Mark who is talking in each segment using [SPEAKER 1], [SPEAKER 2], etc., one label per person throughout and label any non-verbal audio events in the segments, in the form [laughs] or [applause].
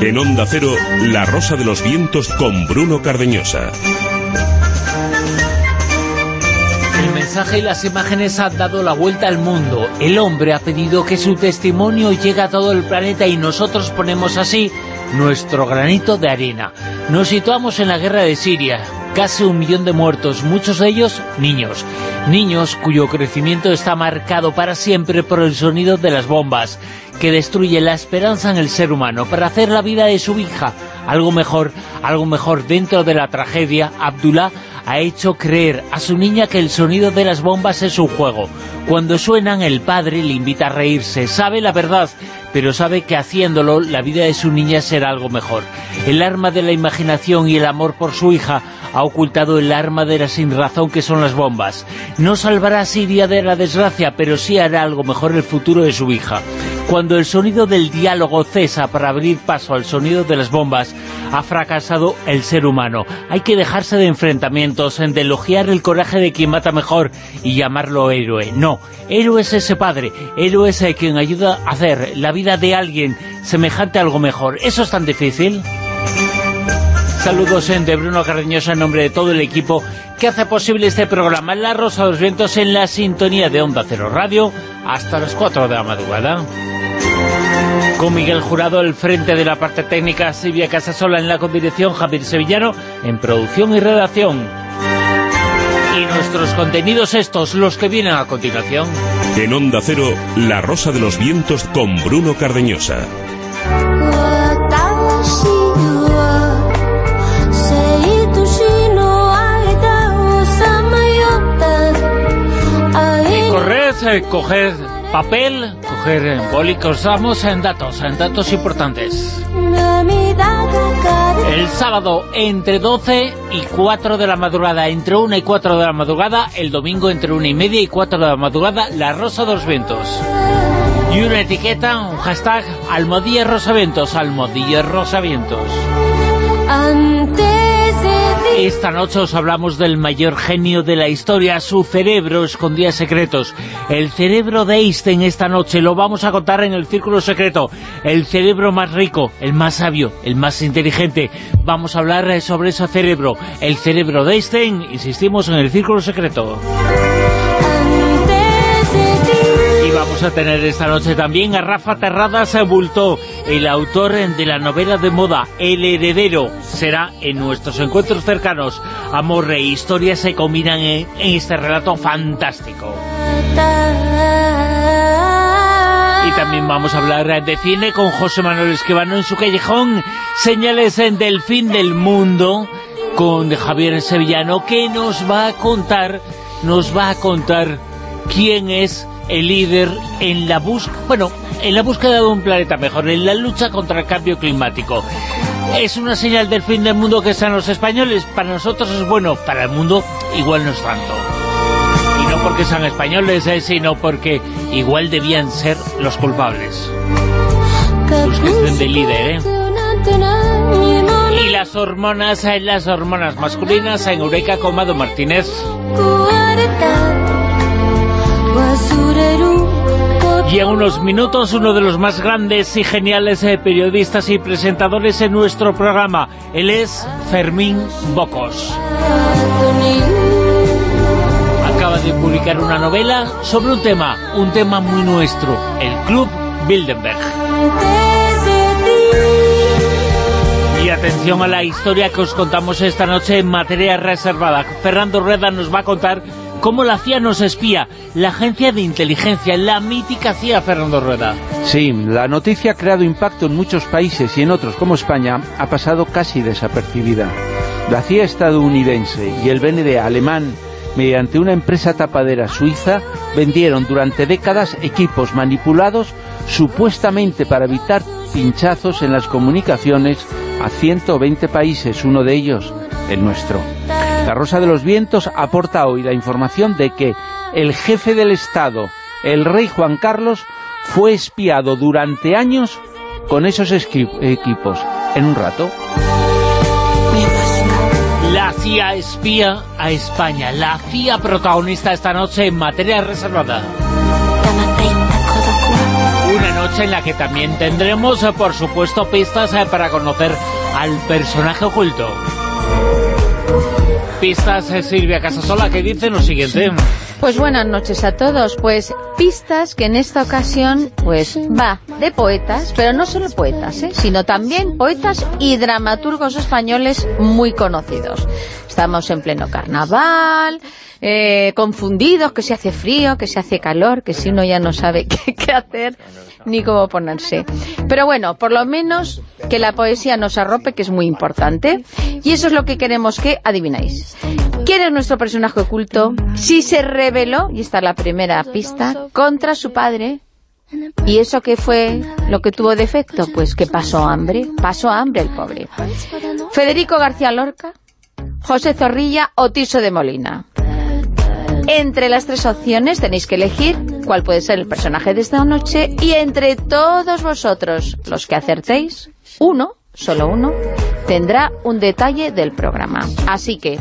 [SPEAKER 1] En Onda Cero, La Rosa de los Vientos con Bruno Cardeñosa.
[SPEAKER 2] El mensaje y las imágenes han dado la vuelta al mundo. El hombre ha pedido que su testimonio llegue a todo el planeta y nosotros ponemos así nuestro granito de arena. Nos situamos en la guerra de Siria, casi un millón de muertos, muchos de ellos niños. Niños cuyo crecimiento está marcado para siempre por el sonido de las bombas, que destruye la esperanza en el ser humano para hacer la vida de su hija algo mejor, algo mejor dentro de la tragedia. Abdullah ha hecho creer a su niña que el sonido de las bombas es un juego. Cuando suenan, el padre le invita a reírse. Sabe la verdad, pero sabe que haciéndolo, la vida de su niña será algo mejor. El arma de la imaginación y el amor por su hija ha ocultado el arma de la sinrazón que son las bombas. No salvará a Siria de la desgracia, pero sí hará algo mejor el futuro de su hija. Cuando el sonido del diálogo cesa para abrir paso al sonido de las bombas, ha fracasado el ser humano. Hay que dejarse de enfrentamientos, de elogiar el coraje de quien mata mejor y llamarlo héroe. No, héroe es ese padre, héroe es el quien ayuda a hacer la vida de alguien semejante a algo mejor. ¿Eso es tan difícil? Saludos de Bruno Cardeñosa en nombre de todo el equipo que hace posible este programa La Rosa de los Vientos en la sintonía de Onda Cero Radio hasta las 4 de la madrugada. Con Miguel Jurado el frente de la parte técnica, Silvia Casasola en la condirección, Javier Sevillano en producción y redacción. Y nuestros contenidos estos, los que vienen a continuación.
[SPEAKER 1] En Onda Cero, La Rosa de los Vientos con Bruno Cardeñosa.
[SPEAKER 2] Corred, coger papel, coger bólicos, vamos en datos, en datos importantes. El sábado entre 12 y 4 de la madrugada, entre 1 y 4 de la madrugada, el domingo entre 1 y media y 4 de la madrugada, La Rosa de los Vientos. Y una etiqueta, un hashtag, Almodía Rosavientos, Almodía Rosavientos. Esta noche os hablamos del mayor genio de la historia, su cerebro escondía secretos. El cerebro de Einstein esta noche lo vamos a contar en el Círculo Secreto. El cerebro más rico, el más sabio, el más inteligente. Vamos a hablar sobre ese cerebro. El cerebro de Einstein, insistimos en el Círculo Secreto. vamos a tener esta noche también a Rafa Terradas Bultó, el autor de la novela de moda El Heredero. Será en nuestros encuentros cercanos. Amor e historia se combinan en, este relato fantástico. Y también vamos a hablar de cine con José Manuel Esquivano en su callejón. Señales del fin del mundo con Javier Sevillano que nos va a contar, nos va a contar quién es el líder en la búsqueda, bueno, en la búsqueda de un planeta mejor, en la lucha contra el cambio climático. ¿Es una señal del fin del mundo que sean los españoles? Para nosotros es bueno, para el mundo igual no es tanto. Y no porque sean españoles, eh, sino porque igual debían ser los culpables. Los que estén de líder, ¿eh? Y las hormonas, eh, las hormonas masculinas en Eureka Comado Martínez. Y en unos minutos uno de los más grandes y geniales eh, periodistas y presentadores en nuestro programa. Él es Fermín Bocos. Acaba de publicar una novela sobre un tema, un tema muy nuestro, el Club Bilderberg. Y atención a la historia que os contamos esta noche en materia reservada. Fernando Rueda nos va a contar cómo la CIA nos espía, la agencia de inteligencia, la mítica CIA, Fernando Rueda.
[SPEAKER 3] Sí, la noticia ha creado impacto en muchos países y en otros, como España, ha pasado casi desapercibida. La CIA estadounidense y el BND alemán, mediante una empresa tapadera suiza, vendieron durante décadas equipos manipulados supuestamente para evitar pinchazos en las comunicaciones a 120 países, uno de ellos el nuestro. La Rosa de los Vientos aporta hoy la información de que el jefe del Estado, el rey Juan Carlos, fue espiado durante años con esos equipos. En un rato.
[SPEAKER 2] La CIA espía a España. La CIA protagonista esta noche en materia reservada. Una noche en la que también tendremos, por supuesto, pistas eh, para conocer al personaje oculto. Pistas, eh, Silvia Casasola, que dice lo siguiente.
[SPEAKER 4] Pues buenas noches a todos. Pues pistas que en esta ocasión pues va de poetas, pero no solo poetas, ¿eh? sino también poetas y dramaturgos españoles muy conocidos. Estamos en pleno carnaval, eh, confundidos, que se hace frío, que se hace calor, que si uno ya no sabe [laughs] qué, qué hacer ni cómo ponerse. Pero bueno, por lo menos que la poesía nos arrope, que es muy importante. Y eso es lo que queremos que adivináis. ¿Quién es nuestro personaje oculto? Si se rebeló, y esta es la primera pista, contra su padre. ¿Y eso qué fue lo que tuvo defecto? Pues que pasó hambre, pasó hambre el pobre. Federico García Lorca, José Zorrilla o Tiso de Molina. Entre las tres opciones tenéis que elegir cuál puede ser el personaje de esta noche y entre todos vosotros, los que acertéis, uno, solo uno, tendrá un detalle del programa. Así que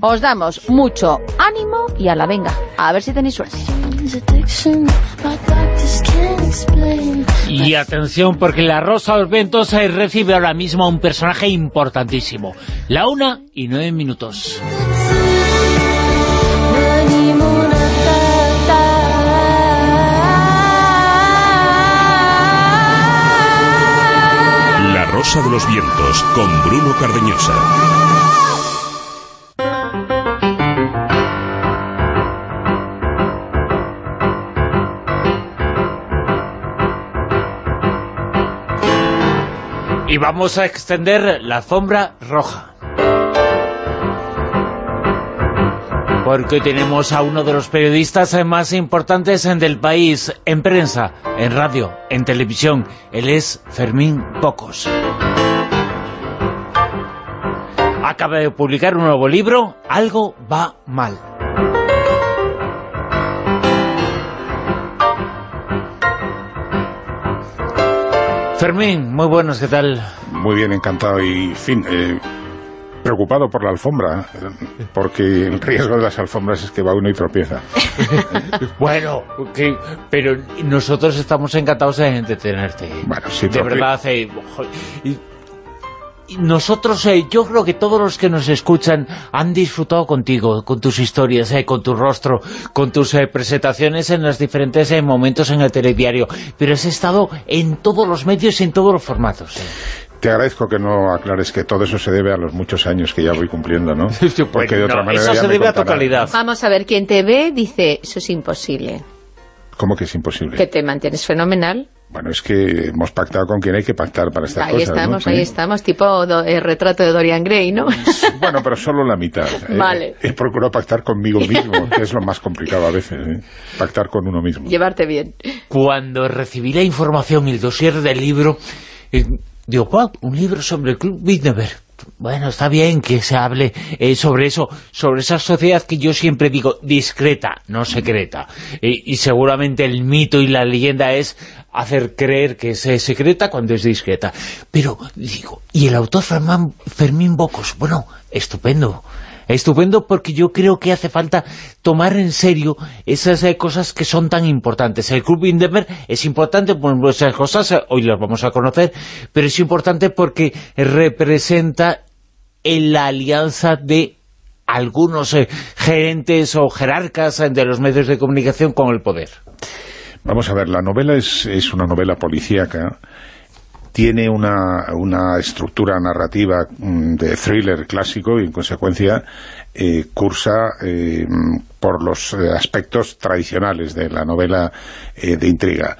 [SPEAKER 4] os damos mucho ánimo y a la venga, a ver si tenéis suerte.
[SPEAKER 2] Y atención, porque la Rosa Vientos eh, recibe ahora mismo a un personaje importantísimo. La una y nueve minutos.
[SPEAKER 1] La Rosa de los Vientos con Bruno Cardeñosa.
[SPEAKER 2] Y vamos a extender la alfombra roja. Porque tenemos a uno de los periodistas más importantes en del país, en prensa, en radio, en televisión. Él es Fermín Pocos. Acaba de publicar un nuevo libro, Algo va mal. Fermín, muy buenos, ¿qué tal?
[SPEAKER 5] Muy bien, encantado y, fin, eh, preocupado por la alfombra, eh, porque el riesgo de las alfombras es que va uno y tropieza. [laughs]
[SPEAKER 2] Bueno, que- pero nosotros estamos encantados de, de tenerte.
[SPEAKER 5] Bueno, sí,
[SPEAKER 2] de verdad. eh, y- nosotros, eh, yo creo que todos los que nos escuchan han disfrutado contigo, con tus historias, eh, con tu rostro, con tus eh, presentaciones en los diferentes eh, momentos en el telediario, pero has estado en todos los medios y en todos los formatos. Eh.
[SPEAKER 5] Te agradezco que no aclares que todo eso se debe a los muchos años que ya voy cumpliendo, ¿no? [laughs] Porque de otra
[SPEAKER 2] no,
[SPEAKER 5] manera
[SPEAKER 2] eso
[SPEAKER 5] ya
[SPEAKER 2] se
[SPEAKER 5] me
[SPEAKER 2] debe a tu calidad.
[SPEAKER 4] Vamos a ver, quien te ve dice, eso es imposible,
[SPEAKER 5] ¿Cómo que es imposible?
[SPEAKER 4] que te mantienes fenomenal.
[SPEAKER 5] Bueno, es que hemos pactado con quien hay que pactar para estas
[SPEAKER 4] Ahí
[SPEAKER 5] cosas, ¿no?
[SPEAKER 4] estamos, ahí estamos, tipo do- el retrato de Dorian Gray, ¿no?
[SPEAKER 5] Bueno, pero solo la mitad. [laughs] Eh,
[SPEAKER 4] Vale.
[SPEAKER 5] He procurado pactar conmigo [laughs] mismo, que es lo más complicado a veces, ¿eh? Pactar con uno mismo.
[SPEAKER 4] Llevarte bien.
[SPEAKER 2] cuando recibí la información y el dossier del libro, eh, digo, "Guau, un libro sobre el Club Bilderberg. Bueno, está bien que se hable eh, sobre eso, sobre esa sociedad que yo siempre digo discreta, no secreta. Y seguramente el mito y la leyenda es hacer creer que es secreta cuando es discreta. Pero digo, ¿y el autor Fermán- Fermín Bocos? Bueno, estupendo. Estupendo porque yo creo que hace falta tomar en serio esas eh, cosas que son tan importantes. El Club Bilderberg es importante por muchas cosas, eh, hoy las vamos a conocer, pero es importante porque representa en la alianza de algunos eh, gerentes o jerarcas de los medios de comunicación con el poder.
[SPEAKER 5] Vamos a ver, la novela es, es una novela policíaca, tiene una, una estructura narrativa mm, de thriller clásico y en consecuencia eh, cursa eh, por los eh, aspectos tradicionales de la novela eh, de intriga.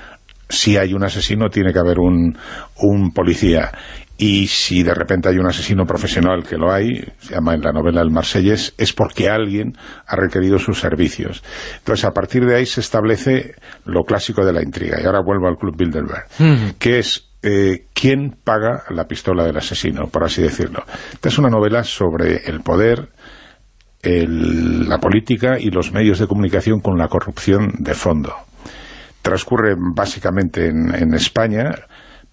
[SPEAKER 5] Si hay un asesino tiene que haber un, un policía y si de repente hay un asesino profesional que lo hay, se llama en la novela El Marselles, es porque alguien ha requerido sus servicios. Entonces, a partir de ahí se establece lo clásico de la intriga. Y ahora vuelvo al Club Bilderberg, que es eh, quién paga la pistola del asesino, por así decirlo. Esta es una novela sobre el poder, el- la política y los medios de comunicación con la corrupción de fondo. Transcurre básicamente en, España,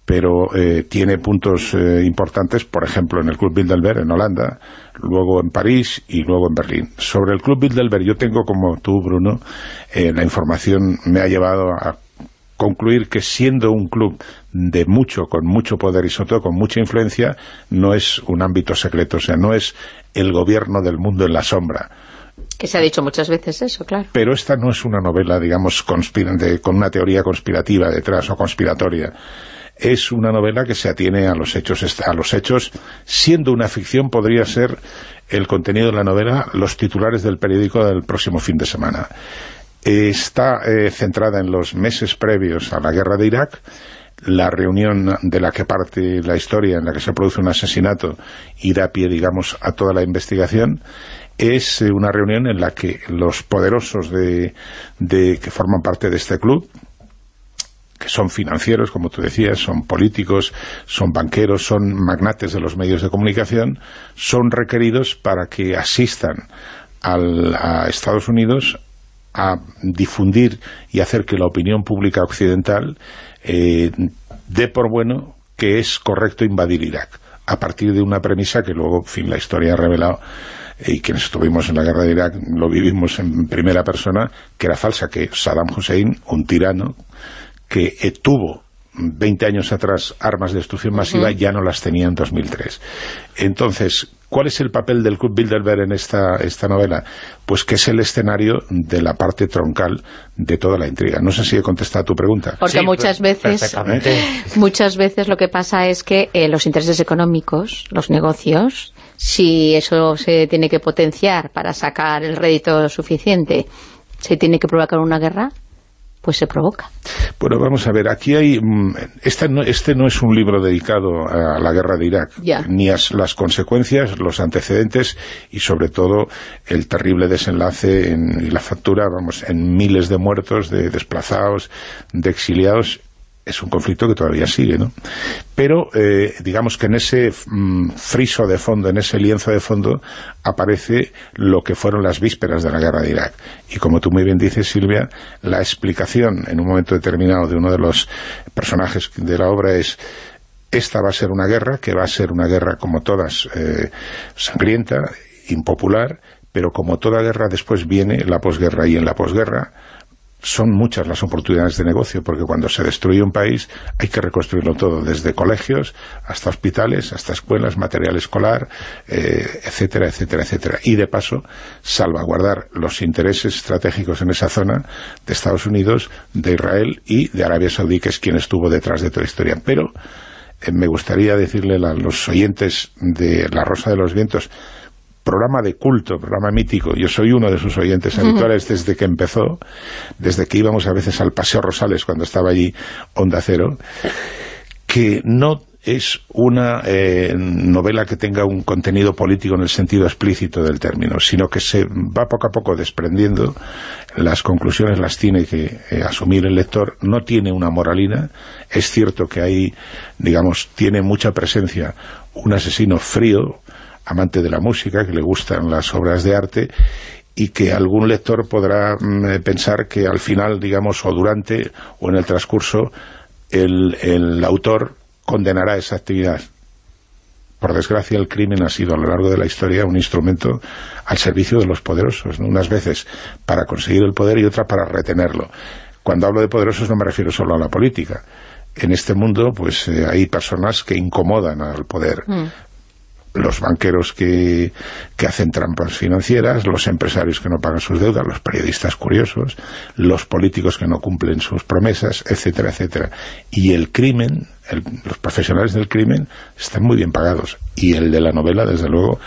[SPEAKER 5] pero eh, tiene puntos eh, importantes, por ejemplo, en el Club Bilderberg en Holanda, luego en París y luego en Berlín. Sobre el Club Bilderberg yo tengo, como tú, Bruno, eh, la información me ha llevado a concluir que siendo un club de mucho, con mucho poder y sobre todo con mucha influencia, no es un ámbito secreto, o sea, no es el gobierno del mundo en la sombra.
[SPEAKER 4] Que se ha dicho muchas veces eso, claro.
[SPEAKER 5] Pero esta no es una novela, digamos, con una teoría conspirativa detrás o conspiratoria es una novela que se atiene a los hechos, a los hechos, siendo una ficción podría ser el contenido de la novela los titulares del periódico del próximo fin de semana. Está eh, centrada en los meses previos a la guerra de Irak, la reunión de la que parte la historia, en la que se produce un asesinato y da pie, digamos, a toda la investigación, es eh, una reunión en la que los poderosos de, que forman parte de este club, que son financieros, como tú decías, son políticos, son banqueros, son magnates de los medios de comunicación, son requeridos para que asistan a Estados Unidos a difundir y hacer que la opinión pública occidental eh, dé por bueno que es correcto invadir Irak, a partir de una premisa que luego, en fin, la historia ha revelado y quienes estuvimos en la guerra de Irak lo vivimos en primera persona, que era falsa, que Saddam Hussein, un tirano, que eh, tuvo 20 años atrás armas de destrucción masiva, ya no las tenía en 2003. Entonces, ¿cuál es el papel del Club Bilderberg en esta, esta novela? Pues que es el escenario de la parte troncal de toda la intriga. No sé si he contestado a tu pregunta.
[SPEAKER 4] Porque muchas veces [laughs] muchas veces lo que pasa es que eh, los intereses económicos, los negocios, si eso se tiene que potenciar para sacar el rédito suficiente, se tiene que provocar una guerra, pues se provoca.
[SPEAKER 5] Bueno, vamos a ver, aquí hay... Este no, este no es un libro dedicado a la guerra de Irak, ni a las consecuencias, los antecedentes y sobre todo el terrible desenlace en, y la factura, vamos, en miles de muertos, de desplazados, de exiliados es un conflicto que todavía sigue, ¿no? Pero, eh, digamos que en ese mm, friso de fondo, en ese lienzo de fondo, aparece lo que fueron las vísperas de la guerra de Irak. Y como tú muy bien dices, Silvia, la explicación en un momento determinado de uno de los personajes de la obra es esta va a ser una guerra, que va a ser una guerra como todas, eh, sangrienta, impopular, pero como toda guerra después viene la posguerra, y en la posguerra son muchas las oportunidades de negocio, porque cuando se destruye un país hay que reconstruirlo todo, desde colegios hasta hospitales, hasta escuelas, material escolar, eh, etcétera, etcétera, etcétera. Y de paso, salvaguardar los intereses estratégicos en esa zona de Estados Unidos, de Israel y de Arabia Saudí, que es quien estuvo detrás de toda la historia. Pero eh, me gustaría decirle a los oyentes de La Rosa de los Vientos programa de culto, programa mítico. Yo soy uno de sus oyentes habituales desde que empezó, desde que íbamos a veces al Paseo Rosales cuando estaba allí Onda Cero, que no es una eh, novela que tenga un contenido político en el sentido explícito del término, sino que se va poco a poco desprendiendo, las conclusiones las tiene que eh, asumir el lector, no tiene una moralina, es cierto que ahí, digamos, tiene mucha presencia un asesino frío, amante de la música, que le gustan las obras de arte y que algún lector podrá mm, eh, pensar que al final, digamos, o durante o en el transcurso, el, el autor condenará esa actividad. Por desgracia, el crimen ha sido a lo largo de la historia un instrumento al servicio de los poderosos, unas veces para conseguir el poder y otra para retenerlo. Cuando hablo de poderosos no me refiero solo a la política. En este mundo pues eh, hay personas que incomodan al poder. Mm los banqueros que, que, hacen trampas financieras, los empresarios que no pagan sus deudas, los periodistas curiosos, los políticos que no cumplen sus promesas, etcétera, etcétera. Y el crimen, los profesionales del crimen están muy bien pagados. Y el de la novela, desde luego,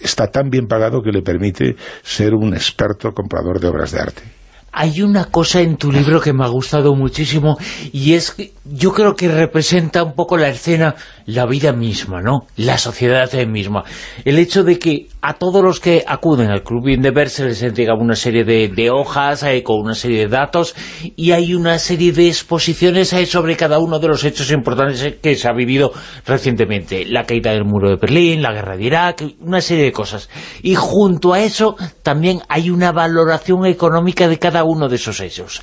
[SPEAKER 5] está tan bien pagado que le permite ser un experto comprador de obras de arte.
[SPEAKER 2] Hay una cosa en tu libro que me ha gustado muchísimo y es que yo creo que representa un poco la escena, la vida misma, ¿no? La sociedad misma. El hecho de que a todos los que acuden al Club Indever se les entrega una serie de, hojas eh, con una serie de datos y hay una serie de exposiciones eh, sobre cada uno de los hechos importantes eh, que se ha vivido recientemente. La caída del muro de Berlín, la guerra de Irak, una serie de cosas. Y junto a eso también hay una valoración económica de cada uno de esos hechos.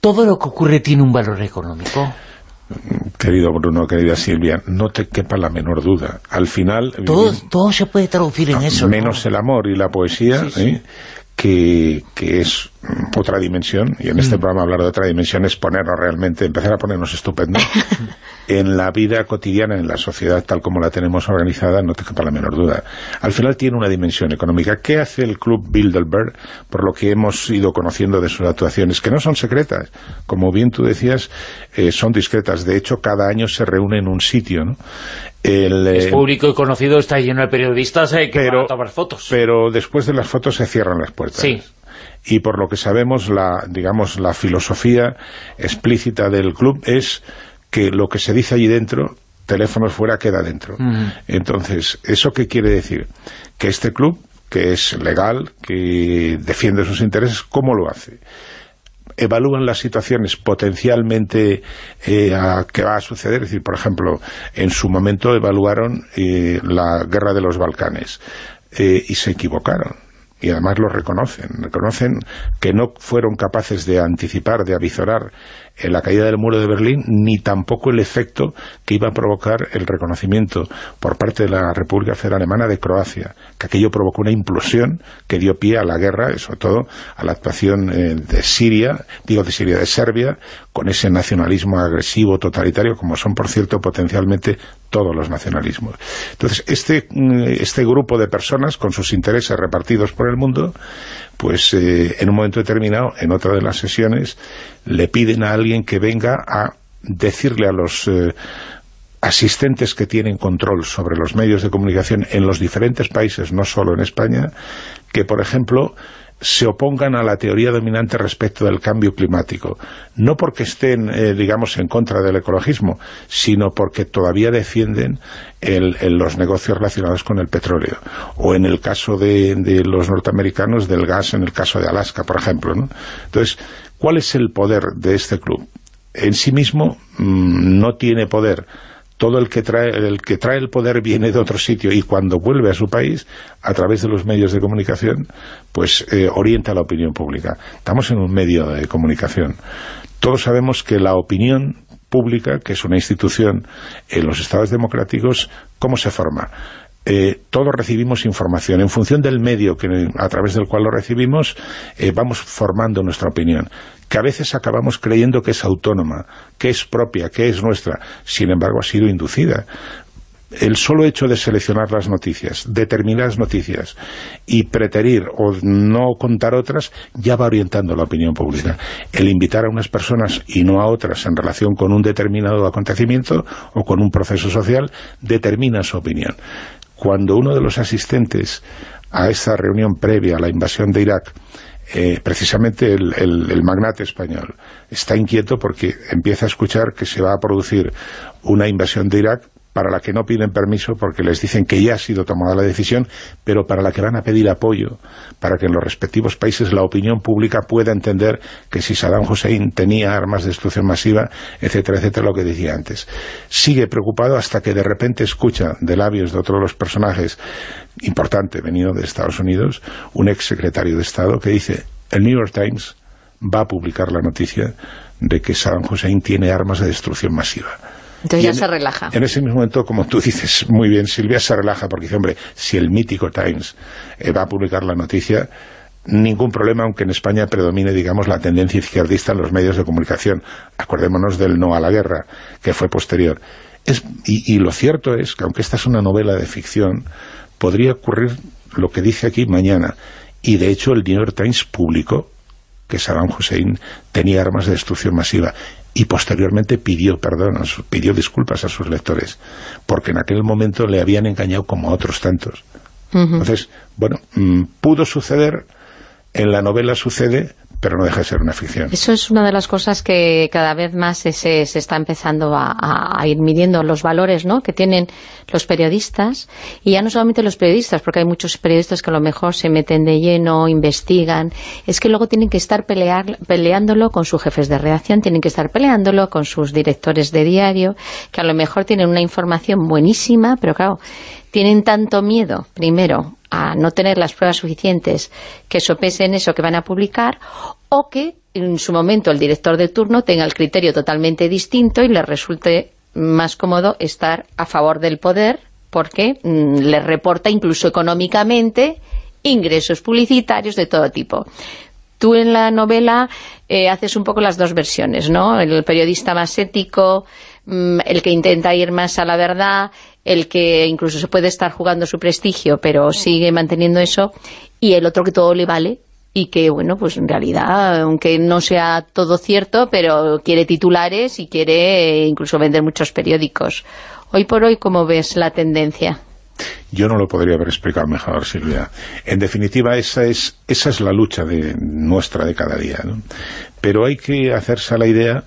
[SPEAKER 2] ¿Todo lo que ocurre tiene un valor económico?
[SPEAKER 5] Querido Bruno, querida Silvia, no te quepa la menor duda. Al final...
[SPEAKER 2] Todo, todo se puede traducir en eso.
[SPEAKER 5] Menos el amor y la poesía, ¿eh? que, que, es otra dimensión, y en este mm. programa hablar de otra dimensión es ponernos realmente, empezar a ponernos estupendos [laughs] en la vida cotidiana, en la sociedad tal como la tenemos organizada, no te quepa la menor duda. Al final tiene una dimensión económica. ¿Qué hace el Club Bilderberg, por lo que hemos ido conociendo de sus actuaciones? Que no son secretas, como bien tú decías, eh, son discretas. De hecho, cada año se reúne en un sitio, ¿no?
[SPEAKER 2] es eh, público y conocido, está lleno de periodistas eh, que van a tomar fotos.
[SPEAKER 5] Pero después de las fotos se cierran las puertas.
[SPEAKER 2] Sí
[SPEAKER 5] y por lo que sabemos la digamos la filosofía explícita del club es que lo que se dice allí dentro, teléfonos fuera, queda dentro. Entonces, ¿eso qué quiere decir? Que este club, que es legal, que defiende sus intereses, ¿cómo lo hace? evalúan las situaciones potencialmente eh, que va a suceder, es decir, por ejemplo, en su momento evaluaron eh, la guerra de los Balcanes eh, y se equivocaron y además lo reconocen, reconocen que no fueron capaces de anticipar, de avisorar en la caída del muro de Berlín, ni tampoco el efecto que iba a provocar el reconocimiento por parte de la República Federal Alemana de Croacia, que aquello provocó una implosión que dio pie a la guerra, y sobre todo a la actuación eh, de Siria, digo de Siria, de Serbia, con ese nacionalismo agresivo, totalitario, como son, por cierto, potencialmente todos los nacionalismos. Entonces, este, mm, este grupo de personas, con sus intereses repartidos por el mundo, pues eh, en un momento determinado, en otra de las sesiones, le piden a alguien que venga a decirle a los eh, asistentes que tienen control sobre los medios de comunicación en los diferentes países, no solo en España, que, por ejemplo, se opongan a la teoría dominante respecto del cambio climático. No porque estén, eh, digamos, en contra del ecologismo, sino porque todavía defienden los negocios relacionados con el petróleo. O en el caso de, los norteamericanos, del gas, en el caso de Alaska, por ejemplo. Entonces, ¿cuál es el poder de este club? En sí mismo mm, no tiene poder todo el que trae el que trae el poder viene de otro sitio y cuando vuelve a su país a través de los medios de comunicación pues eh, orienta la opinión pública estamos en un medio de comunicación todos sabemos que la opinión pública que es una institución en los estados democráticos ¿cómo se forma? Eh, todos recibimos información. En función del medio que, a través del cual lo recibimos, eh, vamos formando nuestra opinión que a veces acabamos creyendo que es autónoma, que es propia, que es nuestra, sin embargo ha sido inducida. El solo hecho de seleccionar las noticias, determinadas noticias y preterir o no contar otras, ya va orientando la opinión pública. El invitar a unas personas y no a otras en relación con un determinado acontecimiento o con un proceso social, determina su opinión. Cuando uno de los asistentes a esta reunión previa a la invasión de Irak eh, precisamente el, magnate español está inquieto porque empieza a escuchar que se va a producir una invasión de Irak para la que no piden permiso porque les dicen que ya ha sido tomada la decisión, pero para la que van a pedir apoyo, para que en los respectivos países la opinión pública pueda entender que si Saddam Hussein tenía armas de destrucción masiva, etcétera, etcétera, lo que decía antes. Sigue preocupado hasta que de repente escucha de labios de otro de los personajes importante venido de Estados Unidos, un ex secretario de Estado que dice, el New York Times va a publicar la noticia de que Saddam Hussein tiene armas de destrucción masiva.
[SPEAKER 4] Entonces ya se relaja.
[SPEAKER 5] En ese mismo momento, como tú dices muy bien, Silvia se relaja porque dice, hombre, si el mítico Times eh, va a publicar la noticia, ningún problema, aunque en España predomine, digamos, la tendencia izquierdista en los medios de comunicación. Acordémonos del no a la guerra, que fue posterior. y, lo cierto es que, aunque esta es una novela de ficción, podría ocurrir lo que dice aquí mañana. Y de hecho el New York Times publicó que Saddam Hussein tenía armas de destrucción masiva y posteriormente pidió perdón, pidió disculpas a sus lectores, porque en aquel momento le habían engañado como a otros tantos. Entonces, bueno, mm, pudo suceder, en la novela sucede, pero no deja de ser una ficción.
[SPEAKER 4] Eso es una de las cosas que cada vez más se, se, está empezando a, ir midiendo los valores ¿no? que tienen los periodistas, y ya no solamente los periodistas, porque hay muchos periodistas que a lo mejor se meten de lleno, investigan, es que luego tienen que estar pelear, peleándolo con sus jefes de redacción, tienen que estar peleándolo con sus directores de diario, que a lo mejor tienen una información buenísima, pero claro, tienen tanto miedo, primero, a no tener las pruebas suficientes que sopesen eso que van a publicar, o que en su momento el director de turno tenga el criterio totalmente distinto y le resulte más cómodo estar a favor del poder porque mm, le reporta incluso económicamente ingresos publicitarios de todo tipo. Tú en la novela eh, haces un poco las dos versiones, ¿no? El periodista más ético, el que intenta ir más a la verdad, el que incluso se puede estar jugando su prestigio, pero sigue manteniendo eso, y el otro que todo le vale, y que, bueno, pues en realidad, aunque no sea todo cierto, pero quiere titulares y quiere incluso vender muchos periódicos. Hoy por hoy, ¿cómo ves la tendencia?
[SPEAKER 5] Yo no lo podría haber explicado mejor, Silvia. En definitiva, esa es, esa es la lucha de nuestra de cada día. Pero hay que hacerse a la idea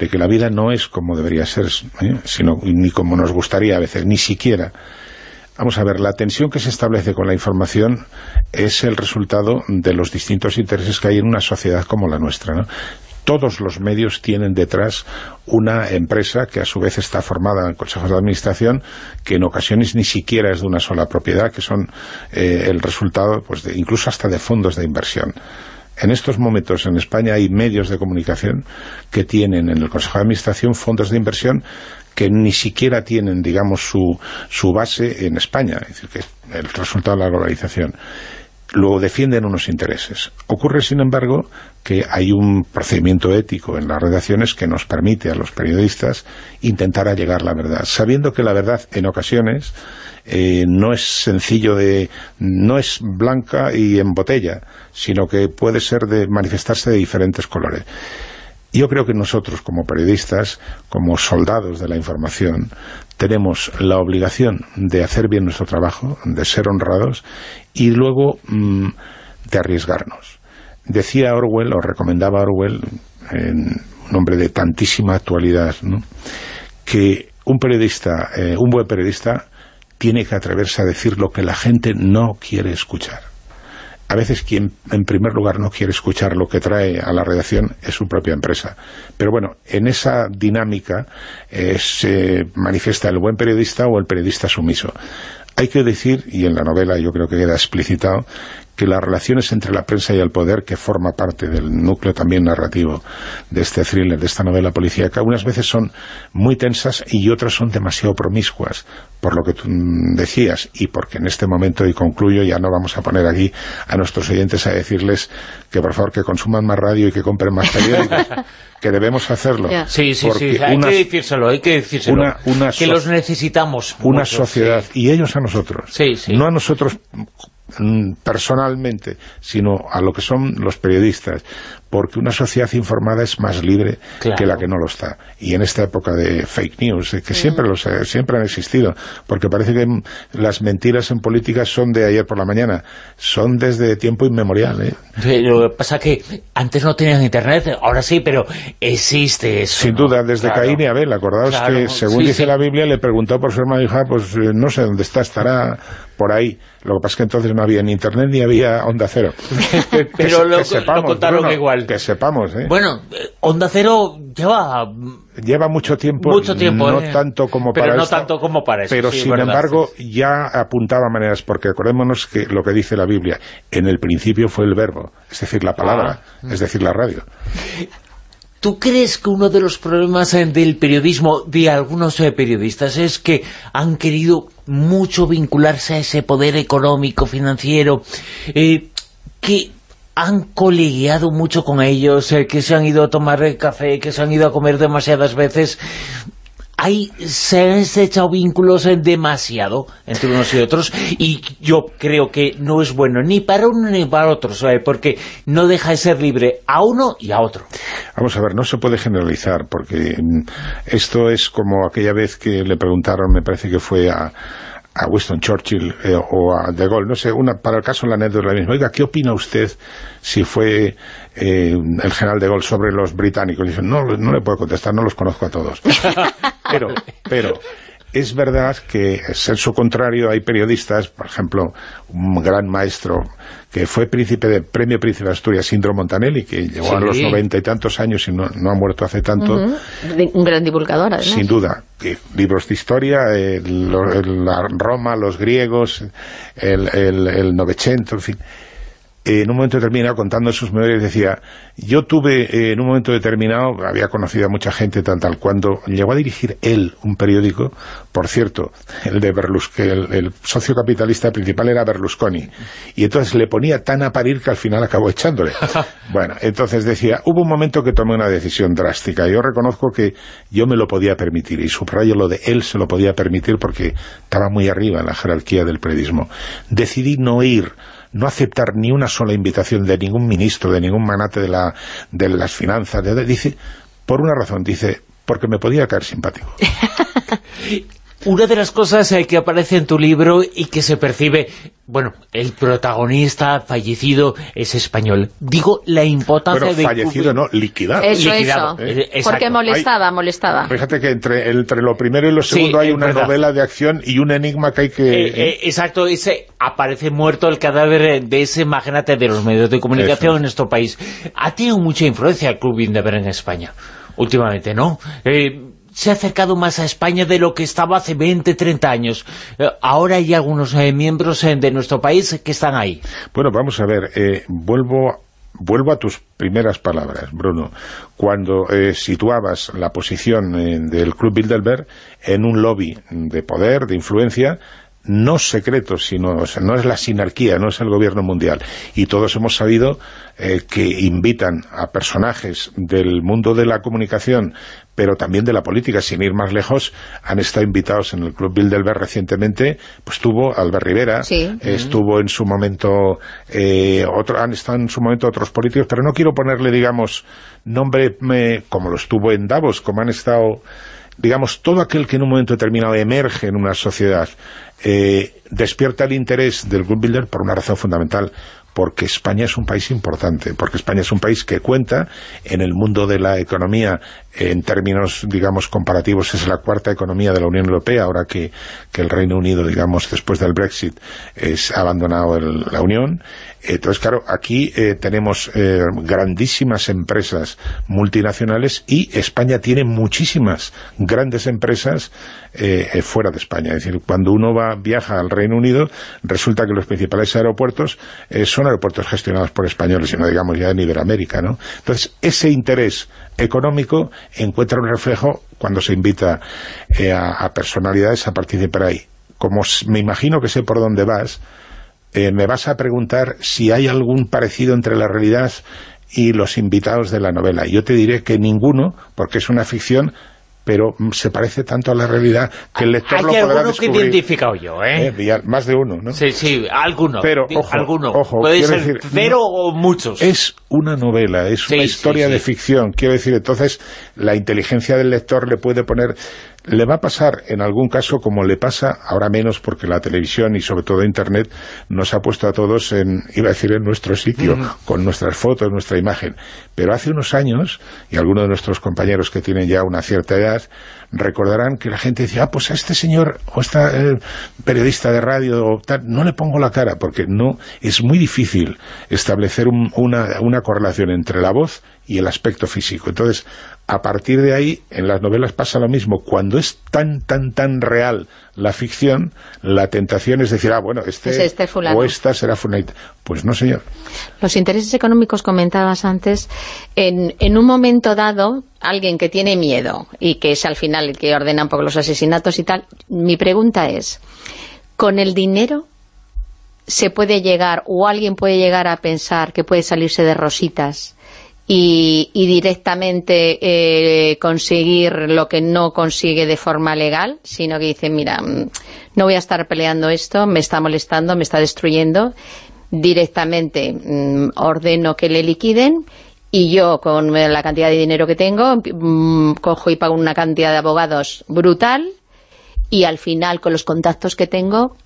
[SPEAKER 5] de que la vida no es como debería ser, ¿eh? sino ni como nos gustaría a veces, ni siquiera. Vamos a ver, la tensión que se establece con la información es el resultado de los distintos intereses que hay en una sociedad como la nuestra. todos los medios tienen detrás una empresa que a su vez está formada en consejos de administración que en ocasiones ni siquiera es de una sola propiedad, que son eh, el resultado pues de, incluso hasta de fondos de inversión. En estos momentos en España hay medios de comunicación que tienen en el Consejo de Administración fondos de inversión que ni siquiera tienen, digamos, su, su base en España, es decir, que es el resultado de la globalización luego defienden unos intereses. Ocurre, sin embargo, que hay un procedimiento ético en las redacciones que nos permite a los periodistas intentar allegar la verdad, sabiendo que la verdad, en ocasiones, eh, no es sencillo de... no es blanca y en botella, sino que puede ser de manifestarse de diferentes colores. Yo creo que nosotros, como periodistas, como soldados de la información, tenemos la obligación de hacer bien nuestro trabajo, de ser honrados y luego mm, de arriesgarnos. Decía Orwell, o recomendaba Orwell, en un hombre de tantísima actualidad, que un periodista, eh, un buen periodista, tiene que atreverse a decir lo que la gente no quiere escuchar a veces quien en primer lugar no quiere escuchar lo que trae a la redacción es su propia empresa. Pero bueno, en esa dinámica eh, se manifiesta el buen periodista o el periodista sumiso. Hay que decir, y en la novela yo creo que queda explicitado, que las relaciones entre la prensa y el poder, que forma parte del núcleo también narrativo de este thriller, de esta novela policíaca, unas veces son muy tensas y otras son demasiado promiscuas, por lo que tú decías, y porque en este momento, y concluyo, ya no vamos a poner aquí a nuestros oyentes a decirles que por favor que consuman más radio y que compren más periódicos, [laughs] que debemos hacerlo.
[SPEAKER 2] Sí, sí, sí, hay que decírselo, hay que decírselo, que los necesitamos.
[SPEAKER 5] Una sociedad, y ellos a nosotros, no a nosotros personalmente, sino a lo que son los periodistas, porque una sociedad informada es más libre que la que no lo está. Y en esta época de fake news, que siempre, los, siempre han existido, porque parece que las mentiras en política son de ayer por la mañana, son desde tiempo inmemorial. ¿eh?
[SPEAKER 2] lo que pasa que antes no tenían internet, ahora sí, pero existe eso.
[SPEAKER 5] Sin duda, desde Caín y Abel, acordaos que según dice la Biblia, le preguntó por su hermano y hija, pues eh, no sé dónde está, estará por ahí. Lo que pasa es que entonces no había ni internet ni había onda cero. [laughs]
[SPEAKER 2] Pero lo, contaron igual.
[SPEAKER 5] Que sepamos, ¿eh?
[SPEAKER 2] Bueno, eh, onda cero lleva...
[SPEAKER 5] Lleva mucho tiempo,
[SPEAKER 2] mucho tiempo
[SPEAKER 5] no tanto como
[SPEAKER 2] pero
[SPEAKER 5] para
[SPEAKER 2] no tanto como para eso.
[SPEAKER 5] Pero sin embargo ya apuntaba maneras, porque acordémonos que lo que dice la Biblia, en el principio fue el verbo, es decir, la palabra, ah. es decir, la radio. [laughs]
[SPEAKER 2] ¿Tú crees que uno de los problemas eh, del periodismo de algunos eh, periodistas es que han querido mucho vincularse a ese poder económico, financiero, eh, que han colegiado mucho con ellos, que se han ido a tomar café, que se han ido a comer demasiadas veces hay, se han echado vínculos demasiado entre unos y otros y yo creo que no es bueno ni para uno ni para otro, porque no deja de ser libre a uno y a otro.
[SPEAKER 5] Vamos a ver, no se puede generalizar porque mm, esto es como aquella vez que le preguntaron, me parece que fue a a Winston Churchill eh, o a De Gaulle, no sé, una, para el caso la anécdota la misma. Oiga, ¿qué opina usted si fue eh, el general De Gaulle sobre los británicos? Dice, no, no le puedo contestar, no los conozco a todos. [laughs] pero, pero es verdad que, en su contrario, hay periodistas, por ejemplo, un gran maestro que fue príncipe de premio Príncipe de Asturias, Sindro Montanelli, que llegó a los noventa y tantos años y no, ha muerto hace tanto.
[SPEAKER 4] Un gran divulgador, además.
[SPEAKER 5] Sin duda. libros de historia, la Roma, los griegos, el, el, el Novecento, en fin en un momento determinado, contando sus memorias, decía, yo tuve, eh, en un momento determinado, había conocido a mucha gente tal, tal, cuando llegó a dirigir él un periódico, por cierto, el de Berlusconi, el, el, socio capitalista principal era Berlusconi, y entonces le ponía tan a parir que al final acabó echándole. [laughs] bueno, entonces decía, hubo un momento que tomé una decisión drástica, yo reconozco que yo me lo podía permitir, y subrayo lo de él se lo podía permitir porque estaba muy arriba en la jerarquía del periodismo. Decidí no ir no aceptar ni una sola invitación de ningún ministro, de ningún magnate de, la, de las finanzas, dice, por una razón, dice, porque me podía caer simpático. [laughs]
[SPEAKER 2] Una de las cosas eh, que aparece en tu libro y que se percibe, bueno, el protagonista fallecido es español. Digo, la importancia
[SPEAKER 5] bueno,
[SPEAKER 2] de...
[SPEAKER 5] fallecido no, liquidado.
[SPEAKER 4] Eso, eso. Eh, porque molestaba, molestaba.
[SPEAKER 5] Fíjate que entre, entre lo primero y lo segundo hay una novela de acción y un enigma que hay que...
[SPEAKER 2] Eh, exacto, ese aparece muerto el cadáver de ese magnate de los medios de comunicación en nuestro país. Ha tenido mucha influencia el Club Bilderberg en España, últimamente, ¿no? Se ha acercado más a España de lo que estaba hace 20, 30 años. Eh, ahora hay algunos eh, miembros eh, de nuestro país que están ahí.
[SPEAKER 5] Bueno, vamos a ver, vuelvo vuelvo a tus primeras palabras, Bruno, cuando situabas la posición del Club Bilderberg en un lobby de poder, de influencia, no secreto, sino no es la sinarquía, no es el gobierno mundial. Y todos hemos sabido que invitan a personajes del mundo de la comunicación pero también de la política, sin ir más lejos, han estado invitados en el Club Bilderberg recientemente, pues estuvo Albert Rivera, estuvo en su momento, eh, otro, han estado en su momento otros políticos, pero no quiero ponerle, digamos, nombre como lo estuvo en Davos, como han estado, digamos, todo aquel que en un momento determinado emerge en una sociedad, eh, despierta el interés del Club Bilder por una razón fundamental, porque España es un país importante, porque España es un país que cuenta en el mundo de la economía, en términos, digamos, comparativos, es la cuarta economía de la Unión Europea, ahora que, el Reino Unido, digamos, después del Brexit, es, abandonado la Unión. Entonces, claro, aquí eh, tenemos eh, grandísimas empresas multinacionales y España tiene muchísimas grandes empresas eh, fuera de España. Es decir, cuando uno va viaja al Reino Unido, resulta que los principales aeropuertos son aeropuertos gestionados por españoles, y no digamos ya en Iberoamérica, ¿no? Entonces, ese interés económico encuentra un reflejo cuando se invita eh, a, personalidades a participar ahí. Como me imagino que sé por dónde vas, eh, me vas a preguntar si hay algún parecido entre la realidad y los invitados de la novela. Yo te diré que ninguno, porque es una ficción, pero se parece tanto a la realidad que el lector lo podrá descubrir.
[SPEAKER 2] que he identificado yo, ¿eh?
[SPEAKER 5] ¿eh? Más de uno, ¿no?
[SPEAKER 2] Sí, sí, alguno.
[SPEAKER 5] Pero, ojo,
[SPEAKER 2] alguno.
[SPEAKER 5] ojo
[SPEAKER 2] Puede ser decir, cero o muchos.
[SPEAKER 5] Es una novela, es una historia de ficción. Quiero decir, entonces, la inteligencia del lector le puede poner le va a pasar en algún caso como le pasa, ahora menos porque la televisión y sobre todo Internet nos ha puesto a todos en, iba a decir, en nuestro sitio, con nuestras fotos, nuestra imagen. Pero hace unos años, y algunos de nuestros compañeros que tienen ya una cierta edad, recordarán que la gente decía, ah, pues a este señor o a esta eh, periodista de radio o tal, no le pongo la cara, porque no es muy difícil establecer una, una correlación entre la voz y el aspecto físico. Entonces, a partir de ahí, en las novelas pasa lo mismo. Cuando es tan, tan, tan real la ficción, la tentación es decir, ah, bueno, este, este o esta será fulanita. Pues no, señor.
[SPEAKER 4] Los intereses económicos comentabas antes, en, en un momento dado, alguien que tiene miedo y que es al final el que ordena un poco los asesinatos y tal, mi pregunta es, ¿con el dinero se puede llegar, o alguien puede llegar a pensar que puede salirse de rositas y, directamente eh, conseguir lo que no consigue de forma legal, sino que dice, mira, mm, no voy a estar peleando esto, me está molestando, me está destruyendo, directamente mm, ordeno que le liquiden y yo con la cantidad de dinero que tengo mm, cojo y pago una cantidad de abogados brutal y al final con los contactos que tengo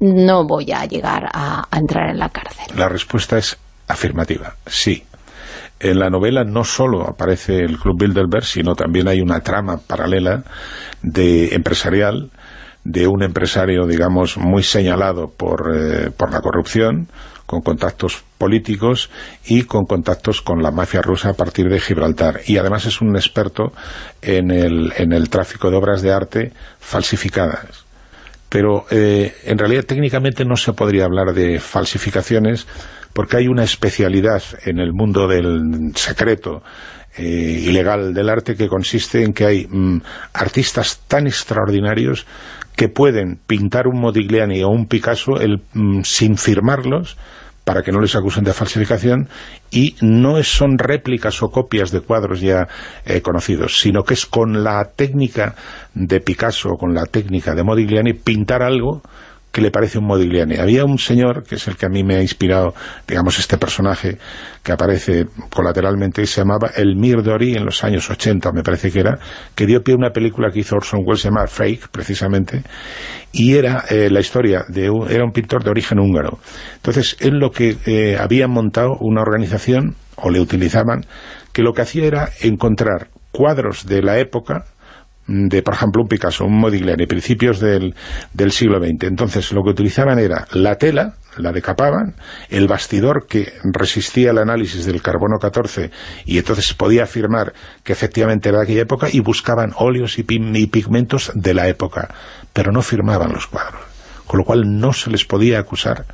[SPEAKER 4] no voy a llegar a entrar en la cárcel.
[SPEAKER 5] La respuesta es afirmativa, sí En la novela no solo aparece el Club Bilderberg, sino también hay una trama paralela de empresarial, de un empresario, digamos, muy señalado por, eh, por la corrupción, con contactos políticos y con contactos con la mafia rusa a partir de Gibraltar. Y además es un experto en el, en el tráfico de obras de arte falsificadas. Pero eh, en realidad técnicamente no se podría hablar de falsificaciones porque hay una especialidad en el mundo del secreto eh, ilegal del arte que consiste en que hay mm, artistas tan extraordinarios que pueden pintar un Modigliani o un Picasso el, mm, sin firmarlos para que no les acusen de falsificación y no son réplicas o copias de cuadros ya eh, conocidos, sino que es con la técnica de Picasso con la técnica de Modigliani pintar algo que le parece un Modigliani. Había un señor, que es el que a mí me ha inspirado, digamos, este personaje que aparece colateralmente, y se llamaba El Mirdori en los años 80, me parece que era, que dio pie a una película que hizo Orson Welles, se llama Fake, precisamente, y era eh, la historia, de un, era un pintor de origen húngaro. Entonces, él lo que eh, había montado una organización, o le utilizaban, que lo que hacía era encontrar cuadros de la época, de, por ejemplo, un Picasso, un Modigliani, principios del, del siglo XX. Entonces, lo que utilizaban era la tela, la decapaban, el bastidor que resistía el análisis del carbono 14 y entonces podía afirmar que efectivamente era de aquella época y buscaban óleos y, pigmentos de la época, pero no firmaban los cuadros, con lo cual no se les podía acusar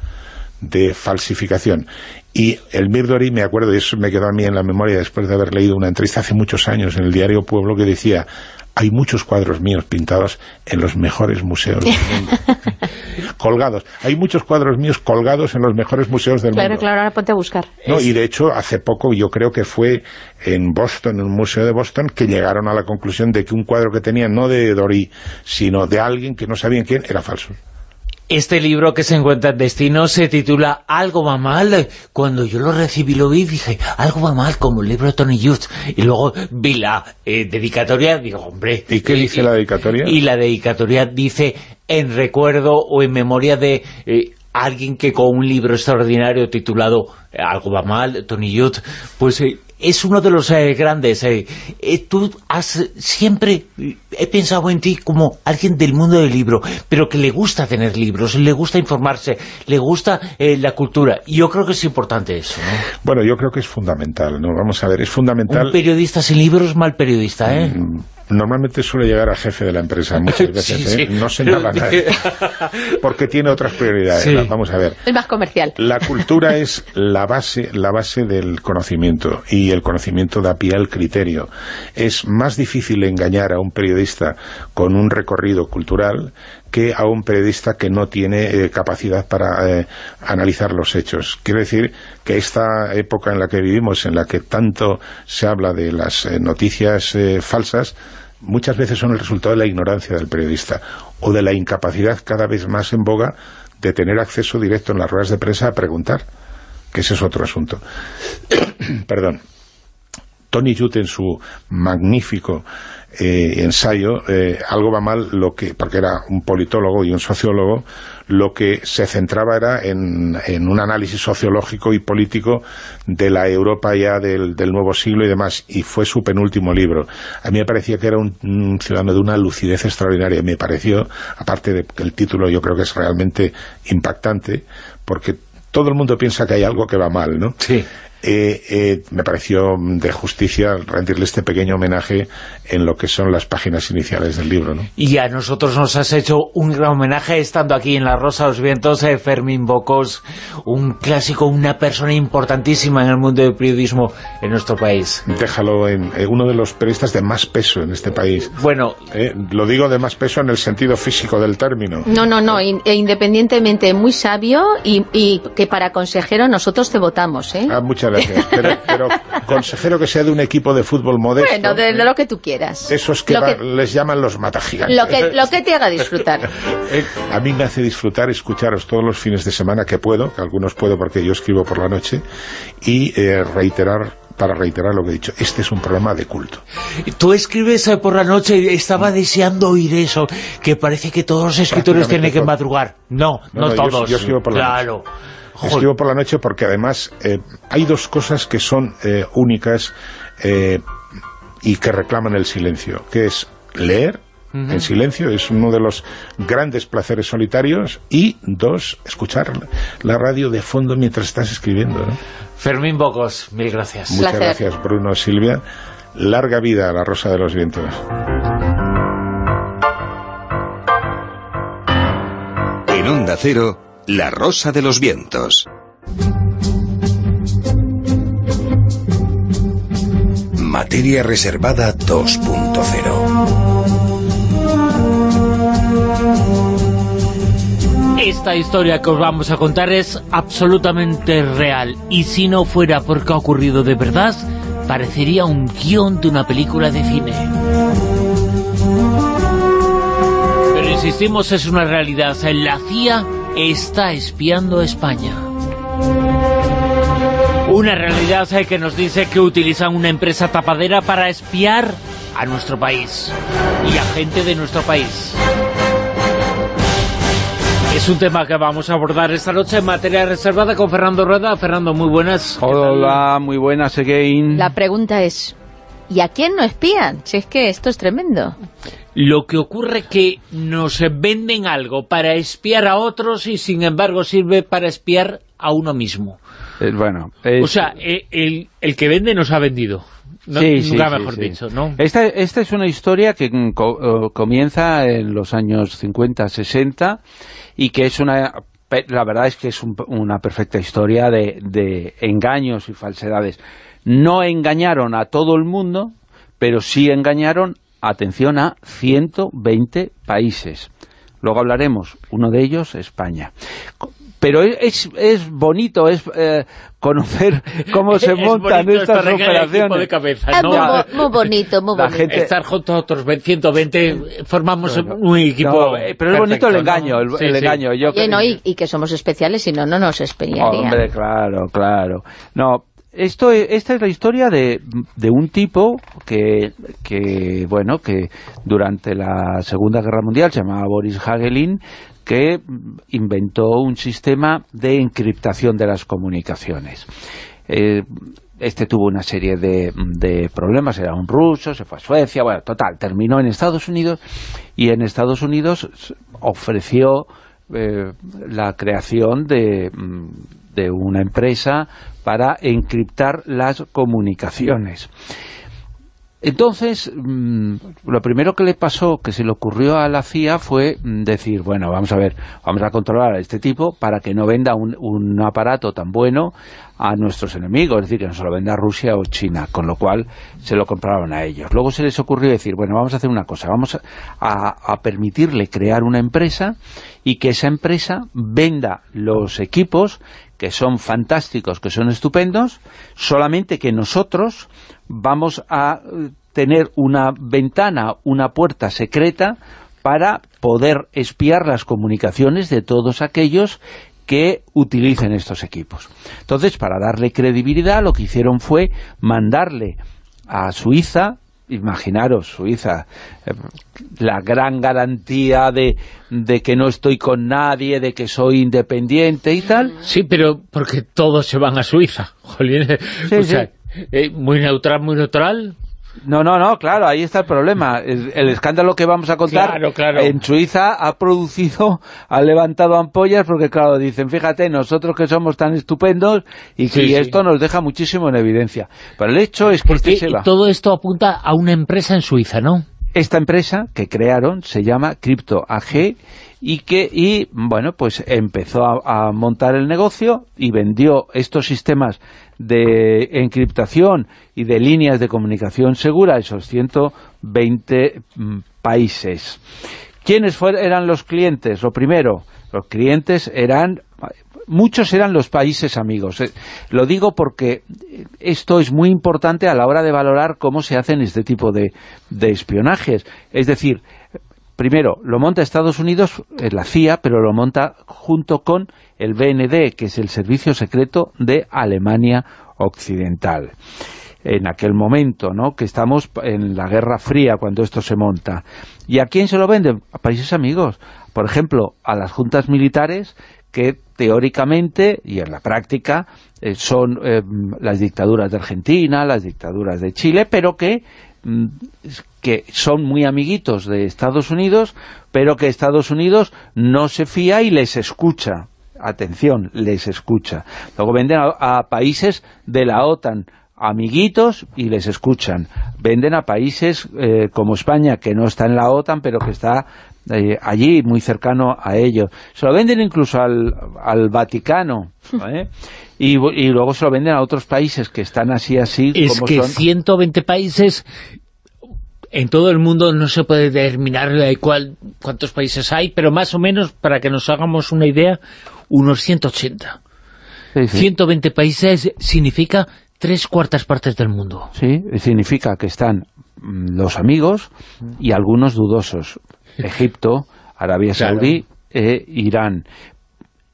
[SPEAKER 5] de falsificación. Y el Mirdori, me acuerdo, y eso me quedó a mí en la memoria después de haber leído una entrevista hace muchos años en el diario Pueblo que decía hay muchos cuadros míos pintados en los mejores museos del mundo. [laughs] colgados. Hay muchos cuadros míos colgados en los mejores museos del
[SPEAKER 4] mundo.
[SPEAKER 5] Claro,
[SPEAKER 4] claro, ahora ponte a buscar.
[SPEAKER 5] No, y de hecho, hace poco, yo creo que fue en Boston, en un museo de Boston, que llegaron a la conclusión de que un cuadro que tenían, no de Dori, sino de alguien que no sabían quién, era falso.
[SPEAKER 2] Este libro que se encuentra en Destino se titula Algo va mal. Cuando yo lo recibí lo vi, dije, algo va mal, como el libro de Tony Youth. Y luego vi la eh, dedicatoria, digo, hombre...
[SPEAKER 5] ¿Y qué dice la dedicatoria?
[SPEAKER 2] Y la dedicatoria dice, en recuerdo o en memoria de... Eh, alguien que con un libro extraordinario titulado Algo va mal, Tony Youth, pues eh, es uno de los eh, grandes. Eh, eh, tú has siempre, he pensado en ti como alguien del mundo del libro, pero que le gusta tener libros, le gusta informarse, le gusta la cultura. Y yo creo que es importante eso,
[SPEAKER 5] Bueno, yo creo que es fundamental, ¿no? Vamos a ver, es fundamental...
[SPEAKER 2] Un periodista sin libros, mal periodista, ¿eh? Mm,
[SPEAKER 5] normalmente suele llegar a jefe de la empresa muchas [laughs] veces, ¿eh? no señala a [laughs] nadie, porque tiene otras prioridades. Vamos a ver.
[SPEAKER 4] El más comercial.
[SPEAKER 5] La cultura [laughs] es la base, la base del conocimiento, y el conocimiento da pie al criterio. Es más difícil engañar a un periodista con un recorrido cultural que a un periodista que no tiene eh, capacidad para eh, analizar los hechos. Quiero decir que esta época en la que vivimos, en la que tanto se habla de las noticias falsas, muchas veces son el resultado de la ignorancia del periodista o de la incapacidad cada vez más en boga de tener acceso directo en las ruedas de prensa a preguntar, que ese es otro asunto. [coughs] Perdón. Tony Judd en su magnífico eh, ensayo, eh, algo va mal, lo que porque era un politólogo y un sociólogo, lo que se centraba era en, un análisis sociológico y político de la Europa ya del, nuevo siglo y demás, y fue su penúltimo libro. A mí me parecía que era un, ciudadano de una lucidez extraordinaria, me pareció, aparte de que el título yo creo que es realmente impactante, porque todo el mundo piensa que hay algo que va mal, ¿no?
[SPEAKER 2] Sí.
[SPEAKER 5] Eh, eh, me pareció de justicia rendirle este pequeño homenaje en lo que son las páginas iniciales del libro. ¿no?
[SPEAKER 2] Y a nosotros nos has hecho un gran homenaje estando aquí en La Rosa de los Vientos, eh, Fermín Bocos, un clásico, una persona importantísima en el mundo del periodismo en nuestro país.
[SPEAKER 5] Déjalo en uno de los periodistas de más peso en este país.
[SPEAKER 2] Bueno,
[SPEAKER 5] lo digo de más peso en el sentido físico del término.
[SPEAKER 4] No, no, no, e independientemente muy sabio y, que para consejero nosotros te votamos. ¿eh?
[SPEAKER 5] Ah, muchas [laughs] pero, consejero que sea de un equipo de fútbol modesto.
[SPEAKER 4] Bueno, de, lo que tú quieras.
[SPEAKER 5] Esos que, les llaman los matagigantes.
[SPEAKER 4] Lo que, lo que te haga disfrutar. [laughs]
[SPEAKER 5] A mí me hace disfrutar escucharos todos los fines de semana que puedo, que algunos puedo porque yo escribo por la noche, y eh, reiterar para reiterar lo que he dicho, este es un programa de culto.
[SPEAKER 2] Tú escribes eh, por la noche y estaba deseando oír eso, que parece que todos los escritores tienen que madrugar. No, no, todos.
[SPEAKER 5] Yo, escribo por la
[SPEAKER 2] claro.
[SPEAKER 5] Escribo por la noche porque además eh, hay dos cosas que son eh, únicas eh, y que reclaman el silencio, que es leer en silencio, es uno de los grandes placeres solitarios, y dos, escuchar la radio de fondo mientras estás escribiendo.
[SPEAKER 2] Fermín Bocos, mil gracias.
[SPEAKER 5] Muchas gracias, Bruno, Silvia. Larga vida a la Rosa de los Vientos.
[SPEAKER 6] En Onda Cero, La Rosa de los Vientos. Materia Reservada 2.0
[SPEAKER 2] Esta historia que os vamos a contar es absolutamente real y si no fuera porque ha ocurrido de verdad, parecería un guion de una película de cine. Pero insistimos, es una realidad. La CIA está espiando a España. Una realidad que nos dice que utilizan una empresa tapadera para espiar a nuestro país y a gente de nuestro país. Es un tema que vamos a abordar esta noche en materia reservada con Fernando Rueda. Fernando, muy buenas.
[SPEAKER 3] Hola, muy buenas again.
[SPEAKER 4] La pregunta es, ¿y a quién no espían? Si es que esto es tremendo.
[SPEAKER 2] Lo que ocurre que nos venden algo para espiar a otros y sin embargo sirve para espiar a uno mismo.
[SPEAKER 3] Eh, bueno,
[SPEAKER 2] O sea, eh, el, el que vende nos ha vendido. No,
[SPEAKER 3] Sí, sí,
[SPEAKER 2] nunca
[SPEAKER 3] sí,
[SPEAKER 2] mejor
[SPEAKER 3] sí.
[SPEAKER 2] dicho, ¿no?
[SPEAKER 3] Esta, esta es una historia que mm, co- eh, comienza en los años 50, 60 y que es una... La verdad es que es un- una perfecta historia de, de engaños y falsedades. No engañaron a todo el mundo, pero sí engañaron, atención, a 120 países. Luego hablaremos, uno de ellos, España. Pero es, es bonito, es eh, conocer [laughs] cómo se
[SPEAKER 2] Es
[SPEAKER 3] montan estas operaciones.
[SPEAKER 2] de cabeza,
[SPEAKER 4] muy, bonito, muy
[SPEAKER 3] La
[SPEAKER 4] bonito.
[SPEAKER 3] gente-
[SPEAKER 2] Estar juntos a otros 120, formamos
[SPEAKER 3] Bueno,
[SPEAKER 2] un equipo
[SPEAKER 3] no, eh, pero es bonito el engaño, el,
[SPEAKER 2] Sí,
[SPEAKER 3] el
[SPEAKER 2] sí.
[SPEAKER 3] engaño. Yo
[SPEAKER 4] Oye, no, y, y que somos especiales, si no, no nos espiarían.
[SPEAKER 3] Hombre, claro, claro. No, esto, e- esta es la historia de, de un tipo que, que, bueno, que durante la Segunda Guerra Mundial se llamaba Boris Hagelin, que inventó un sistema de encriptación de las comunicaciones. Eh, este tuvo una serie de, de problemas, era un ruso, se fue a Suecia, bueno, total, terminó en Estados Unidos y en Estados Unidos ofreció eh, la creación de, mm, de una empresa para encriptar las comunicaciones. Entonces, mm, lo primero que le pasó, que se le ocurrió a la CIA fue mm, decir, bueno, vamos a ver, vamos a controlar a este tipo para que no venda un, un aparato tan bueno a nuestros enemigos, es decir, que no se lo venda Rusia o China, con lo cual se lo compraron a ellos. Luego se les ocurrió decir, bueno, vamos a hacer una cosa, vamos a, a- a permitirle crear una empresa y que esa empresa venda los equipos que son fantásticos, que son estupendos, solamente que nosotros vamos a eh, tener una ventana, una puerta secreta para poder espiar las comunicaciones de todos aquellos que utilicen estos equipos. Entonces, para darle credibilidad, lo que hicieron fue mandarle a Suiza, imaginaros, Suiza, eh, la gran garantía de, de que no estoy con nadie, de que soy independiente y tal,
[SPEAKER 2] Sí, pero porque todos se van a Suiza. [laughs] Jolín. o sea, eh, muy neutral, muy neutral.
[SPEAKER 3] No, no, no, claro, ahí está el problema. El, el escándalo que vamos a contar
[SPEAKER 2] Claro, claro.
[SPEAKER 3] en Suiza ha producido, ha levantado ampollas porque, claro, dicen, fíjate, nosotros que somos tan estupendos y
[SPEAKER 2] Sí,
[SPEAKER 3] que
[SPEAKER 2] sí.
[SPEAKER 3] esto nos deja muchísimo en evidencia. Pero el hecho es que
[SPEAKER 2] Porque
[SPEAKER 3] este se va.
[SPEAKER 2] todo esto apunta a una empresa en Suiza, ¿no?
[SPEAKER 3] Esta empresa que crearon se llama Crypto AG y que y bueno pues empezó a, a montar el negocio y vendió estos sistemas de encriptación y de líneas de comunicación segura a esos 120 mm, países. ¿Quiénes fueron, eran los clientes? Lo primero, los clientes eran muchos eran los países amigos. Eh, Lo digo porque esto es muy importante a la hora de valorar cómo se hacen este tipo de, de espionajes. Es decir, primero, lo monta Estados Unidos, la CIA, pero lo monta junto con el BND, que es el Servicio Secreto de Alemania Occidental en aquel momento, ¿no? que estamos en la Guerra Fría cuando esto se monta. ¿Y a quién se lo venden? A países amigos. Por ejemplo, a las juntas militares que teóricamente y en la práctica eh, son eh, las dictaduras de Argentina, las dictaduras de Chile, pero que, que son muy amiguitos de Estados Unidos, pero que Estados Unidos no se fía y les escucha. Atención, les escucha. Luego venden a, países de la OTAN, amiguitos y les escuchan. Venden a países eh, como España, que no está en la OTAN, pero que está eh, allí, muy cercano a ellos. Se lo venden incluso al, al Vaticano, [laughs] ¿eh? Y, y, luego se lo venden a otros países que están así, así.
[SPEAKER 2] Es que 120 países en todo el mundo no se puede determinar cuál, cuántos países hay, pero más o menos, para que nos hagamos una idea, unos 180. 120 países significa tres cuartas partes del mundo.
[SPEAKER 3] Sí, significa que están mm, los amigos y algunos dudosos. Egipto, Arabia Saudí e Irán.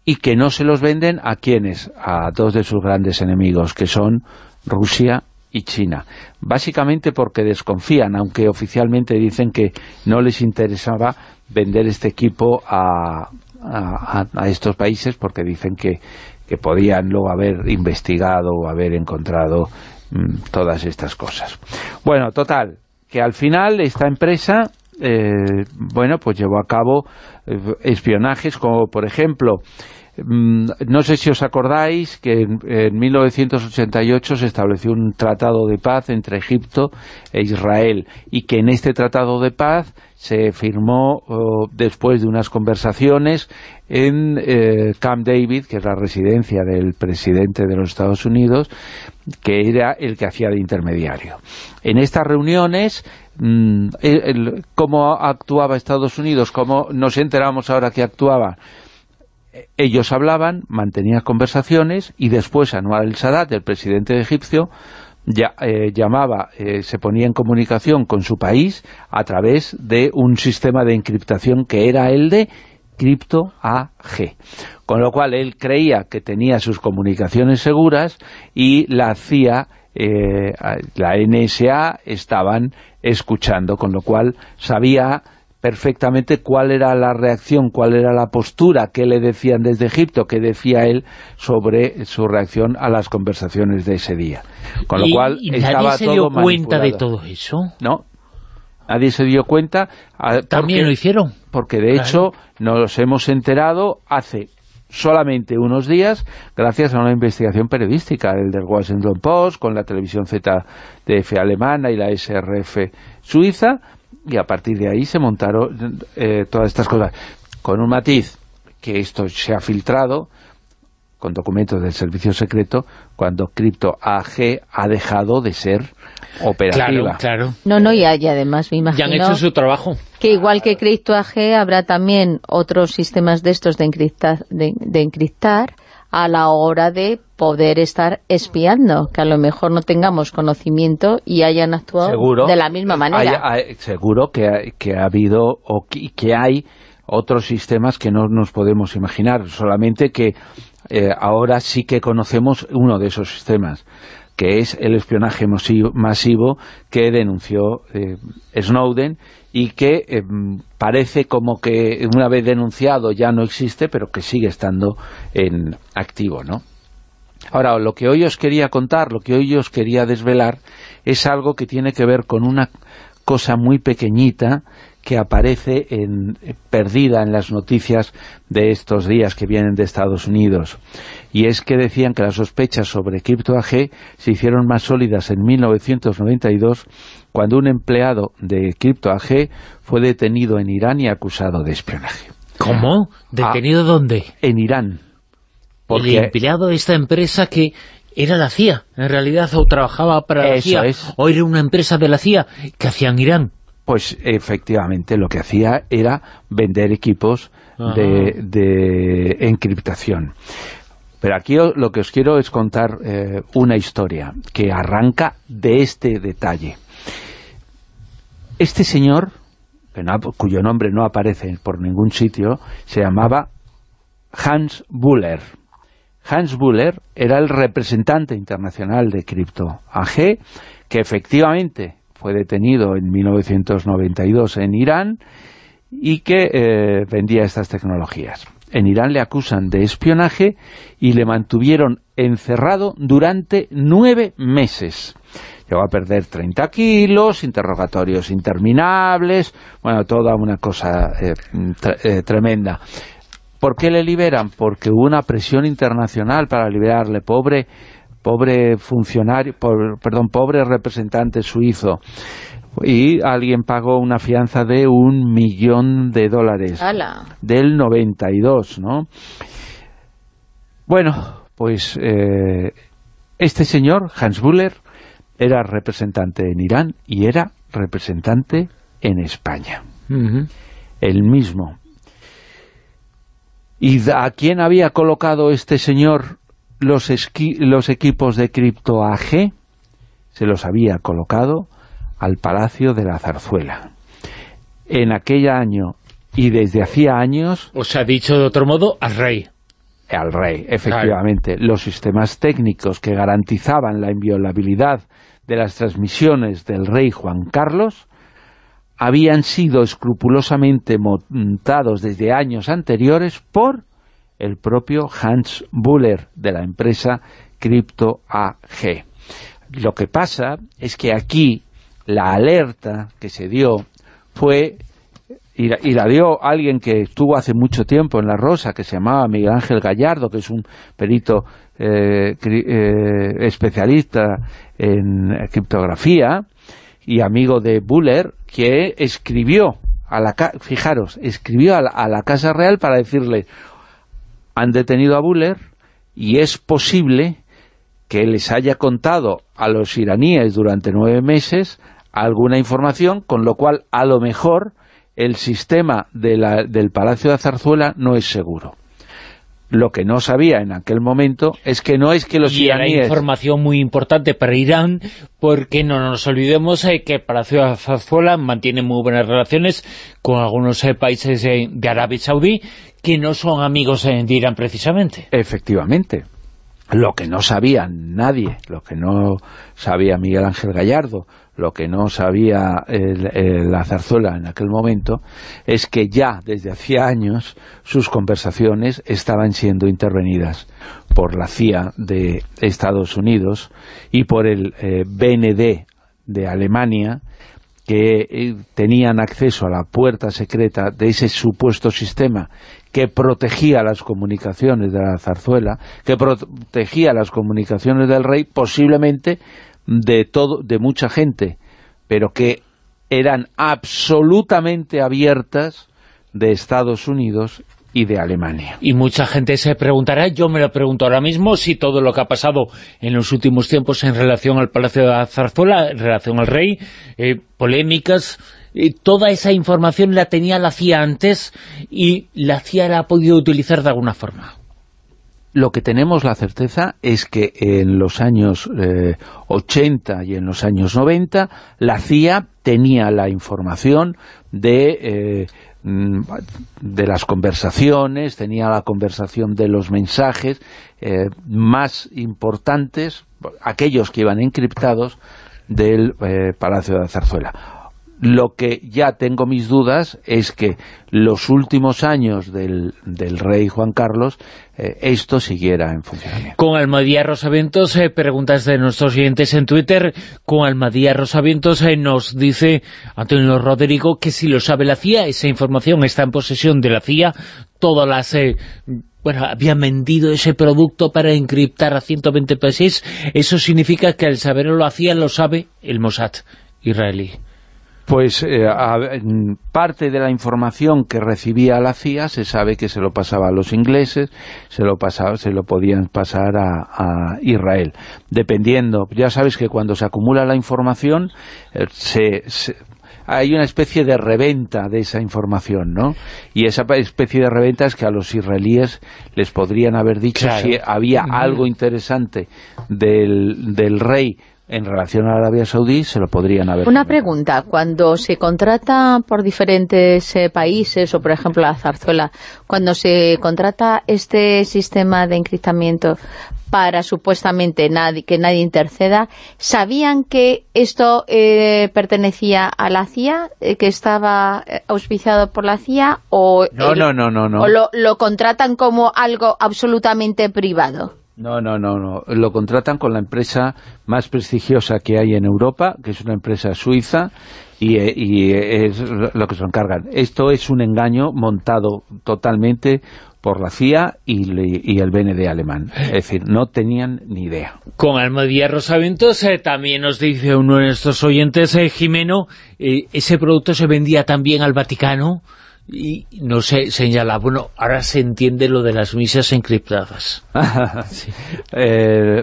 [SPEAKER 3] Y que no se los venden a quienes, a dos de sus grandes enemigos, que son Rusia y China. Básicamente porque desconfían, aunque oficialmente dicen que no les interesaba vender este equipo a, a, estos países porque dicen que, que, podían luego haber investigado o haber encontrado mm, todas estas cosas. Bueno, total, que al final esta empresa eh, bueno, pues llevó a cabo eh, espionajes como, por ejemplo, no sé si os acordáis que en, 1988 se estableció un tratado de paz entre Egipto e Israel y que en este tratado de paz se firmó oh, después de unas conversaciones en eh, Camp David, que es la residencia del presidente de los Estados Unidos, que era el que hacía de intermediario. En estas reuniones Mm, cómo actuaba Estados Unidos, cómo nos enteramos ahora que actuaba. Ellos hablaban, mantenían conversaciones y después Anwar el Sadat, el presidente egipcio, ya, eh, llamaba, eh, se ponía en comunicación con su país a través de un sistema de encriptación que era el de cripto AG. Con lo cual él creía que tenía sus comunicaciones seguras y la CIA, eh, la NSA, estaban escuchando, con lo cual sabía perfectamente cuál era la reacción, cuál era la postura, qué le decían desde Egipto, qué decía él sobre su reacción a las conversaciones de ese día. Con lo cual
[SPEAKER 2] ¿y nadie se dio cuenta de todo eso?
[SPEAKER 3] No, nadie se dio cuenta.
[SPEAKER 2] Ah, ¿También lo hicieron?
[SPEAKER 3] Porque de hecho nos hemos enterado hace solamente unos días, gracias a una investigación periodística, el del Washington Post, con la televisión ZDF alemana y la SRF suiza, y a partir de ahí se montaron eh, todas estas cosas. Con un matiz, que esto se ha filtrado, con documentos del servicio secreto, cuando Crypto AG ha dejado de ser operativa.
[SPEAKER 2] Claro, claro.
[SPEAKER 4] No, no, y, además me imagino...
[SPEAKER 2] Ya han hecho su trabajo.
[SPEAKER 4] Que igual que Crypto AG habrá también otros sistemas de estos de encriptar, de, encriptar a la hora de poder estar espiando, que a lo mejor no tengamos conocimiento y hayan actuado de la misma manera.
[SPEAKER 3] seguro que, que ha habido o que hay otros sistemas que no nos podemos imaginar, solamente que eh, ahora sí que conocemos uno de esos sistemas, que es el espionaje masivo que denunció eh, Snowden y que eh, parece como que una vez denunciado ya no existe, pero que sigue estando en activo, ¿no? Ahora, lo que hoy os quería contar, lo que hoy os quería desvelar, es algo que tiene que ver con una cosa muy pequeñita que aparece en, perdida en las noticias de estos días que vienen de Estados Unidos. Y es que decían que las sospechas sobre Crypto AG se hicieron más sólidas en 1992 cuando un empleado de Crypto AG fue detenido en Irán y acusado de espionaje.
[SPEAKER 2] ¿Cómo? ¿Detenido ah, dónde?
[SPEAKER 3] En Irán.
[SPEAKER 2] Porque... El empleado de esta empresa que era la CIA, en realidad, o trabajaba para la CIA, o era una empresa de la CIA que hacía en Irán.
[SPEAKER 3] Pues efectivamente lo que hacía era vender equipos de, encriptación. Pero aquí lo que os quiero es contar eh, una historia que arranca de este detalle. Este señor, cuyo nombre no aparece por ningún sitio, se llamaba Hans Buller. Hans Buller era el representante internacional de Crypto AG, que efectivamente fue detenido en 1992 en Irán y que eh, vendía estas tecnologías. en Irán le acusan de espionaje y le mantuvieron encerrado durante nueve meses. Llegó a perder 30 kilos, interrogatorios interminables, bueno, toda una cosa eh, eh, tremenda. ¿Por qué le liberan? Porque hubo una presión internacional para liberarle, pobre pobre funcionario, perdón, pobre representante suizo y alguien pagó una fianza de un millón de dólares del 92, ¿no? Bueno, pues eh, este señor, Hans Buller, era representante en Irán y era representante en España. El mismo. ¿Y a quién había colocado este señor los, los equipos de cripto AG? Se los había colocado al Palacio de la Zarzuela. En aquel año y desde hacía años...
[SPEAKER 2] O sea, dicho de otro modo, al rey.
[SPEAKER 3] Al rey, efectivamente. Los sistemas técnicos que garantizaban la inviolabilidad de las transmisiones del rey Juan Carlos habían sido escrupulosamente montados desde años anteriores por el propio Hans Buller de la empresa Crypto AG. Lo que pasa es que aquí la alerta que se dio fue y la, dio alguien que estuvo hace mucho tiempo en La Rosa, que se llamaba Miguel Ángel Gallardo, que es un perito eh, eh, especialista en criptografía y amigo de Buller, que escribió, a la fijaros, escribió a la Casa Real para decirle, han detenido a Buller y es posible que les haya contado a los iraníes durante nueve meses alguna información, con lo cual a lo mejor el sistema del Palacio de Zarzuela no es seguro. Lo que no sabía en aquel momento es que no es que los
[SPEAKER 2] y
[SPEAKER 3] iraníes...
[SPEAKER 2] era información muy importante para Irán, porque no nos olvidemos eh, que Palacio de Zarzuela mantiene muy buenas relaciones con algunos eh, países eh, de Arabia Saudí que no son amigos de Irán precisamente.
[SPEAKER 3] Efectivamente. Lo que no sabía nadie, lo que no sabía Miguel Ángel Gallardo, lo que no sabía la zarzuela en aquel momento, es que ya desde hacía años sus conversaciones estaban siendo intervenidas por la CIA de Estados Unidos y por el eh, BND de Alemania, que eh, tenían acceso a la puerta secreta de ese supuesto sistema que protegía las comunicaciones de la zarzuela, que protegía las comunicaciones del rey, posiblemente de, todo, de mucha gente, pero que eran absolutamente abiertas de Estados Unidos y de Alemania.
[SPEAKER 2] Y mucha gente se preguntará, yo me lo pregunto ahora mismo, si todo lo que ha pasado en los últimos tiempos en relación al Palacio de la Zarzuela, en relación al rey, eh, polémicas, eh, toda esa información la tenía la CIA antes y la CIA la ha podido utilizar de alguna forma
[SPEAKER 3] lo que tenemos la certeza es que en los años 80 eh, y en los años 90 la CIA tenía la información de, eh, mm, de las conversaciones, tenía la conversación de los mensajes eh, más importantes, aquellos que iban encriptados del Palacio de la Zarzuela. Lo que ya tengo mis dudas es que los últimos años del, rey Juan Carlos eh, esto siguiera en funcionamiento.
[SPEAKER 2] Con Almadía Rosavientos, eh, preguntas de nuestros oyentes en Twitter, con Almadía Rosavientos eh, nos dice Antonio Rodrigo que si lo sabe la CIA, esa información está en posesión de la CIA, todas las... bueno, habían vendido ese producto para encriptar a 120 países, eso significa que al saberlo lo hacía, lo sabe el Mossad israelí.
[SPEAKER 3] Pues eh, parte de la información que recibía la CIA se sabe que se lo pasaba a los ingleses, se lo pasaba, se lo podían pasar a, Israel. Dependiendo, ya sabes que cuando se acumula la información, eh, hay una especie de reventa de esa información, ¿no? Y esa especie de reventa es que a los israelíes les podrían haber dicho si había algo interesante del, del rey en relación a Arabia Saudí se lo podrían haber...
[SPEAKER 4] Una pregunta, cuando se contrata por diferentes eh, países, o por ejemplo la zarzuela, cuando se contrata este sistema de encriptamiento para supuestamente nadie, que nadie interceda, ¿sabían que esto eh, pertenecía a la CIA, eh, que estaba eh, auspiciado por la CIA, o,
[SPEAKER 3] no, no, no, no, no.
[SPEAKER 4] o lo, lo contratan como algo absolutamente privado?
[SPEAKER 3] No, no, no, no. Lo contratan con la empresa más prestigiosa que hay en Europa, que es una empresa suiza, y, eh, y es lo que se encargan. Esto es un engaño montado totalmente por la CIA y, el BND alemán. Es decir, no tenían ni idea.
[SPEAKER 2] Con Almadía Rosaventos eh, también nos dice uno de nuestros oyentes, eh, Jimeno, eh, ese producto se vendía también al Vaticano y no se señala, bueno, ahora se entiende lo de las misas encriptadas. [laughs]
[SPEAKER 3] Sí. Eh,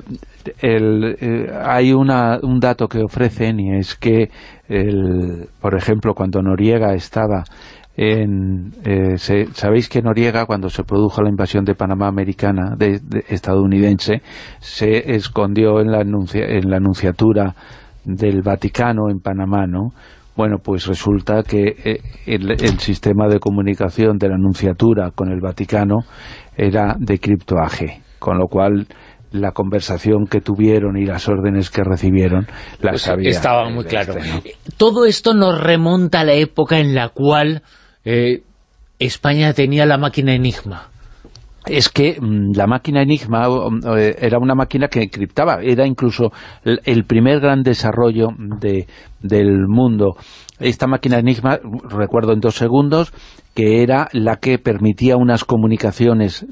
[SPEAKER 3] el, eh, hay una- un dato que ofrecen y es que, el, por ejemplo, cuando Noriega estaba en... eh, se- Sabéis que Noriega, cuando se produjo la invasión de Panamá americana, de, de- estadounidense, se escondió en la, anuncia- en la anunciatura del Vaticano en Panamá, ¿no? Bueno, pues resulta que eh, el, el sistema de comunicación de la anunciatura con el Vaticano era de cripto AG, con lo cual la conversación que tuvieron y las órdenes que recibieron las
[SPEAKER 2] Pues
[SPEAKER 3] sabía
[SPEAKER 2] estaba muy claro.
[SPEAKER 3] este, ¿no?
[SPEAKER 2] Todo esto nos remonta a la época en la cual eh, España tenía la máquina Enigma.
[SPEAKER 3] Es que mm, la máquina Enigma um, eh, era una máquina que encriptaba, era incluso el, primer gran desarrollo de, del mundo. Esta máquina Enigma, recuerdo en dos segundos, que era la que permitía unas comunicaciones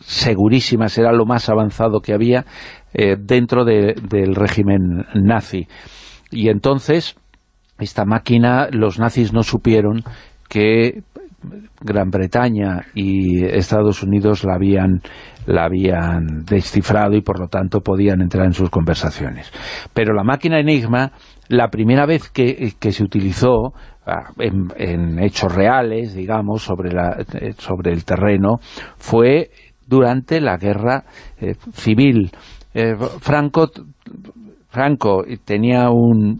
[SPEAKER 3] segurísimas, era lo más avanzado que había eh, dentro de- del régimen nazi. Y entonces, esta máquina, los nazis no supieron que Gran Bretaña y Estados Unidos la habían, la habían descifrado y por lo tanto podían entrar en sus conversaciones. Pero la máquina Enigma, la primera vez que, que se utilizó ah, en, en hechos reales, digamos, sobre, la, eh, sobre el terreno, fue durante la guerra eh, civil. Eh, Franco Franco tenía un,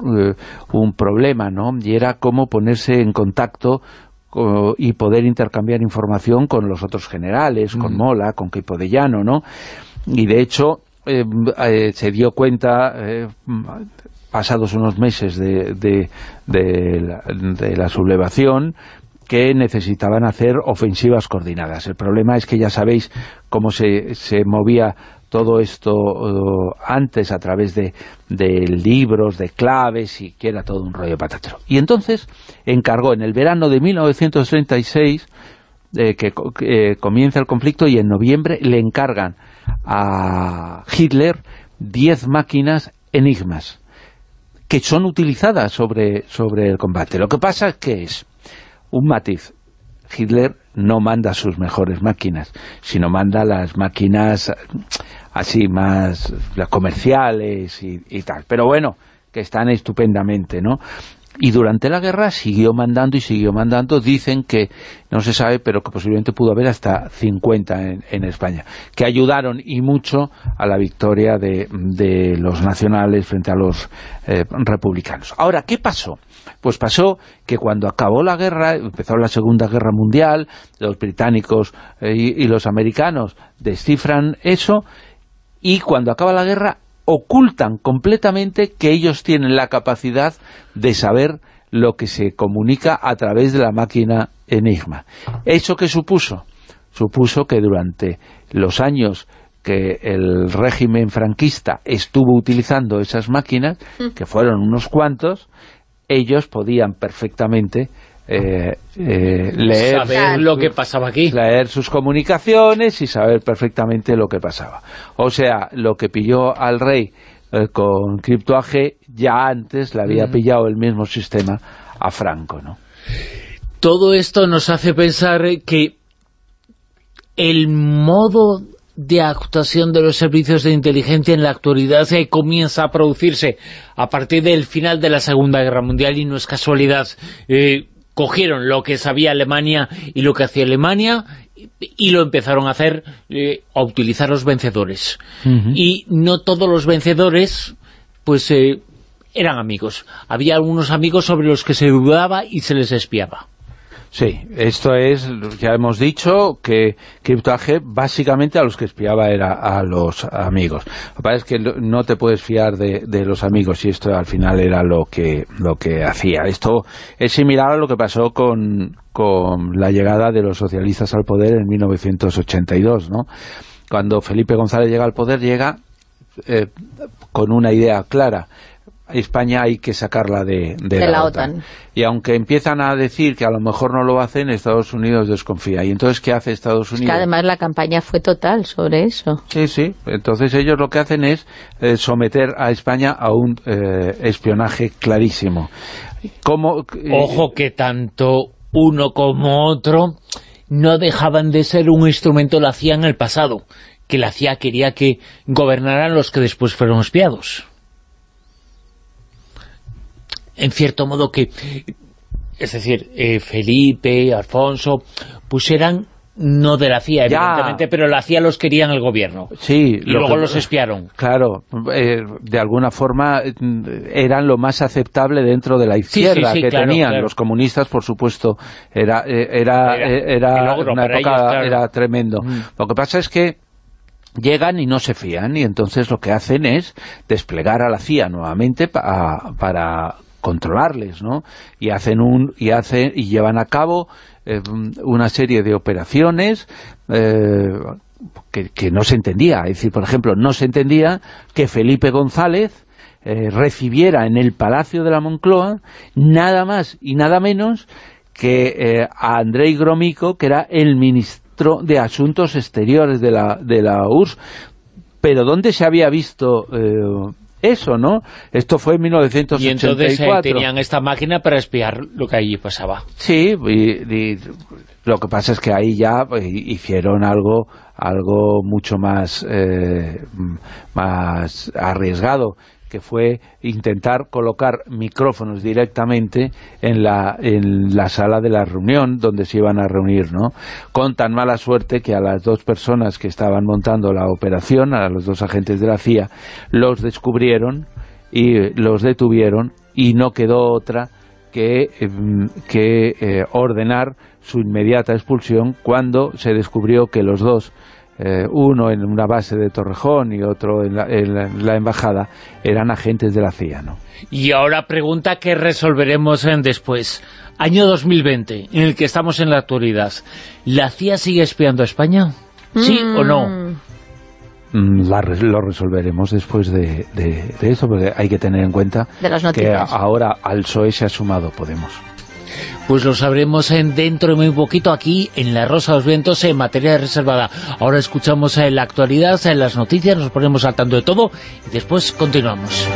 [SPEAKER 3] un problema, ¿no? Y era cómo ponerse en contacto co- y poder intercambiar información con los otros generales, con Mola, con Queipo de Llano, ¿no? Y de hecho eh, eh, se dio cuenta eh, pasados unos meses de, de, de la, de la sublevación que necesitaban hacer ofensivas coordinadas. El problema es que ya sabéis cómo se, se movía todo esto eh, antes a través de, de libros, de claves y que era todo un rollo patatero. Y entonces encargó en el verano de 1936 eh, que, eh, comienza el conflicto y en noviembre le encargan a Hitler 10 máquinas enigmas que son utilizadas sobre, sobre el combate. Lo que pasa es que es un matiz. Hitler no manda sus mejores máquinas, sino manda las máquinas eh, así más las comerciales y, y tal. Pero bueno, que están estupendamente, ¿no? Y durante la guerra siguió mandando y siguió mandando. Dicen que, no se sabe, pero que posiblemente pudo haber hasta 50 en, en España, que ayudaron y mucho a la victoria de, de los nacionales frente a los eh, republicanos. Ahora, ¿qué pasó? Pues pasó que cuando acabó la guerra, empezó la Segunda Guerra Mundial, los británicos eh, y, y los americanos descifran eso, y cuando acaba la guerra ocultan completamente que ellos tienen la capacidad de saber lo que se comunica a través de la máquina Enigma. ¿Eso qué supuso? Supuso que durante los años que el régimen franquista estuvo utilizando esas máquinas, que fueron unos cuantos, ellos podían perfectamente eh, eh, leer
[SPEAKER 2] Saber lo que pasaba aquí.
[SPEAKER 3] leer sus comunicaciones y saber perfectamente lo que pasaba. O sea, lo que pilló al rey eh, con Crypto AG, ya antes le había pillado el mismo sistema a Franco, ¿no?
[SPEAKER 2] Todo esto nos hace pensar que el modo de actuación de los servicios de inteligencia en la actualidad eh, comienza a producirse a partir del final de la Segunda Guerra Mundial y no es casualidad. Eh, cogieron lo que sabía Alemania y lo que hacía Alemania y- y lo empezaron a hacer, eh, a utilizar los vencedores. Y no todos los vencedores, pues, eh, eran amigos. Había algunos amigos sobre los que se dudaba y se les espiaba.
[SPEAKER 3] Sí, esto es, ya hemos dicho, que criptoaje básicamente a los que espiaba era a los amigos. Lo que pasa es que no te puedes fiar de, los amigos y esto al final era lo que, lo que hacía. Esto es similar a lo que pasó con, con la llegada de los socialistas al poder en 1982, ¿no? Cuando Felipe González llega al poder, llega eh, con una idea clara España hay que sacarla de, la, OTAN. Y aunque empiezan a decir que a lo mejor no lo hacen, Estados Unidos desconfía. ¿Y entonces qué hace Estados Unidos?
[SPEAKER 4] que además la campaña fue total sobre eso.
[SPEAKER 3] Sí, sí. Entonces ellos lo que hacen es eh, someter a España a un eh, espionaje clarísimo.
[SPEAKER 2] ¿Cómo, eh, Ojo que tanto uno como otro no dejaban de ser un instrumento la CIA en el pasado, que la CIA quería que gobernaran los que después fueron espiados en cierto modo que, es decir, eh, Felipe, Alfonso, pusieran no de la CIA, evidentemente, pero la CIA los querían el gobierno.
[SPEAKER 3] Sí.
[SPEAKER 2] Y luego los espiaron.
[SPEAKER 3] Claro, eh, de alguna forma eran lo más aceptable dentro de la izquierda que tenían. Los comunistas, por supuesto, era, eh, era, era, una época, era tremendo. Mm. Lo que pasa es que llegan y no se fían, y entonces lo que hacen es desplegar a la CIA nuevamente para controlarles, ¿no? Y hacen un y hacen y llevan a cabo eh, una serie de operaciones eh, que, no se entendía. Es decir, por ejemplo, no se entendía que Felipe González eh, recibiera en el Palacio de la Moncloa nada más y nada menos que a Andrei Gromico, que era el ministro de Asuntos Exteriores de la, de la URSS. Pero ¿dónde se había visto eso, ¿no? Esto fue en 1984. Y entonces eh,
[SPEAKER 2] tenían esta máquina para espiar lo que allí pasaba.
[SPEAKER 3] Sí, y, lo que pasa es que ahí ya pues, hicieron algo algo mucho más, eh, más arriesgado que fue intentar colocar micrófonos directamente en la, en la sala de la reunión donde se iban a reunir, ¿no? Con tan mala suerte que a las dos personas que estaban montando la operación, a los dos agentes de la CIA, los descubrieron y los detuvieron y no quedó otra que, em, que eh, ordenar su inmediata expulsión cuando se descubrió que los dos eh, uno en una base de Torrejón y otro en la, embajada, eran agentes de la CIA, ¿no?
[SPEAKER 2] Y ahora pregunta que resolveremos en después. Año 2020, en el que estamos en la actualidad. ¿La CIA sigue espiando a España? ¿Sí o no?
[SPEAKER 3] Mm, lo resolveremos después de, eso, porque hay que tener en cuenta que ahora al PSOE se ha sumado Podemos.
[SPEAKER 2] Pues lo sabremos en dentro de muy poquito aquí en La Rosa de los Vientos en materia reservada. Ahora escuchamos en la actualidad, en las noticias, nos ponemos al tanto de todo y después continuamos.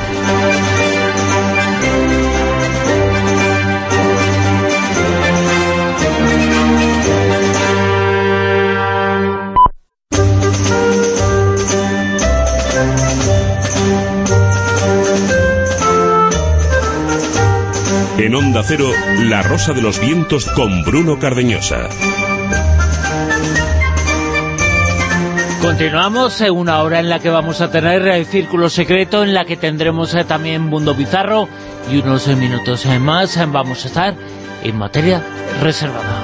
[SPEAKER 1] En Onda Cero, La Rosa de los Vientos con Bruno Cardeñosa.
[SPEAKER 2] Continuamos en una hora en la que vamos a tener el Círculo Secreto, en la que tendremos eh, también Mundo Bizarro, y unos minutos más eh, vamos a estar en materia reservada.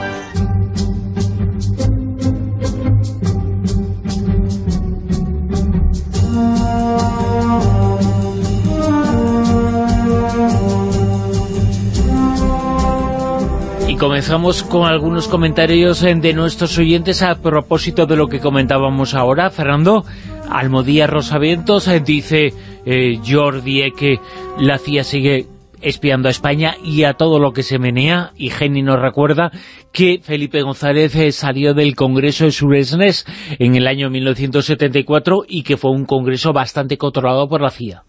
[SPEAKER 2] Comenzamos con algunos comentarios eh, de nuestros oyentes a propósito de lo que comentábamos ahora. Fernando, Almodía Rosavientos eh, dice eh, Jordi que la CIA sigue espiando a España y a todo lo que se menea, y Jenny nos recuerda que Felipe González salió del Congreso de Suresnes en el año 1974 y que fue un congreso bastante controlado por la CIA.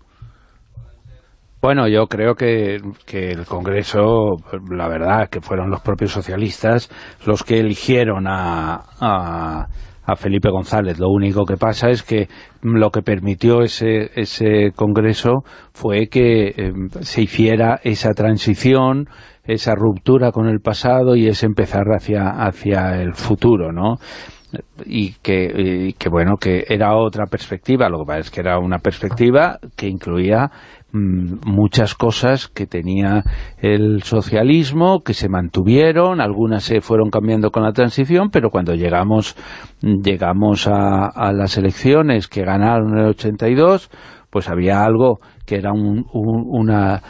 [SPEAKER 3] Bueno, yo creo que, el Congreso, la verdad, que fueron los propios socialistas los que eligieron a, a, Felipe González. Lo único que pasa es que lo que permitió ese, ese Congreso fue que em, se hiciera esa transición, esa ruptura con el pasado y ese empezar hacia, hacia el futuro, ¿no? y que, y que bueno, que era otra perspectiva, lo que pasa es que era una perspectiva que incluía muchas cosas que tenía el socialismo, que se mantuvieron, algunas se fueron cambiando con la transición, pero cuando llegamos llegamos a, a las elecciones que ganaron en el 82, pues había algo que era un, una,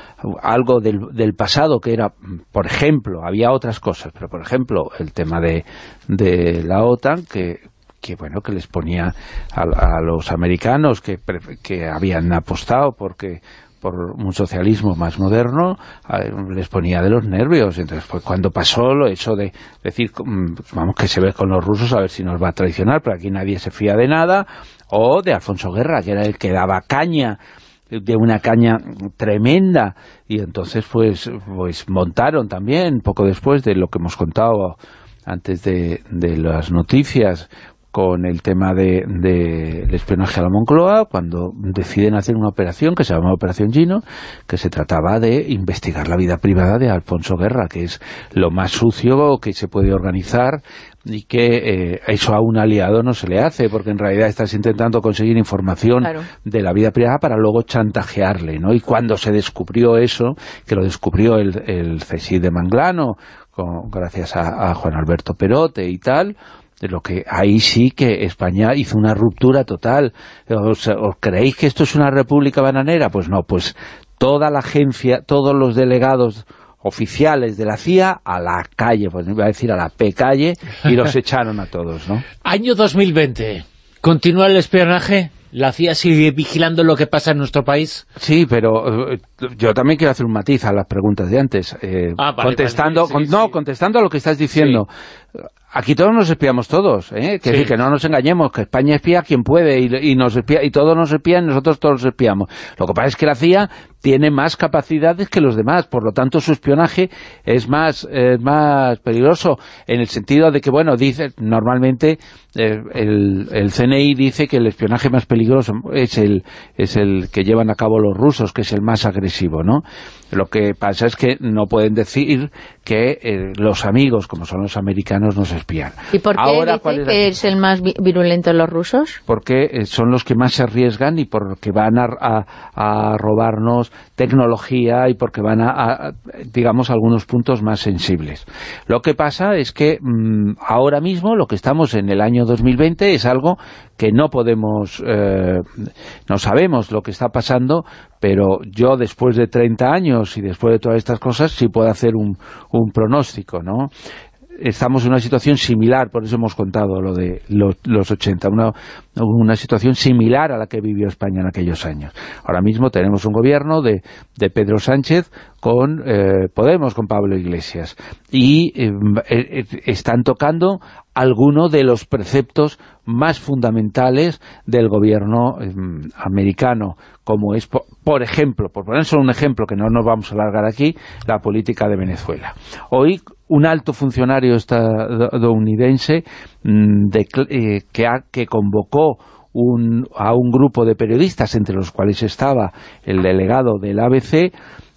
[SPEAKER 3] algo del, del, pasado que era, por ejemplo, había otras cosas, pero por ejemplo, el tema de, de la OTAN, que, que bueno que les ponía a, a los americanos que, que habían apostado porque por un socialismo más moderno, les ponía de los nervios. Entonces, pues cuando pasó lo eso de decir, mm, vamos, que se ve con los rusos a ver si nos va a traicionar, pero aquí nadie se fía de nada, o de Alfonso Guerra, que era el que daba caña de una caña tremenda y entonces pues pues montaron también poco después de lo que hemos contado antes de las noticias con el tema del de, espionaje a la Moncloa, cuando deciden hacer una operación que se llama Operación Gino, que se trataba de investigar la vida privada de Alfonso Guerra, que es lo más sucio que se puede organizar y que eh, eso a un aliado no se le hace, porque en realidad estás intentando conseguir información de la vida privada para luego chantajearle, ¿no? Y cuando se descubrió eso, que lo descubrió el, el CSI de Manglano, con, gracias a, a Juan Alberto Perote y tal, de lo que ahí sí que España hizo una ruptura total. ¿Os, creéis que esto es una república bananera? Pues no, pues toda la agencia, todos los delegados oficiales de la CIA a la calle, pues iba a decir a la P calle, y los [laughs] echaron a todos, ¿no?
[SPEAKER 2] Año 2020. ¿Continúa el espionaje? ¿La CIA sigue vigilando lo que pasa en nuestro país?
[SPEAKER 3] Sí, pero eh, yo también quiero hacer un matiz a las preguntas de antes. Eh, ah, contestando, no, contestando a lo que estás diciendo. Aquí todos nos espiamos todos, ¿eh? que, decir, que no nos engañemos, que España espía a quien puede y, nos espía, y todos nos espían y nosotros todos nos espiamos. Lo que pasa es que la CIA tiene más capacidades que los demás, por lo tanto su espionaje es más, más peligroso en el sentido de que, bueno, dice normalmente eh, el, el, CNI dice que el espionaje más peligroso es el, es el que llevan a cabo los rusos, que es el más agresivo, ¿no? Lo que pasa es que no pueden decir que eh, los amigos, como son los americanos, nos espían.
[SPEAKER 4] ¿Y por qué Ahora, dice que es el más virulento los rusos?
[SPEAKER 3] Porque eh, son los que más se arriesgan y porque van a, a, robarnos tecnología y porque van a, digamos, algunos puntos más sensibles. Lo que pasa es que mm, ahora mismo, lo que estamos en el año 2020, es algo que no podemos, eh, no sabemos lo que está pasando, pero yo después de 30 años y después de todas estas cosas sí puedo hacer un, un pronóstico, ¿no? Estamos en una situación similar, por eso hemos contado lo de los, los 80, una, una, situación similar a la que vivió España en aquellos años. Ahora mismo tenemos un gobierno de, de Pedro Sánchez con eh, Podemos, con Pablo Iglesias, y eh, eh, están tocando algunos de los preceptos más fundamentales del gobierno americano, como es, por ejemplo, por poner solo un ejemplo que no nos vamos a alargar aquí, la política de Venezuela. Hoy un alto funcionario estadounidense mm, eh, que, convocó a un grupo de periodistas, entre los cuales estaba el delegado del ABC,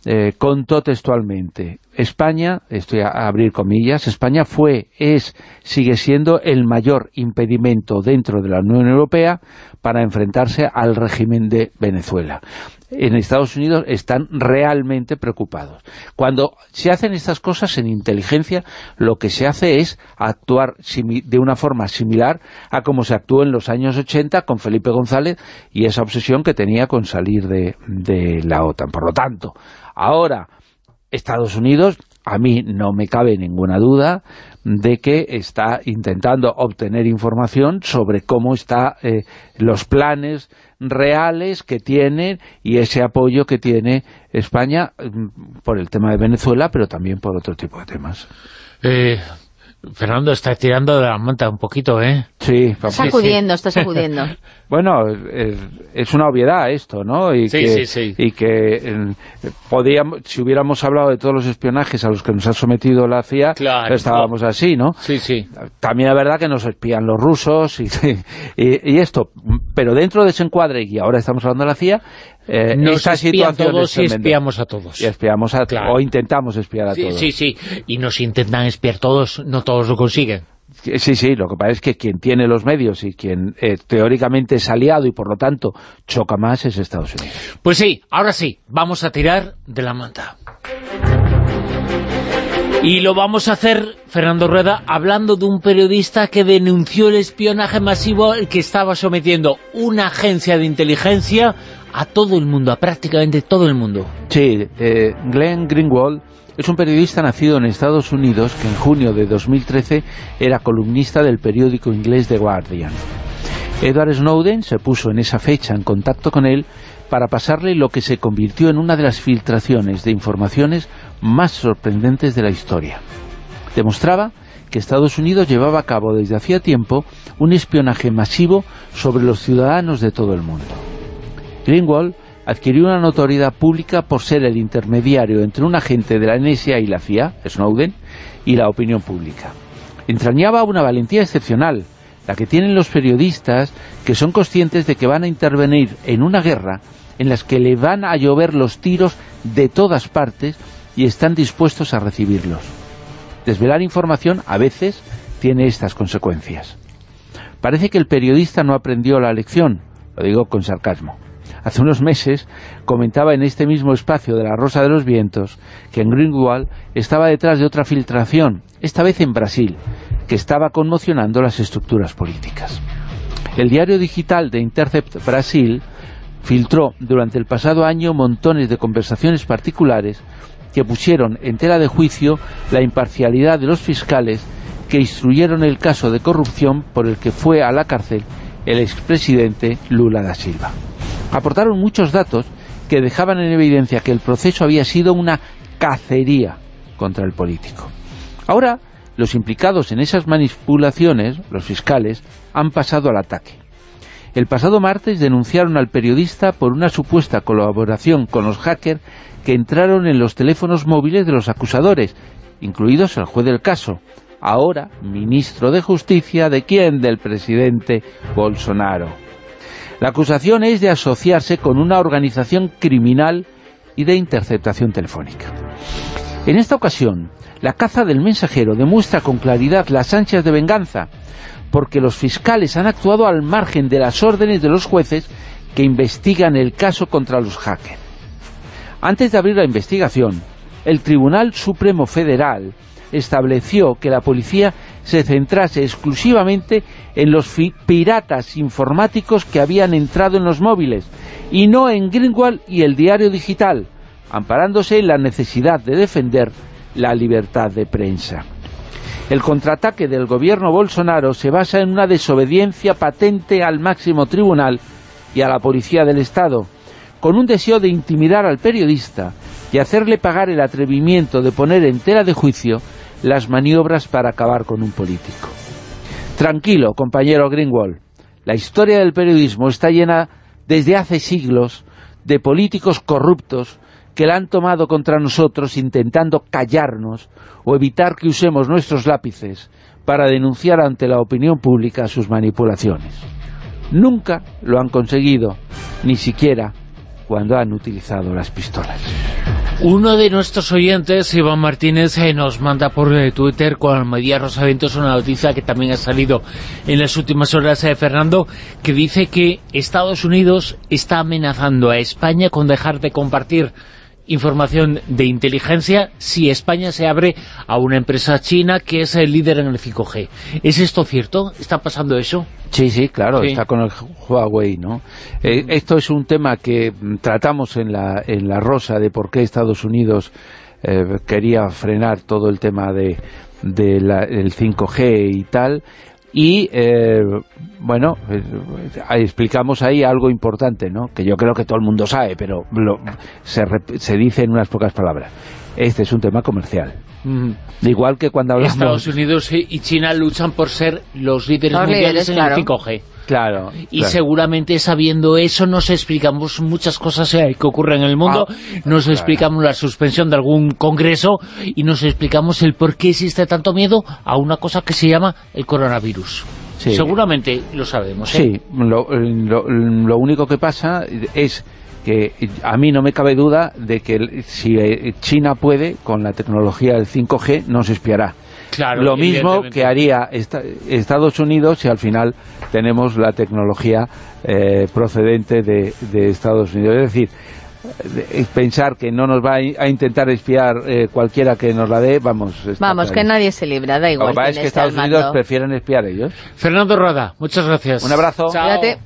[SPEAKER 3] eh, contó textualmente, España, estoy a abrir comillas, España fue, es, sigue siendo el mayor impedimento dentro de la Unión Europea para enfrentarse al régimen de Venezuela. En Estados Unidos están realmente preocupados. Cuando se hacen estas cosas en inteligencia, lo que se hace es actuar de una forma similar a como se actuó en los años 80 con Felipe González y esa obsesión que tenía con salir de, de la OTAN. Por lo tanto, ahora Estados Unidos, a mí no me cabe ninguna duda de que está intentando obtener información sobre cómo están eh, los planes reales que tiene y ese apoyo que tiene España mm, por el tema de Venezuela, pero también por otro tipo de temas.
[SPEAKER 2] Eh, Fernando está tirando de la manta un poquito, ¿eh?
[SPEAKER 3] Sí.
[SPEAKER 4] Está sacudiendo, está sacudiendo. [laughs]
[SPEAKER 3] bueno, es, una obviedad esto, ¿no? Y
[SPEAKER 2] sí,
[SPEAKER 3] que,
[SPEAKER 2] sí, sí.
[SPEAKER 3] Y que eh, podíamos, si hubiéramos hablado de todos los espionajes a los que nos ha sometido la CIA, estábamos así, ¿no?
[SPEAKER 2] Sí, sí.
[SPEAKER 3] También es verdad que nos espían los rusos y, [laughs] y, esto, pero dentro de ese encuadre, y ahora estamos hablando de la CIA,
[SPEAKER 2] eh, nos espían todos y espiamos a todos.
[SPEAKER 3] Y espiamos o intentamos espiar a todos.
[SPEAKER 2] Sí, sí, y nos intentan espiar todos, no todos lo consiguen.
[SPEAKER 3] Sí, sí, lo que pasa es que quien tiene los medios y quien eh, teóricamente es aliado y por lo tanto choca más es Estados Unidos.
[SPEAKER 2] Pues sí, ahora sí, vamos a tirar de la manta. Y lo vamos a hacer, Fernando Rueda, hablando de un periodista que denunció el espionaje masivo al que estaba sometiendo una agencia de inteligencia a todo el mundo, a prácticamente todo el mundo.
[SPEAKER 3] Sí, eh, Glenn Greenwald es un periodista nacido en Estados Unidos que en junio de 2013 era columnista del periódico inglés The Guardian. Edward Snowden se puso en esa fecha en contacto con él para pasarle lo que se convirtió en una de las filtraciones de informaciones más sorprendentes de la historia. Demostraba que Estados Unidos llevaba a cabo desde hacía tiempo un espionaje masivo sobre los ciudadanos de todo el mundo. Greenwald adquirió una notoriedad pública por ser el intermediario entre un agente de la NSA y la CIA, Snowden, y la opinión pública. Entrañaba una valentía excepcional, la que tienen los periodistas que son conscientes de que van a intervenir en una guerra en las que le van a llover los tiros de todas partes y están dispuestos a recibirlos. Desvelar información a veces tiene estas consecuencias. Parece que el periodista no aprendió la lección, lo digo con sarcasmo. Hace unos meses comentaba en este mismo espacio de la Rosa de los Vientos que en Greenwald estaba detrás de otra filtración, esta vez en Brasil, que estaba conmocionando las estructuras políticas. El diario digital de Intercept Brasil filtró durante el pasado año montones de conversaciones particulares que pusieron en tela de juicio la imparcialidad de los fiscales que instruyeron el caso de corrupción por el que fue a la cárcel el expresidente Lula da Silva. Aportaron muchos datos que dejaban en evidencia que el proceso había sido una cacería contra el político. Ahora, los implicados en esas manipulaciones, los fiscales, han pasado al ataque. El pasado martes denunciaron al periodista por una supuesta colaboración con los hackers que entraron en los teléfonos móviles de los acusadores, incluidos el juez del caso, ahora ministro de Justicia, ¿de quién? Del presidente Bolsonaro. La acusación es de asociarse con una organización criminal y de interceptación telefónica. En esta ocasión, la caza del mensajero demuestra con claridad las ansias de venganza, porque los fiscales han actuado al margen de las órdenes de los jueces que investigan el caso contra los hackers. Antes de abrir la investigación, el Tribunal Supremo Federal estableció que la policía se centrase exclusivamente en los piratas informáticos que habían entrado en los móviles y no en Greenwald y el diario digital, amparándose en la necesidad de defender la libertad de prensa. El contraataque del gobierno Bolsonaro se basa en una desobediencia patente al máximo tribunal y a la policía del Estado, con un deseo de intimidar al periodista y hacerle pagar el atrevimiento de poner en tela de juicio las maniobras para acabar con un político. Tranquilo, compañero Greenwald, la historia del periodismo está llena desde hace siglos de políticos corruptos que la han tomado contra nosotros intentando callarnos o evitar que usemos nuestros lápices para denunciar ante la opinión pública sus manipulaciones. Nunca lo han conseguido, ni siquiera cuando han utilizado las pistolas.
[SPEAKER 2] Uno de nuestros oyentes, Iván Martínez, eh, nos manda por eh, Twitter con Almería Rosaventos una noticia que también ha salido en las últimas horas, de eh, Fernando, que dice que Estados Unidos está amenazando a España con dejar de compartir información de inteligencia si España se abre a una empresa china que es el líder en el 5G. ¿Es esto cierto? ¿Está pasando eso?
[SPEAKER 3] Sí, sí, claro, está con el Huawei, ¿no? Eh, esto es un tema que tratamos en la, en la rosa de por qué Estados Unidos eh, quería frenar todo el tema de, de el 5G y tal, y eh, bueno, eh, explicamos ahí algo importante, ¿no? que yo creo que todo el mundo sabe, pero se, se dice en unas pocas palabras. Este es un tema comercial. Igual que cuando hablamos...
[SPEAKER 2] Estados Unidos y China luchan por ser los líderes mundiales en el 5G.
[SPEAKER 3] Claro.
[SPEAKER 2] Y seguramente sabiendo eso nos explicamos muchas cosas que ocurren en el mundo, ah, nos explicamos la suspensión de algún congreso y nos explicamos el por qué existe tanto miedo a una cosa que se llama el coronavirus. Seguramente lo sabemos.
[SPEAKER 3] ¿eh? Sí, lo único que pasa es que a mí no me cabe duda de que si eh, China puede, con la tecnología del 5G, nos espiará.
[SPEAKER 2] Claro,
[SPEAKER 3] Lo mismo que haría esta- Estados Unidos si al final tenemos la tecnología eh, procedente de, de Estados Unidos. Es decir, eh, pensar que no nos va a, intentar espiar eh, cualquiera que nos la dé, vamos...
[SPEAKER 4] Vamos, que nadie se libra, da
[SPEAKER 3] Lo
[SPEAKER 4] igual
[SPEAKER 3] que pasa
[SPEAKER 4] quién
[SPEAKER 3] es que Estados Unidos prefieren espiar ellos.
[SPEAKER 2] Fernando Roda, muchas gracias.
[SPEAKER 3] Un abrazo.
[SPEAKER 2] Chao.
[SPEAKER 4] Cuídate.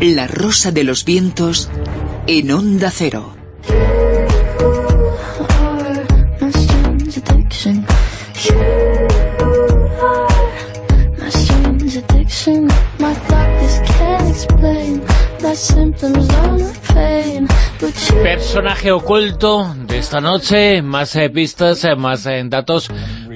[SPEAKER 7] La rosa de los vientos en onda cero.
[SPEAKER 8] Strange addiction. My doctors can't explain my symptoms or my pain. But you
[SPEAKER 2] Personaje oculto de esta noche, más eh, pistas, eh, más eh, datos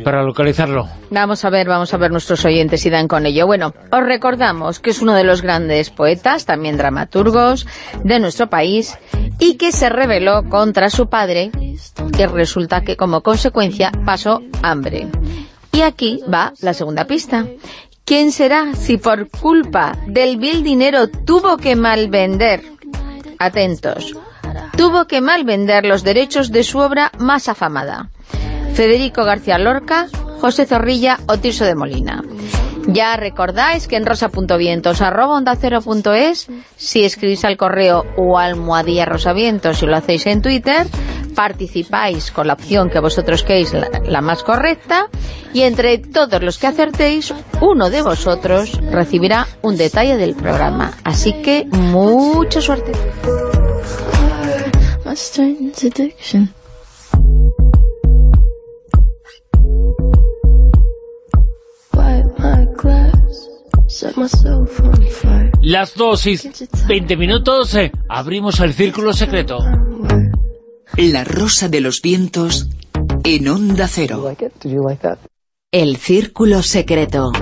[SPEAKER 2] para localizarlo.
[SPEAKER 4] Vamos a ver, vamos a ver nuestros oyentes si dan con ello. Bueno, os recordamos que es uno de los grandes poetas, también dramaturgos, de nuestro país, y que se rebeló contra su padre, y resulta que como consecuencia pasó hambre. Y aquí va la segunda pista. ¿Quién será si por culpa del vil dinero tuvo que malvender? Atentos. Tuvo que malvender los derechos de su obra más afamada. Federico García Lorca, José Zorrilla o Tirso de Molina. Ya recordáis que en rosa.vientos arroba onda cero punto es, si escribís al correo o almohadilla rosavientos si lo hacéis en Twitter, participáis con la opción que vosotros queréis la, la más correcta y entre todos los que acertéis, uno de vosotros recibirá un detalle del programa. Así que mucha suerte.
[SPEAKER 2] Las 2 y 20 minutos, eh, abrimos el círculo secreto.
[SPEAKER 7] La rosa de los vientos en onda cero.
[SPEAKER 9] El círculo secreto.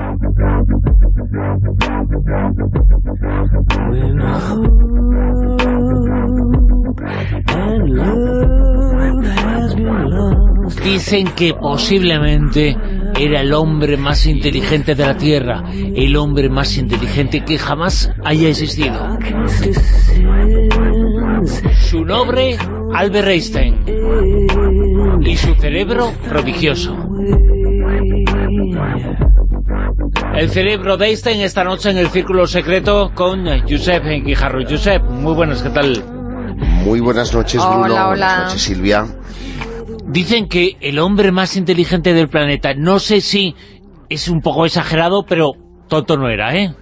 [SPEAKER 2] Dicen que posiblemente era el hombre más inteligente de la Tierra, el hombre más inteligente que jamás haya existido. Su nombre, Albert Einstein, y su cerebro prodigioso. El cerebro de Einstein esta noche en el Círculo Secreto con Josep Guijarro. Josep, muy buenas, ¿qué tal?
[SPEAKER 10] Muy buenas noches,
[SPEAKER 4] Hola,
[SPEAKER 10] Bruno.
[SPEAKER 4] hola.
[SPEAKER 10] Buenas noches, Silvia.
[SPEAKER 2] Dicen que el hombre más inteligente del planeta, no sé si es un poco exagerado, pero tonto no era, ¿eh?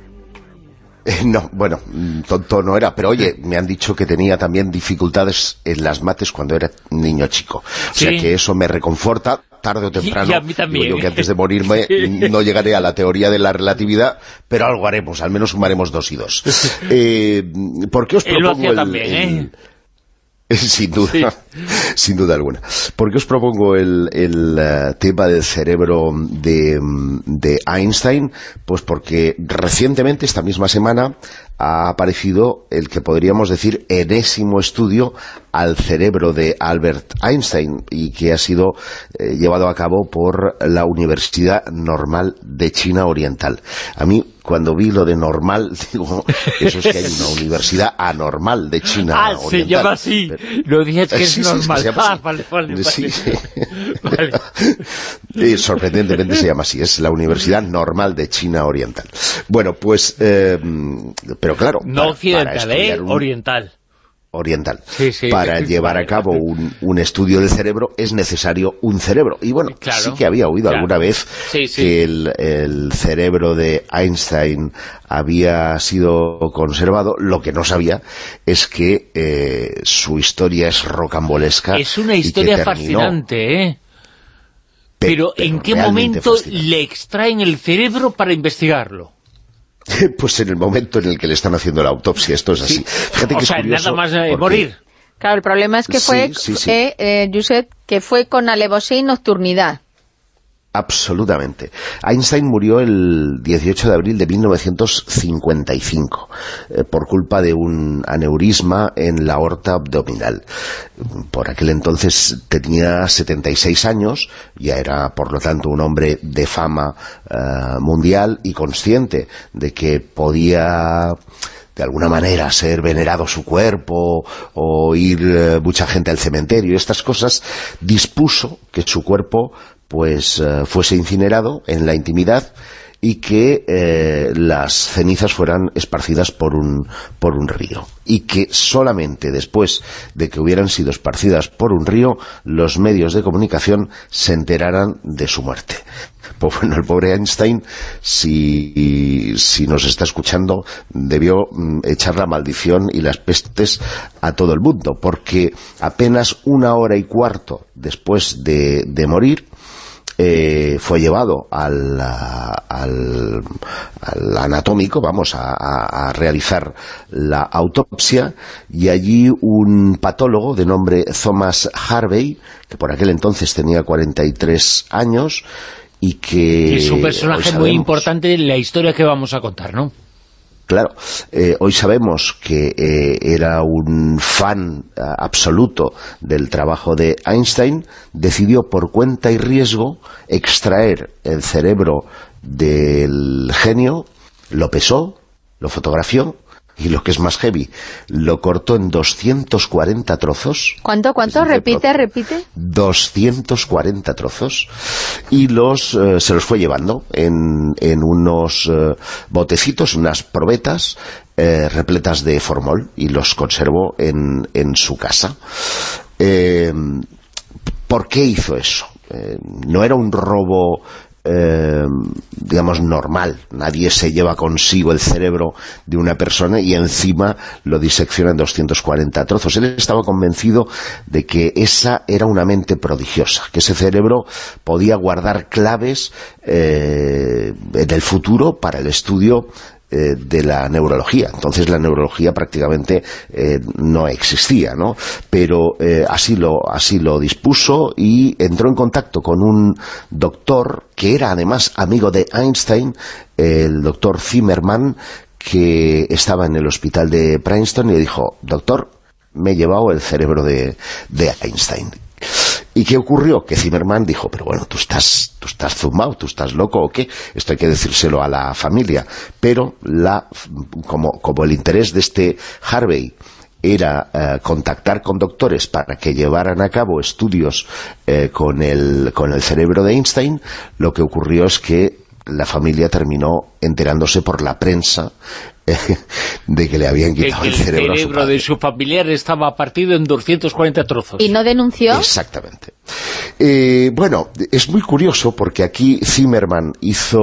[SPEAKER 10] Eh, no, bueno, mm, tonto no era, pero oye, me han dicho que tenía también dificultades en las mates cuando era niño chico. O sea
[SPEAKER 2] Sí.
[SPEAKER 10] que eso me reconforta tarde o temprano.
[SPEAKER 2] Y a mí también.
[SPEAKER 10] Digo yo que antes de morirme [laughs]
[SPEAKER 2] Sí.
[SPEAKER 10] no llegaré a la teoría de la relatividad, pero algo haremos, al menos sumaremos dos y dos. [laughs] Eh, ¿Por qué os propongo el-
[SPEAKER 2] también,
[SPEAKER 10] el-
[SPEAKER 2] ¿eh? [laughs]
[SPEAKER 10] Sin duda, sin duda alguna. ¿Por qué os propongo el, el, eh, tema del cerebro de, mm, de Einstein? Pues porque recientemente, esta misma semana, ha aparecido el que podríamos decir enésimo estudio al cerebro de Albert Einstein y que ha sido eh, llevado a cabo por la Universidad Normal de China Oriental. A mí, cuando vi lo de normal, [laughs] digo, eso es que hay una [laughs] universidad anormal de China
[SPEAKER 2] Ah,
[SPEAKER 10] Oriental.
[SPEAKER 2] se llama así.
[SPEAKER 10] Pero-
[SPEAKER 2] No dices que es
[SPEAKER 10] Sí, sí,
[SPEAKER 2] normal.
[SPEAKER 10] llama [laughs]
[SPEAKER 2] Ah, vale, vale.
[SPEAKER 10] Sí, sí.
[SPEAKER 2] Vale.
[SPEAKER 10] Eh, sorprendentemente se llama así, es la Universidad Normal de China Oriental. Bueno, pues, eh, pero claro,
[SPEAKER 2] No
[SPEAKER 10] para- para
[SPEAKER 2] occidental,
[SPEAKER 10] estudiar
[SPEAKER 2] ¿eh?
[SPEAKER 10] un-
[SPEAKER 2] Oriental.
[SPEAKER 10] Oriental.
[SPEAKER 2] Sí, sí,
[SPEAKER 10] para
[SPEAKER 2] sí,
[SPEAKER 10] llevar a cabo un, un estudio del cerebro es necesario un cerebro. Y bueno,
[SPEAKER 2] Claro,
[SPEAKER 10] sí que había oído
[SPEAKER 2] claro.
[SPEAKER 10] alguna vez que el, el cerebro de Einstein había sido conservado. Lo que no sabía es que eh, su historia es rocambolesca.
[SPEAKER 2] Es una historia fascinante, ¿eh?
[SPEAKER 10] pe-
[SPEAKER 2] Pero, ¿en qué momento
[SPEAKER 10] fascinante.
[SPEAKER 2] le extraen el cerebro para investigarlo? [laughs]
[SPEAKER 10] Pues en el momento en el que le están haciendo la autopsia, esto es así. Fíjate
[SPEAKER 2] o
[SPEAKER 10] que es
[SPEAKER 2] sea,
[SPEAKER 10] curioso
[SPEAKER 2] nada más eh,
[SPEAKER 10] porque-
[SPEAKER 2] morir.
[SPEAKER 4] Claro, el problema es que
[SPEAKER 10] Sí,
[SPEAKER 4] fue,
[SPEAKER 10] sí, sí.
[SPEAKER 4] eh, eh, Josep, que fue con alevosía y nocturnidad.
[SPEAKER 10] Absolutamente. Einstein murió el 18 de abril de 1955 eh, por culpa de un aneurisma en la aorta abdominal. Por aquel entonces tenía 76 años, ya era por lo tanto un hombre de fama eh, mundial y consciente de que podía de alguna manera ser venerado su cuerpo o ir eh, mucha gente al cementerio, estas cosas, dispuso que su cuerpo pues eh, fuese incinerado en la intimidad y que eh, las cenizas fueran esparcidas por un, por un río. Y que solamente después de que hubieran sido esparcidas por un río, los medios de comunicación se enteraran de su muerte. [laughs] Pues bueno, el pobre Einstein, si, si nos está escuchando, debió mm, echar la maldición y las pestes a todo el mundo, porque apenas una hora y cuarto después de, de morir, eh, fue llevado al, al, al anatómico, vamos, a, a, realizar la autopsia y allí un patólogo de nombre Thomas Harvey, que por aquel entonces tenía 43 años y que...
[SPEAKER 2] es un personaje muy importante en la historia que vamos a contar, ¿no?
[SPEAKER 10] Claro, eh, hoy sabemos que eh, era un fan eh, absoluto del trabajo de Einstein, decidió por cuenta y riesgo extraer el cerebro del genio, lo pesó, lo fotografió y lo que es más heavy, lo cortó en 240 trozos.
[SPEAKER 4] ¿Cuánto, cuánto? Repite, repite.
[SPEAKER 10] 240 trozos y los eh, se los fue llevando en, en unos eh, botecitos, unas probetas eh, repletas de formol y los conservó en, en su casa. ¿Por qué hizo eso? no era un robo eh, digamos, normal. Nadie se lleva consigo el cerebro de una persona y encima lo disecciona en 240 trozos. Él estaba convencido de que esa era una mente prodigiosa, que ese cerebro podía guardar claves eh, en el futuro para el estudio eh, de la neurología. Entonces la neurología prácticamente eh, no existía, ¿no? Pero eh, así, lo, así lo dispuso y entró en contacto con un doctor que era además amigo de Einstein, el doctor Zimmerman, que estaba en el hospital de Princeton y le dijo, doctor, me he llevado el cerebro de, de Einstein. ¿Y qué ocurrió? Que Zimmerman dijo, pero bueno, tú estás, tú estás zumbado, tú estás loco o qué, esto hay que decírselo a la familia. Pero la, como, como el interés de este Harvey era eh, contactar con doctores para que llevaran a cabo estudios eh, con, el, con el cerebro de Einstein, lo que ocurrió es que la familia terminó enterándose por la prensa de que le habían quitado el, cerebro,
[SPEAKER 2] el cerebro de su familiar estaba partido en 240 trozos.
[SPEAKER 4] ¿Y no denunció?
[SPEAKER 10] Exactamente. Eh, bueno, es muy curioso porque aquí Zimmerman hizo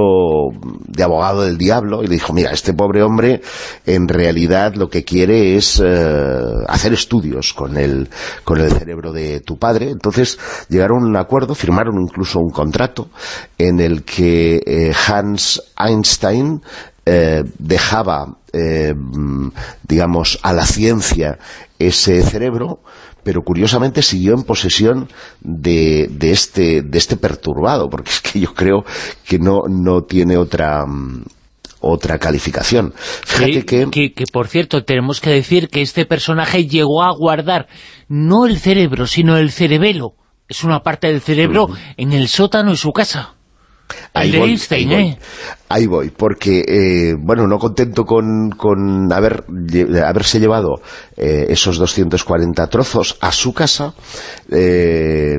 [SPEAKER 10] de abogado del diablo y le dijo, mira, este pobre hombre en realidad lo que quiere es eh, hacer estudios con el, con el cerebro de tu padre. Entonces llegaron a un acuerdo, firmaron incluso un contrato en el que eh, Hans Einstein eh, dejaba, eh, digamos, a la ciencia ese cerebro, pero curiosamente siguió en posesión de, de, este, de este perturbado, porque es que yo creo que no, no tiene otra otra calificación.
[SPEAKER 2] Fíjate que, que... que... por cierto, tenemos que decir que este personaje llegó a guardar no el cerebro, sino el cerebelo. Es una parte del cerebro en el sótano de su casa.
[SPEAKER 10] Ahí voy, Einstein, ahí, voy, ¿eh? ahí voy, porque, eh, bueno, no contento con, con haber, haberse llevado eh, esos 240 trozos a su casa, eh,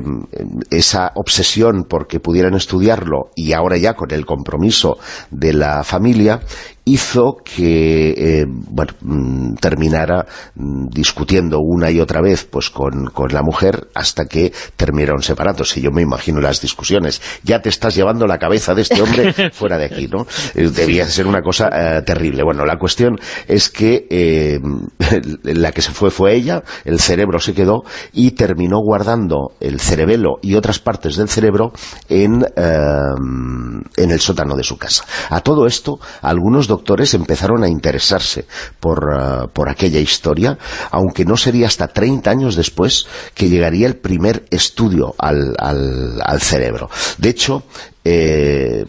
[SPEAKER 10] esa obsesión porque pudieran estudiarlo, y ahora ya con el compromiso de la familia, hizo que eh, bueno, mm, terminara mm, discutiendo una y otra vez pues con, con, la mujer hasta que terminaron separados. Y yo me imagino las discusiones. Ya te estás llevando la cabeza de este hombre [laughs] fuera de aquí, ¿no? Eh, debía ser una cosa eh, terrible. Bueno, la cuestión es que eh, [laughs] la que se fue fue ella, el cerebro se quedó y terminó guardando el cerebelo y otras partes del cerebro en, en el sótano de su casa. A todo esto, algunos doctores empezaron a interesarse por, uh, por aquella historia, aunque no sería hasta 30 años después que llegaría el primer estudio al, al, al cerebro. De hecho, eh,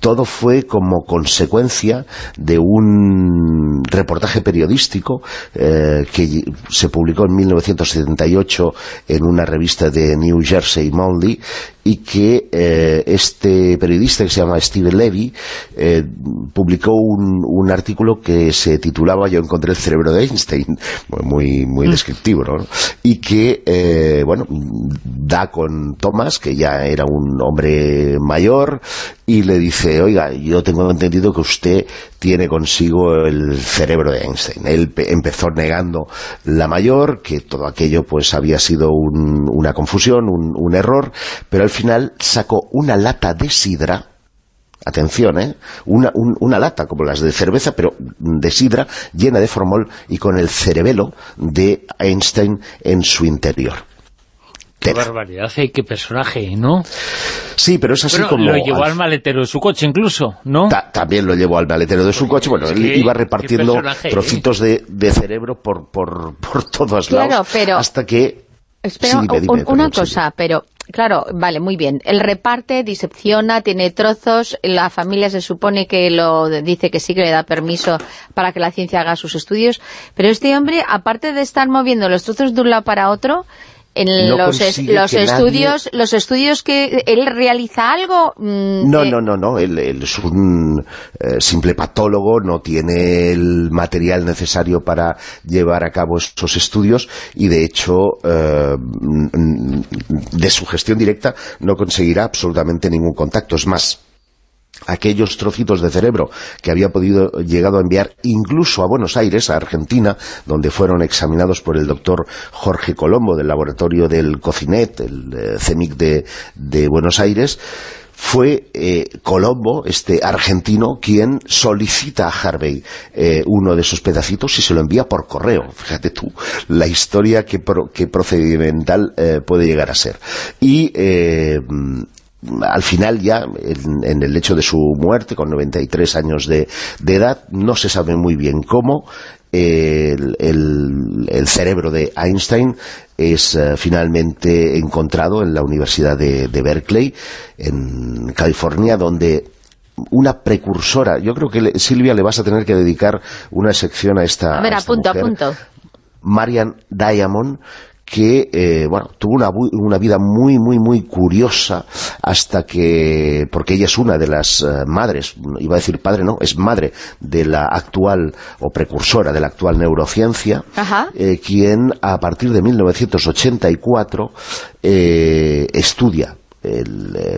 [SPEAKER 10] todo fue como consecuencia de un, reportaje periodístico eh, que se publicó en 1978 en una revista de New Jersey Monthly y que eh, este periodista que se llama Steve Levy eh, publicó un, un, artículo que se titulaba Yo encontré el cerebro de Einstein, [laughs] muy, muy mm. descriptivo, ¿no? Y que, eh, bueno, da con Thomas, que ya era un hombre mayor, y le dice, oiga, yo tengo entendido que usted tiene consigo el cerebro de Einstein. Él empezó negando la mayor, que todo aquello pues había sido un, una confusión, un, error, pero al final sacó una lata de sidra atención, ¿eh? Una, una, lata como las de cerveza, pero de sidra, llena de formol y con el cerebelo de Einstein en su interior.
[SPEAKER 2] Qué barbaridad, ¿eh? qué personaje, ¿no?
[SPEAKER 10] Sí, pero es así como...
[SPEAKER 2] lo llevó al... maletero de su coche incluso, ¿no?
[SPEAKER 10] también lo llevó al maletero de su coche. Bueno, él iba repartiendo ¿eh? trocitos de, de, cerebro por, por, por todos lados.
[SPEAKER 4] Pero...
[SPEAKER 10] Hasta que...
[SPEAKER 4] Espera, una cosa, pero claro, vale, muy bien. Él reparte, disecciona, tiene trozos, la familia se supone que lo dice que sí, que le da permiso para que la ciencia haga sus estudios, pero este hombre, aparte de estar moviendo los trozos de un lado para otro, en los, los estudios los estudios que él realiza algo
[SPEAKER 10] mm, no, no no no él, es un eh, simple patólogo no tiene el material necesario para llevar a cabo esos estudios y de hecho eh, mm, de su gestión directa no conseguirá absolutamente ningún contacto. Es más aquellos trocitos de cerebro que había podido llegado a enviar incluso a Buenos Aires, a Argentina, donde fueron examinados por el doctor Jorge Colombo del laboratorio del COCINET, el eh, CEMIC de, Buenos Aires, fue eh, Colombo, este argentino, quien solicita a Harvey eh, uno de esos pedacitos y se lo envía por correo. Fíjate tú, la historia que, procedimental puede llegar a ser. Y al final ya, en, el hecho de su muerte, con 93 años de, edad, no se sabe muy bien cómo, el, cerebro de Einstein es eh, finalmente encontrado en la Universidad de, Berkeley, en California, donde una precursora, yo creo que Silvia le vas a tener que dedicar una sección a esta,
[SPEAKER 4] a ver, apunto.
[SPEAKER 10] Marian Diamond, que eh, bueno, tuvo una, una, vida muy, muy, muy curiosa hasta que, porque ella es una de las eh, madres, iba a decir padre, no, es madre de la actual, o precursora de la actual neurociencia, eh, quien a partir de 1984 estudia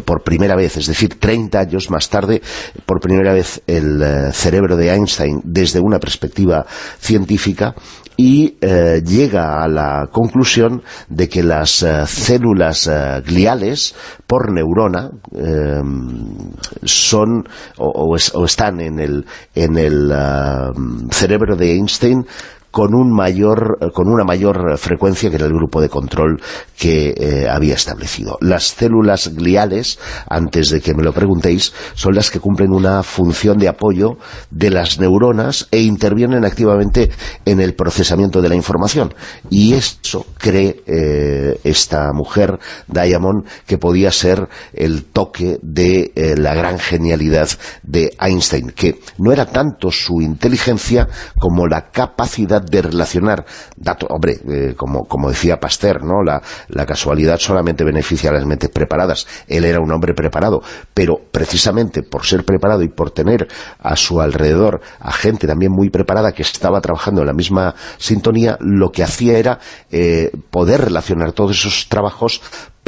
[SPEAKER 10] por primera vez, es decir, 30 años más tarde, por primera vez el cerebro de Einstein desde una perspectiva científica y eh, llega a la conclusión de que las eh, células eh, gliales por neurona son o, están en el, en el cerebro de Einstein con, un mayor, con una mayor frecuencia que en el grupo de control que eh, había establecido. Las células gliales, antes de que me lo preguntéis, son las que cumplen una función de apoyo de las neuronas e intervienen activamente en el procesamiento de la información. Y eso cree eh, esta mujer, Diamond, que podía ser el toque de eh, la gran genialidad de Einstein, que no era tanto su inteligencia como la capacidad de relacionar datos, hombre, eh, como, como decía Pasteur, ¿no? La, la casualidad solamente beneficia a las mentes preparadas. Él era un hombre preparado, pero precisamente por ser preparado y por tener a su alrededor a gente también muy preparada que estaba trabajando en la misma sintonía, lo que hacía era eh, poder relacionar todos esos trabajos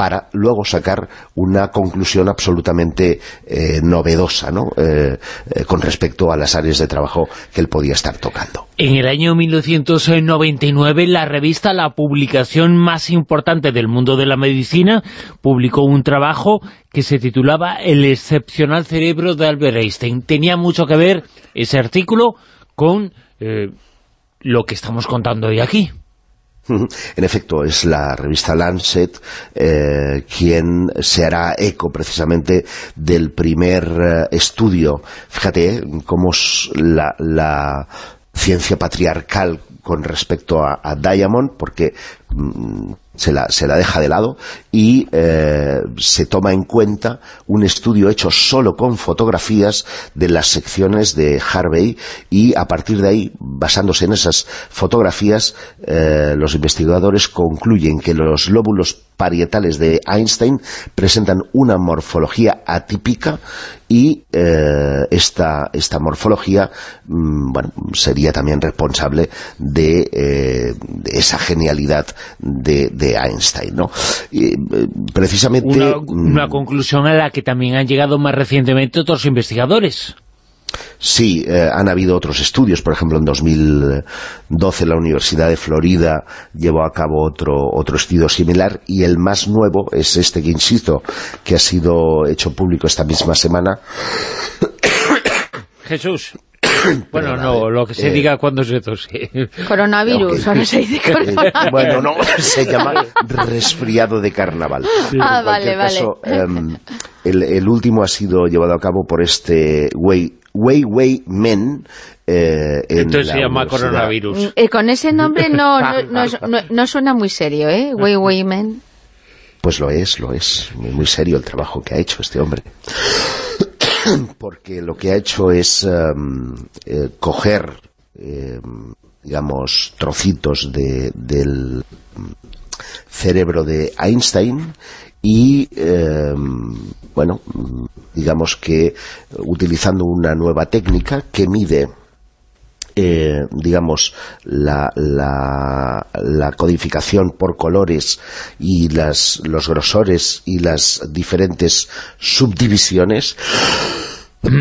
[SPEAKER 10] para luego sacar una conclusión absolutamente eh, novedosa ¿no? Eh, eh, con respecto a las áreas de trabajo que él podía estar tocando.
[SPEAKER 2] En el año 1999 la revista, la publicación más importante del mundo de la medicina, publicó un trabajo que se titulaba El excepcional cerebro de Albert Einstein. Tenía mucho que ver ese artículo con lo que estamos contando hoy aquí. [laughs]
[SPEAKER 10] En efecto, es la revista Lancet eh, quien se hará eco precisamente del primer eh, estudio. Fíjate cómo la, ciencia patriarcal con respecto a, Diamond, porque mm, se la, se la deja de lado y eh, se toma en cuenta un estudio hecho solo con fotografías de las secciones de Harvey y a partir de ahí, basándose en esas fotografías, eh, los investigadores concluyen que los lóbulos parietales de Einstein presentan una morfología atípica y eh, esta, esta morfología mm, bueno, sería también responsable de, eh, esa genialidad de, de Einstein. ¿no? Y, eh, precisamente...
[SPEAKER 2] Una,
[SPEAKER 10] mm,
[SPEAKER 2] una conclusión a la que también han llegado más recientemente otros investigadores.
[SPEAKER 10] Sí, eh, han habido otros estudios, por ejemplo en 2012 la Universidad de Florida llevó a cabo otro, otro estudio similar y el más nuevo es este que insisto, que ha sido hecho público esta misma semana.
[SPEAKER 2] Jesús. [coughs] Bueno, no, lo que se
[SPEAKER 10] eh,
[SPEAKER 2] diga cuando se tose. [laughs]
[SPEAKER 4] Coronavirus, ahora se dice [laughs] coronavirus.
[SPEAKER 10] bueno, no, se llama resfriado de carnaval.
[SPEAKER 4] Ah,
[SPEAKER 10] En cualquier
[SPEAKER 4] vale,
[SPEAKER 10] caso, em, el, el último ha sido llevado a cabo por este Wei, Wei Wei Men eh, en
[SPEAKER 2] Entonces se llama coronavirus.
[SPEAKER 4] Eh, con ese nombre no, no, no, [laughs] no, no suena muy serio, ¿eh? Wei Wei Men.
[SPEAKER 10] Pues lo es, lo es. Muy, muy serio el trabajo que ha hecho este hombre. [clears throat] Porque lo que ha hecho es eh, coger, em, digamos, trocitos de, del cerebro de Einstein y, em, bueno, digamos que utilizando una nueva técnica que mide eh, digamos, la, la, la codificación por colores y las, los grosores y las diferentes subdivisiones [coughs]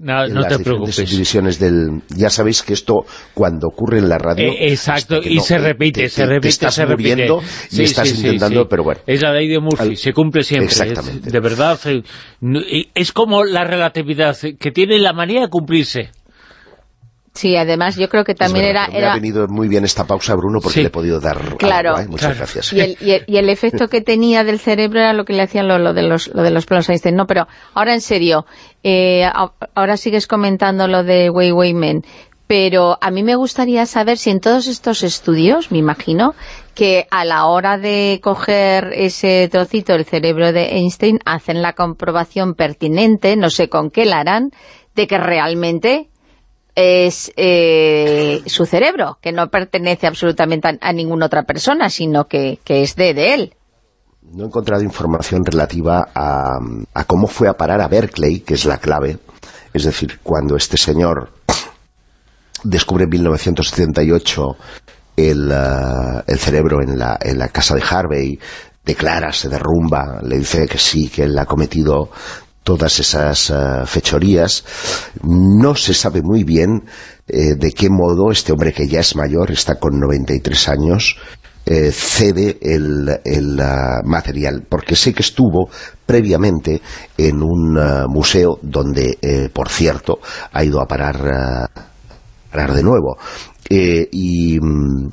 [SPEAKER 2] No,
[SPEAKER 10] en
[SPEAKER 2] no te preocupes.
[SPEAKER 10] del... Ya sabéis que esto, cuando ocurre en la radio...
[SPEAKER 2] Eh, exacto, y
[SPEAKER 10] no-
[SPEAKER 2] se repite,
[SPEAKER 10] te-
[SPEAKER 2] se
[SPEAKER 10] te- te
[SPEAKER 2] repite,
[SPEAKER 10] estás
[SPEAKER 2] se repite.
[SPEAKER 10] y
[SPEAKER 2] Sí,
[SPEAKER 10] estás
[SPEAKER 2] sí,
[SPEAKER 10] intentando,
[SPEAKER 2] sí.
[SPEAKER 10] pero bueno.
[SPEAKER 2] Es la ley de Murphy,
[SPEAKER 10] Al-
[SPEAKER 2] se cumple siempre. es-
[SPEAKER 10] Exactamente.
[SPEAKER 2] de verdad, eh, es como la relatividad, eh, que tiene la manía de cumplirse.
[SPEAKER 4] Sí, además yo creo que también
[SPEAKER 10] verdad,
[SPEAKER 4] era...
[SPEAKER 10] Me
[SPEAKER 4] era
[SPEAKER 10] ha venido muy bien esta pausa, Bruno, porque
[SPEAKER 2] Sí.
[SPEAKER 10] le he podido dar
[SPEAKER 4] Claro.
[SPEAKER 10] algo, ¿eh? Muchas
[SPEAKER 2] Claro.
[SPEAKER 10] gracias.
[SPEAKER 4] Y el, y, el, y el efecto que tenía del cerebro era lo que le hacían lo, lo de los lo de los planos Einstein. No, pero ahora en serio, eh, ahora sigues comentando lo de Wei Wei Men, pero a mí me gustaría saber si en todos estos estudios, me imagino, que a la hora de coger ese trocito del cerebro de Einstein hacen la comprobación pertinente, no sé con qué la harán, de que realmente es eh, su cerebro, que no pertenece absolutamente a, ninguna otra persona, sino que, que es de, de él.
[SPEAKER 10] No he encontrado información relativa a, a cómo fue a parar a Berkeley, que es la clave. Es decir, cuando este señor descubre en 1978 el, eh, el cerebro en la, en la casa de Harvey, declara, se derrumba, le dice que sí, que él ha cometido todas esas eh, fechorías. No se sabe muy bien eh, de qué modo este hombre que ya es mayor, está con 93 años, eh, cede el, material, porque sé que estuvo previamente en un museo donde, por cierto, ha ido a parar, ah, parar de nuevo. Y, mm,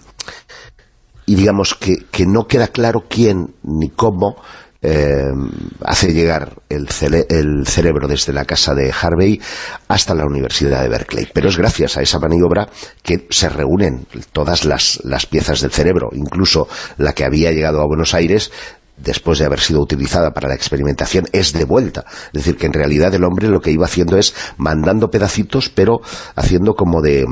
[SPEAKER 10] y digamos que no queda claro quién ni cómo eh, hace llegar el, el cerebro desde la casa de Harvey hasta la Universidad de Berkeley. Pero es gracias a esa maniobra que se reúnen todas las, las piezas del cerebro, incluso la que había llegado a Buenos Aires después de haber sido utilizada para la experimentación, es de vuelta. Es decir, que en realidad el hombre lo que iba haciendo es mandando pedacitos, pero haciendo como de,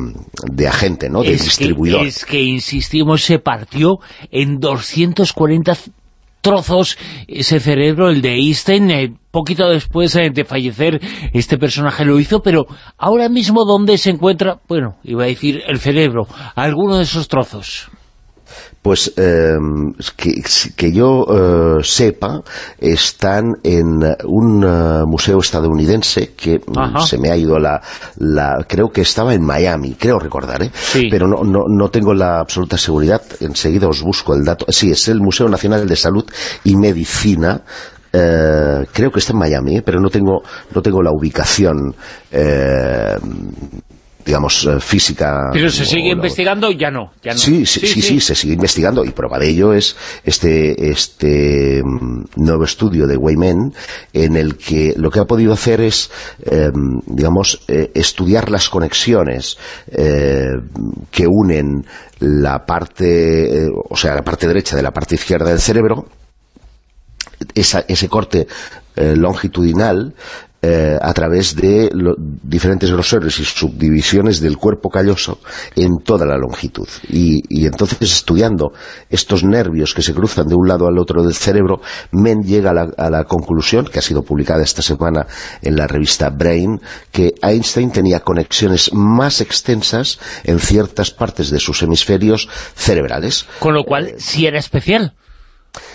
[SPEAKER 10] de agente, ¿no? De
[SPEAKER 2] es
[SPEAKER 10] distribuidor.
[SPEAKER 2] Que, es que, insistimos, se partió en 240 trozos ese cerebro, el de Einstein, eh, poquito después eh, de fallecer este personaje lo hizo, pero ahora mismo ¿dónde se encuentra? Bueno, iba a decir el cerebro, alguno de esos trozos.
[SPEAKER 10] Pues eh, que, que yo eh, sepa, están en un eh, museo estadounidense que mm,
[SPEAKER 2] Ajá.
[SPEAKER 10] se me ha ido la, la... Creo que estaba en Miami, creo recordar, ¿eh?
[SPEAKER 2] Sí.
[SPEAKER 10] Pero no, no, no tengo la absoluta seguridad. Enseguida os busco el dato. Sí, es el Museo Nacional de Salud y Medicina eh, creo que está en Miami, ¿eh? pero no tengo, no tengo la ubicación eh, digamos, eh, física...
[SPEAKER 2] Pero se sigue investigando, ya no, ya no.
[SPEAKER 10] Sí sí, sí sí, se sigue investigando, y prueba de ello es este, este mm, nuevo estudio de Wayman, en el que lo que ha podido hacer es, em, digamos, eh, estudiar las conexiones eh, que unen la parte, o sea, la parte derecha de la parte izquierda del cerebro, ese corte longitudinal eh, a través de diferentes grosores y subdivisiones del cuerpo calloso en toda la longitud. Y, entonces, estudiando estos nervios que se cruzan de un lado al otro del cerebro, Men llega a la, a la conclusión, que ha sido publicada esta semana en la revista Brain, que Einstein tenía conexiones más extensas en ciertas partes de sus hemisferios cerebrales.
[SPEAKER 2] Con lo cual, sí era especial.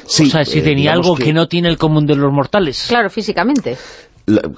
[SPEAKER 2] Sí, o sea, si eh, tenía algo que... que no tiene el común de los mortales.
[SPEAKER 4] Claro, físicamente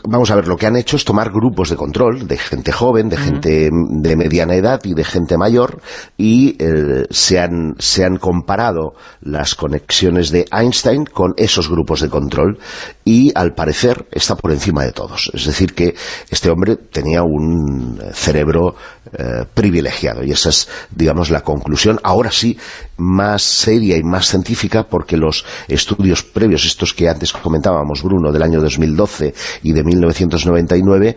[SPEAKER 10] vamos a ver, lo que han hecho es tomar grupos de control de gente joven, de gente de mediana edad y de gente mayor y eh, se, han, se han comparado las conexiones de Einstein con esos grupos de control y al parecer está por encima de todos. Es decir, que este hombre tenía un cerebro eh, privilegiado y esa es, digamos, la conclusión. Ahora sí, más seria y más científica porque los estudios previos, estos que antes comentábamos, Bruno, del año 2012 y de 1999,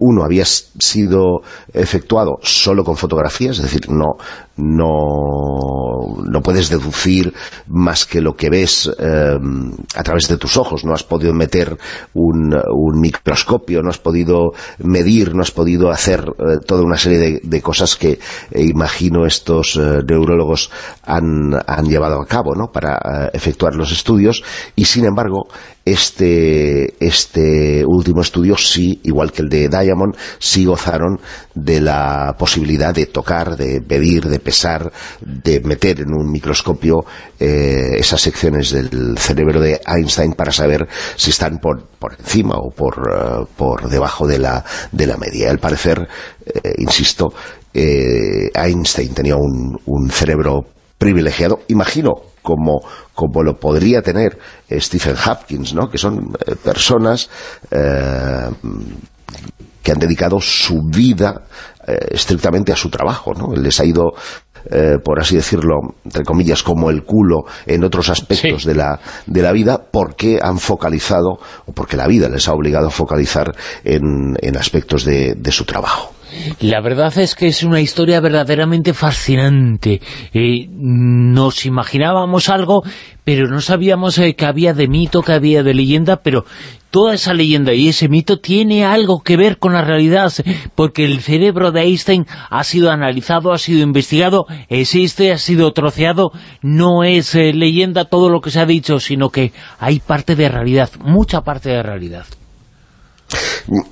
[SPEAKER 10] uno había sido efectuado solo con fotografías, es decir, no, no, no puedes deducir más que lo que ves em, a través de tus ojos, no has podido meter un, microscopio, no has podido medir, no has podido hacer eh, toda una serie de, cosas que eh, imagino estos eh, neurólogos han, han, llevado a cabo ¿no? para efectuar los estudios y sin embargo este, este último estudio sí, igual que el de Diamond, sí gozaron de la posibilidad de tocar, de medir, de de meter en un microscopio eh, esas secciones del cerebro de Einstein para saber si están por, por encima o por, eh, por debajo de la, de la media. Al parecer, eh, insisto, Einstein tenía un, un cerebro privilegiado, imagino, como, como lo podría tener Stephen Hopkins, ¿no? que son personas que han dedicado su vida estrictamente a su trabajo, ¿no? Les ha ido eh, por así decirlo, entre comillas, como el culo en otros aspectos de, la, de la vida, porque han focalizado, o porque la vida les ha obligado a focalizar en, en aspectos de, de su trabajo.
[SPEAKER 2] La verdad es que es una historia verdaderamente fascinante. Eh, nos imaginábamos algo, pero no sabíamos eh, que había de mito, que había de leyenda, pero toda esa leyenda y ese mito tiene algo que ver con la realidad, porque el cerebro de Einstein ha sido analizado, ha sido investigado, existe, ha sido troceado, no es eh, leyenda todo lo que se ha dicho, sino que hay parte de realidad, mucha parte de realidad.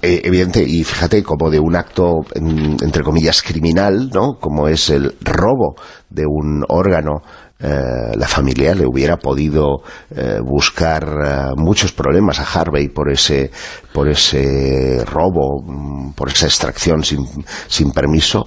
[SPEAKER 10] Eh, evidente, y fíjate, como de un acto, entre comillas, criminal, ¿no? Como es el robo de un órgano eh, la familia le hubiera podido eh, buscar muchos problemas a Harvey por ese por ese robo, mm, por esa extracción sin, sin permiso,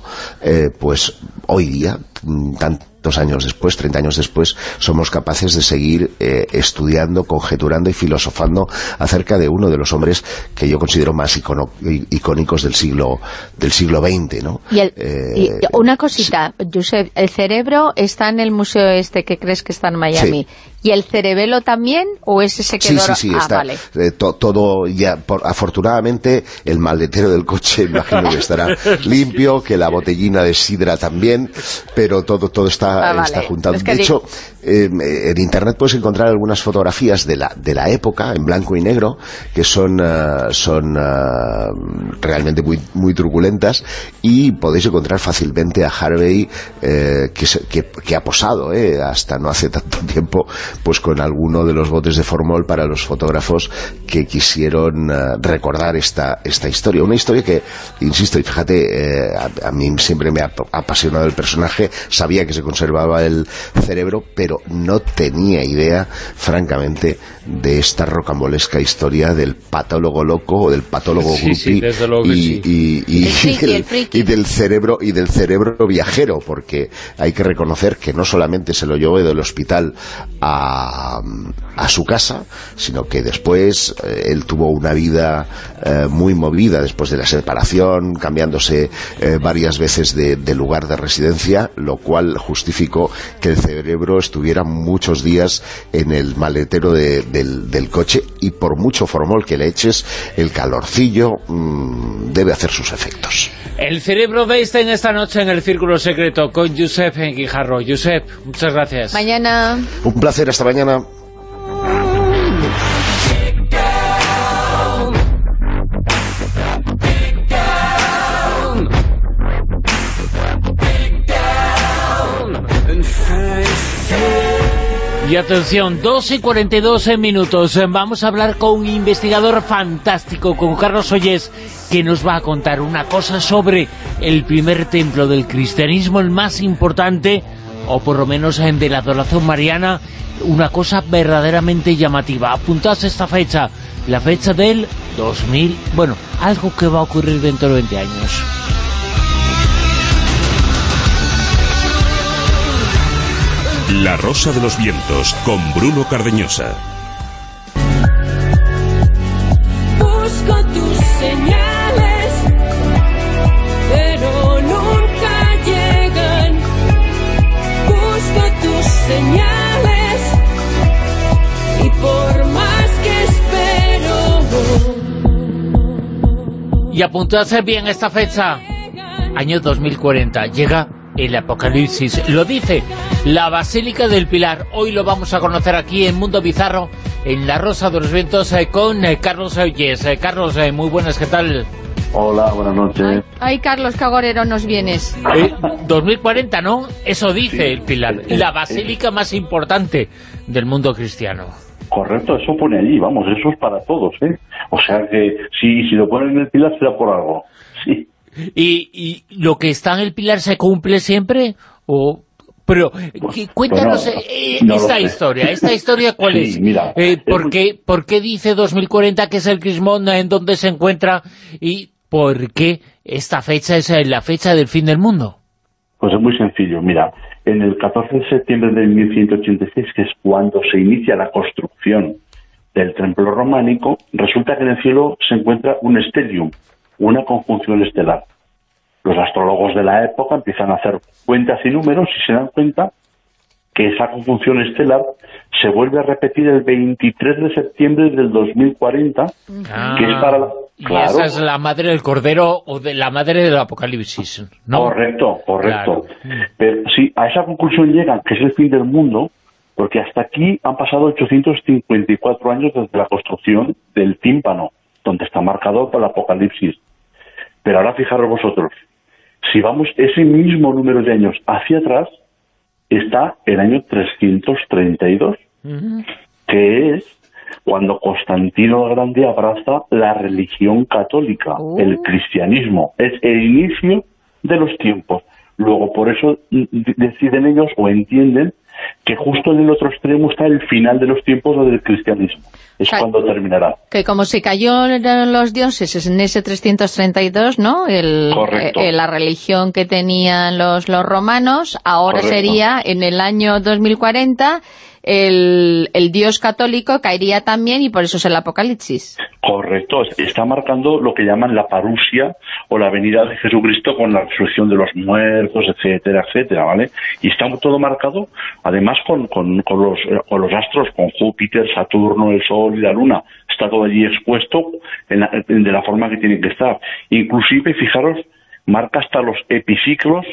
[SPEAKER 10] pues hoy día, mm, dos años después, 30 años después, somos capaces de seguir eh, estudiando, conjeturando y filosofando acerca de uno de los hombres que yo considero más icónicos del siglo del siglo XX, ¿no?
[SPEAKER 4] Y, eh, una cosita, Josep, el cerebro está en el museo este que crees que está en Miami. ¿Y el cerebelo también? ¿O ese se quedó...?
[SPEAKER 10] Sí, sí, sí, ah, está eh, todo ya, afortunadamente, el maletero del coche [laughs] imagino que estará [laughs] limpio, que la botellina de sidra también, pero todo todo está, ah, está juntado. de hecho, em, en internet puedes encontrar algunas fotografías de la, de la época, en blanco y negro, que son, eh, son eh, realmente muy, muy truculentas, y podéis encontrar fácilmente a Harvey, que, que, ha posado, hasta no hace tanto [laughs] tiempo, pues con alguno de los botes de formol para los fotógrafos que quisieron eh, recordar esta, esta historia. Una historia que, insisto, y fíjate, eh, a, mí siempre me ha apasionado el personaje, sabía que se conservaba el cerebro, pero pero no tenía idea, francamente, de esta rocambolesca historia del patólogo loco o del patólogo [laughs]
[SPEAKER 2] Sí, sí,
[SPEAKER 4] friki,
[SPEAKER 10] y del cerebro y del cerebro viajero, porque hay que reconocer que no solamente se lo llevó del hospital a, a su casa, sino que después eh, él tuvo una vida eh, muy movida después de la separación, cambiándose eh, varias veces de, de lugar de residencia, lo cual justificó que el cerebro estuviera muchos días en el maletero de- del, del coche y por mucho formol que le eches, el calorcillo mm, debe hacer sus efectos.
[SPEAKER 2] El cerebro de Einstein esta noche en el Círculo Secreto con Josep Guijarro. Josep, muchas gracias.
[SPEAKER 4] Mañana...
[SPEAKER 10] Un placer, hasta mañana.
[SPEAKER 2] Y atención, 2 y 42 minutos. Vamos a hablar con un investigador fantástico, con Carlos Ollés, que nos va a contar una cosa sobre el primer templo del cristianismo, el más importante, o por lo menos en de la adoración mariana, una cosa verdaderamente llamativa. Apuntad esta fecha, la fecha del 2000, bueno, algo que va a ocurrir dentro de 20 años.
[SPEAKER 1] La Rosa de los Vientos con Bruno Cardeñosa.
[SPEAKER 8] Busco tus señales, pero nunca llegan. Busco tus señales y por más que espero.
[SPEAKER 2] Y apuntad bien esta fecha, año 2040, llega el apocalipsis. Lo dice la Basílica del Pilar. Hoy lo vamos a conocer aquí en Mundo Bizarro, en La Rosa de los Vientos, eh, con eh, Carlos Oyes. Eh, Carlos, muy buenas, ¿qué tal?
[SPEAKER 11] Hola, buenas noches.
[SPEAKER 4] Ay, Carlos Cagorero, nos vienes.
[SPEAKER 2] Eh, 2040, ¿no? Eso dice el Pilar. La basílica más importante del mundo cristiano.
[SPEAKER 11] Correcto, eso pone allí, vamos, eso es para todos, ¿eh? O sea que si, si lo ponen en el pilar será por algo. Sí.
[SPEAKER 2] ¿Y, y lo que está en el Pilar se cumple siempre? o Pero ¿qué- cuéntanos
[SPEAKER 11] bueno,
[SPEAKER 2] eh,
[SPEAKER 11] no lo
[SPEAKER 2] esta historia. ¿Esta historia [laughs] cuál
[SPEAKER 11] Sí,
[SPEAKER 2] es?
[SPEAKER 11] mira,
[SPEAKER 2] Eh,
[SPEAKER 11] es
[SPEAKER 2] ¿por,
[SPEAKER 11] muy-
[SPEAKER 2] qué, ¿Por qué dice 2040 que es el Crismón en donde se encuentra? ¿Y por qué esta fecha es eh, la fecha del fin del mundo?
[SPEAKER 11] Pues es muy sencillo, mira, en el 14 de septiembre de 1186, que es cuando se inicia la construcción del templo románico, resulta que en el cielo se encuentra un stellium, una conjunción estelar. Los astrólogos de la época empiezan a hacer cuentas y números y se dan cuenta que esa conjunción estelar se vuelve a repetir el 23 de septiembre del 2040, que es para la...
[SPEAKER 2] Ah, Y
[SPEAKER 11] Claro.
[SPEAKER 2] esa es la madre del Cordero o de la madre del Apocalipsis, ¿no?
[SPEAKER 11] Correcto, correcto.
[SPEAKER 2] Claro.
[SPEAKER 11] Pero sí, a esa conclusión llegan, que es el fin del mundo, porque hasta aquí han pasado 854 años desde la construcción del tímpano, donde está marcado por el Apocalipsis. Pero ahora fijaros vosotros, si vamos ese mismo número de años hacia atrás, está el año 332,
[SPEAKER 2] Ujú.
[SPEAKER 11] que es cuando Constantino el Grande abraza la religión católica, el cristianismo. Es el inicio de los tiempos. Luego, por eso mm, deciden ellos o entienden que justo en el otro extremo está el final de los tiempos o del cristianismo. Es cuando terminará.
[SPEAKER 4] Que como se cayó los dioses en ese 332, ¿no? El,
[SPEAKER 11] Correcto.
[SPEAKER 4] eh, la religión que tenían los, los romanos, ahora
[SPEAKER 11] Correcto.
[SPEAKER 4] sería en el año 2040 el, el dios católico caería también y por eso es el apocalipsis.
[SPEAKER 11] Correcto, está marcando lo que llaman la parusia o la venida de Jesucristo con la resurrección de los muertos, etcétera, etcétera, ¿vale? Y está todo marcado, además, con, con, con los, con los astros, con Júpiter, Saturno, el Sol y la Luna. Está todo allí expuesto en la- de la forma que tiene que estar. Inclusive, fijaros, marca hasta los epiciclos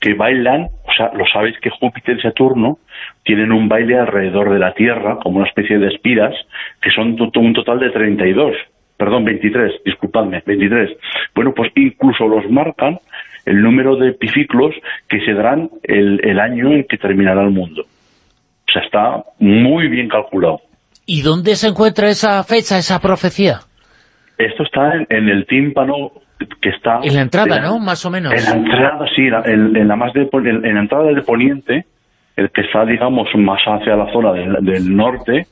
[SPEAKER 11] que bailan, o sea, lo sabéis que Júpiter y Saturno tienen un baile alrededor de la Tierra, como una especie de espiras, que son un total de 32, perdón, 23, disculpadme, 23. Bueno, pues incluso los marcan el número de epiciclos que se darán el, el año en que terminará el mundo. O sea, está muy bien calculado.
[SPEAKER 2] ¿Y dónde se encuentra esa fecha, esa profecía?
[SPEAKER 11] Esto está en, en el tímpano que está...
[SPEAKER 2] En la entrada, ¿no? Más o menos.
[SPEAKER 11] En la entrada, sí, la- en, en la más de, en, la entrada del poniente, el que está, digamos, más hacia la zona del, del norte,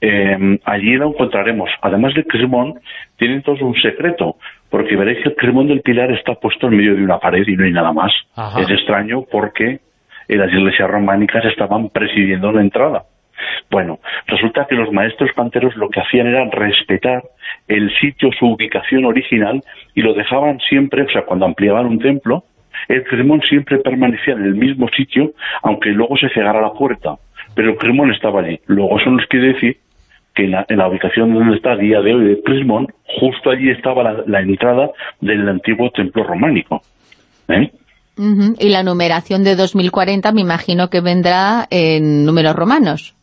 [SPEAKER 11] eh, allí lo encontraremos. Además del crismón, tienen todos un secreto, porque veréis que el crismón del pilar está puesto en medio de una pared y no hay nada más.
[SPEAKER 2] Ajá.
[SPEAKER 11] Es extraño porque en las iglesias románicas estaban presidiendo la entrada. Bueno, resulta que los maestros canteros lo que hacían era respetar el sitio, su ubicación original, y lo dejaban siempre, o sea, cuando ampliaban un templo, el cremón siempre permanecía en el mismo sitio, aunque luego se cegara la puerta, pero el cremón estaba allí. Luego eso nos quiere decir que en la, en la ubicación donde está a día de hoy el Crismón, justo allí estaba la, la entrada del antiguo templo románico. ¿eh?
[SPEAKER 4] Y la numeración de 2040 me imagino que vendrá en números romanos.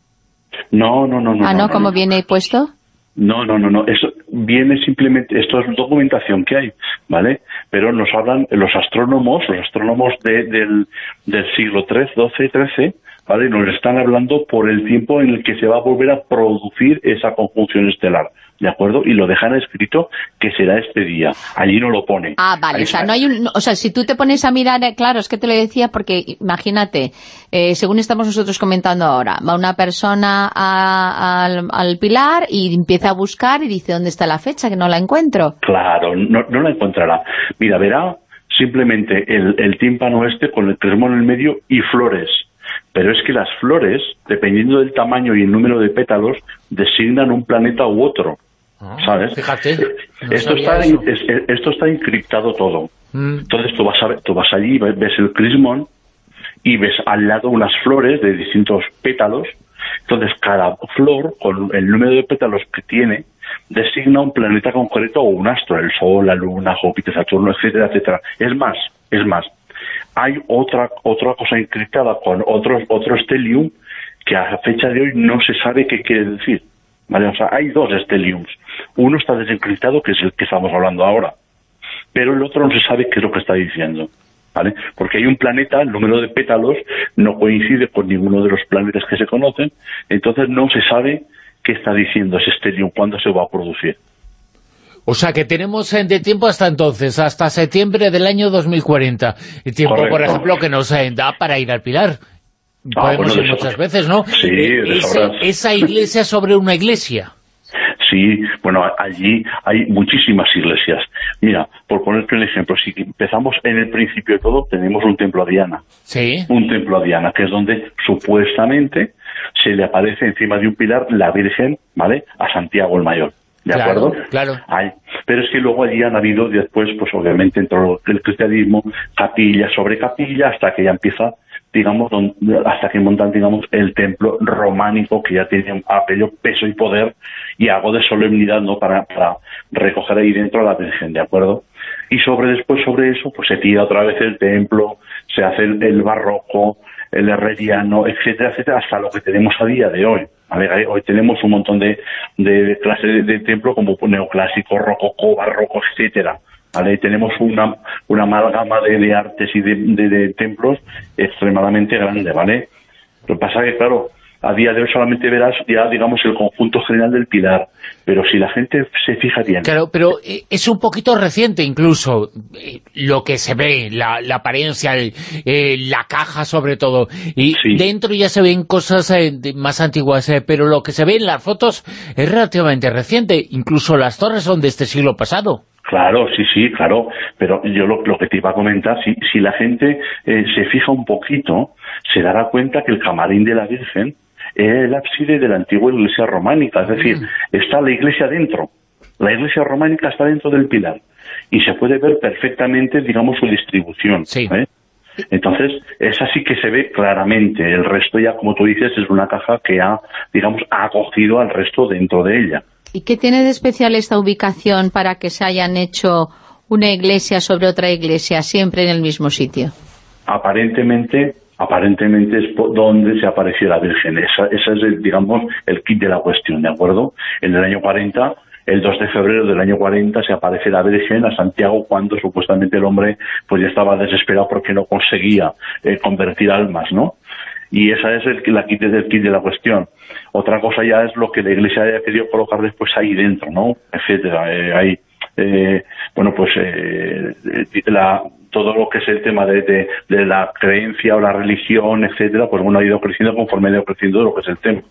[SPEAKER 11] No, no, no, no.
[SPEAKER 4] ah, ¿no?
[SPEAKER 11] no,
[SPEAKER 4] ¿Cómo
[SPEAKER 11] no.
[SPEAKER 4] viene puesto?
[SPEAKER 11] No, no, no, no. Eso viene simplemente, esto es documentación que hay, ¿vale? Pero nos hablan los astrónomos, los astrónomos de- del, del siglo XIII, XII, XIII, ¿vale? Nos están hablando por el tiempo en el que se va a volver a producir esa conjunción estelar, ¿de acuerdo? Y lo dejan escrito que será este día. Allí no lo pone.
[SPEAKER 4] Ah, vale,
[SPEAKER 11] Ahí
[SPEAKER 4] o sea,
[SPEAKER 11] está.
[SPEAKER 4] no hay un, o sea, si tú te pones a mirar, eh, claro, es que te lo decía porque imagínate, eh, según estamos nosotros comentando ahora, va una persona a- al, al pilar y empieza a buscar y dice, ¿dónde está la fecha? Que no la encuentro.
[SPEAKER 11] Claro, no, no la encontrará. Mira, verá simplemente el, el tímpano este con el crismón en el medio y flores. Pero es que las flores, dependiendo del tamaño y el número de pétalos, designan un planeta u otro. ¿Sabes?
[SPEAKER 2] Ah, Fíjate, [laughs] no
[SPEAKER 11] esto, está, es- esto está encriptado todo.
[SPEAKER 2] Mm.
[SPEAKER 11] Entonces tú vas, a tú vas allí, ve- ves el crismón y ves al lado unas flores de distintos pétalos. Entonces cada flor, con el número de pétalos que tiene, designa un planeta concreto o un astro, el Sol, la Luna, Júpiter, Saturno, etcétera, etcétera. Es más, es más, hay otra otra cosa encriptada con otro, otro stellium que a fecha de hoy no se sabe qué quiere decir. ¿vale? O sea, hay dos stelliums. Uno está desencriptado, que es el que estamos hablando ahora, pero el otro no se sabe qué es lo que está diciendo. ¿Vale? Porque hay un planeta, el número de pétalos no coincide con ninguno de los planetas que se conocen, entonces no se sabe qué está diciendo ese stellium, cuándo se va a producir.
[SPEAKER 2] O sea que tenemos eh, de tiempo hasta entonces, hasta septiembre del año 2040. El tiempo, por ejemplo, que nos eh, da para ir al Pilar.
[SPEAKER 11] Ah,
[SPEAKER 2] Podemos
[SPEAKER 11] bueno,
[SPEAKER 2] ir muchas veces, ¿no?
[SPEAKER 11] Sí, de
[SPEAKER 2] ese-
[SPEAKER 11] sobras.
[SPEAKER 2] esa iglesia sobre una iglesia.
[SPEAKER 11] Sí, bueno, allí hay muchísimas iglesias. Mira, por ponerte un ejemplo, si empezamos en el principio de todo, tenemos un templo a Diana.
[SPEAKER 2] Sí.
[SPEAKER 11] Un templo a Diana, que es donde supuestamente se le aparece encima de un pilar la Virgen, ¿vale? A Santiago el Mayor. ¿De
[SPEAKER 2] Claro,
[SPEAKER 11] acuerdo?
[SPEAKER 2] claro.
[SPEAKER 11] Hay. Pero es que luego allí han habido después, pues obviamente, dentro del cristianismo, capilla sobre capilla, hasta que ya empieza, digamos, don- hasta que montan, digamos, el templo románico, que ya tiene aquello peso y poder y algo de solemnidad, ¿no?, para, para recoger ahí dentro a la Virgen, ¿de acuerdo? Y sobre después, sobre eso, pues se tira otra vez el templo, se hace el, el barroco, el herreriano, etcétera, etcétera, hasta lo que tenemos a día de hoy. Hoy tenemos un montón de, de clases de, de templo como neoclásico, rococó, barroco, etcétera. ¿vale? Tenemos una, una amalgama de, de artes y de templos extremadamente grande, ¿vale? Lo que pasa es que, claro, a día de hoy solamente verás ya, digamos, el conjunto general del pilar, pero si la gente se fija bien,
[SPEAKER 2] Claro, pero eh, es un poquito reciente incluso eh, lo que se ve, la, la apariencia, el- eh, la caja sobre todo. Y dentro ya se ven cosas eh, más antiguas, eh, pero lo que se ve en las fotos es relativamente reciente. Incluso las torres son de este siglo pasado.
[SPEAKER 11] Claro, sí, sí, claro, pero yo lo, lo que te iba a comentar, si, si la gente eh, se fija un poquito, se dará cuenta que el camarín de la Virgen es el ábside de la antigua iglesia románica, es decir, está la iglesia dentro, la iglesia románica está dentro del pilar y se puede ver perfectamente, digamos, su distribución. ¿eh? Entonces, esa sí que se ve claramente, el resto ya, como tú dices, es una caja que ha, digamos, ha acogido al resto dentro de ella.
[SPEAKER 4] ¿Y qué tiene de especial esta ubicación para que se hayan hecho una iglesia sobre otra iglesia, siempre en el mismo sitio?
[SPEAKER 11] aparentemente aparentemente es donde se apareció la Virgen. Esa, es, el, digamos, el kit de la cuestión, ¿de acuerdo? En el año 40, el 2 de febrero del año 40, se aparece la Virgen a Santiago cuando supuestamente el hombre pues ya estaba desesperado porque no conseguía eh, convertir almas, ¿no? Y esa es el, la kit del kit de la cuestión. Otra cosa ya es lo que la Iglesia haya querido colocar después ahí dentro, ¿no? Etcétera. Eh, hay, eh, bueno, pues eh, la, todo lo que es el tema de, de, la creencia o la religión, etcétera, pues bueno, ha ido creciendo conforme ha ido creciendo lo que es el tema.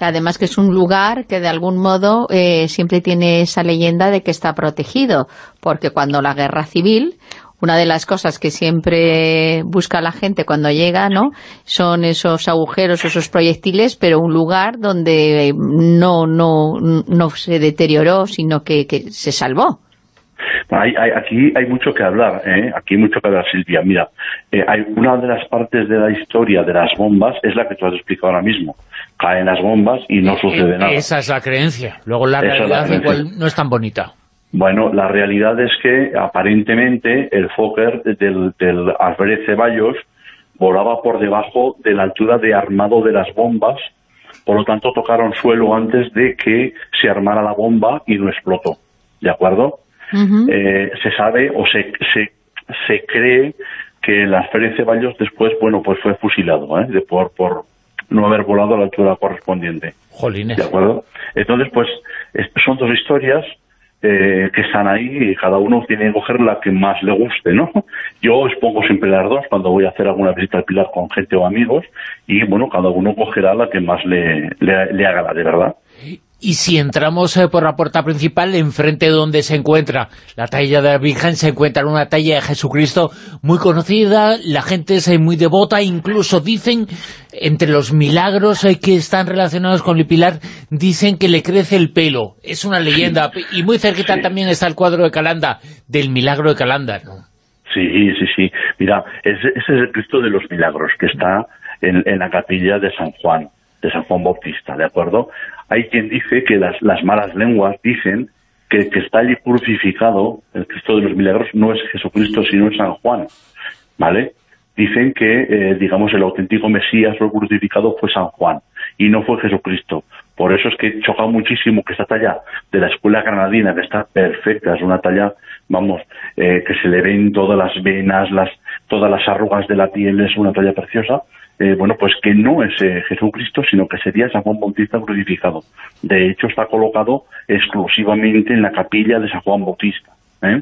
[SPEAKER 4] Además que es un lugar que de algún modo eh, siempre tiene esa leyenda de que está protegido, porque cuando la guerra civil, una de las cosas que siempre busca la gente cuando llega, ¿no? Son esos agujeros, esos proyectiles, pero un lugar donde no, no, no se deterioró, sino que, que se salvó.
[SPEAKER 11] Hay, hay, aquí hay mucho que hablar, ¿eh? aquí hay mucho que hablar, Silvia. Mira, eh, hay una de las partes de la historia de las bombas es la que tú has explicado ahora mismo. Caen las bombas y no sucede nada.
[SPEAKER 2] Esa es la creencia. Luego la
[SPEAKER 11] Esa es la
[SPEAKER 2] realidad igual no es tan bonita.
[SPEAKER 11] Bueno, la realidad es que aparentemente el Fokker del, del Alfred Ceballos volaba por debajo de la altura de armado de las bombas, por lo tanto tocaron suelo antes de que se armara la bomba y no explotó. ¿De acuerdo? Eh, se sabe o se, se, se cree que el Alfred Ceballos después, bueno, pues fue fusilado, ¿eh? De por, por no haber volado a la altura correspondiente.
[SPEAKER 2] Jolines.
[SPEAKER 11] ¿De acuerdo? Entonces, pues, es- son dos historias eh, que están ahí y cada uno tiene que coger la que más le guste, ¿no? Yo expongo siempre las dos cuando voy a hacer alguna visita al Pilar con gente o amigos y, bueno, cada uno cogerá la que más le, le, le haga de verdad.
[SPEAKER 2] Y si entramos eh, por la puerta principal, enfrente donde se encuentra la talla de la Virgen, se encuentra una talla de Jesucristo muy conocida, la gente es eh, muy devota, incluso dicen, entre los milagros eh, que están relacionados con el Pilar, dicen que le crece el pelo. Es una leyenda. Y muy cerquita también está el cuadro de Calanda, del milagro de Calanda, ¿no?
[SPEAKER 11] Sí, sí, sí. Mira, ese, ese es el Cristo de los Milagros que está en, en la capilla de San Juan, de San Juan Bautista, ¿de acuerdo? Hay quien dice que las, las malas lenguas dicen que el que está allí crucificado, el Cristo de los Milagros, no es Jesucristo, sino es San Juan, ¿vale? Dicen que, eh, digamos, el auténtico Mesías o crucificado fue San Juan y no fue Jesucristo. Por eso es que choca muchísimo que esta talla de la escuela granadina, que está perfecta, es una talla, vamos, eh, que se le ven todas las venas, las todas las arrugas de la piel, es una talla preciosa, eh, bueno, pues que no es eh, Jesucristo, sino que sería San Juan Bautista crucificado. De hecho, está colocado exclusivamente en la capilla de San Juan Bautista. ¿eh?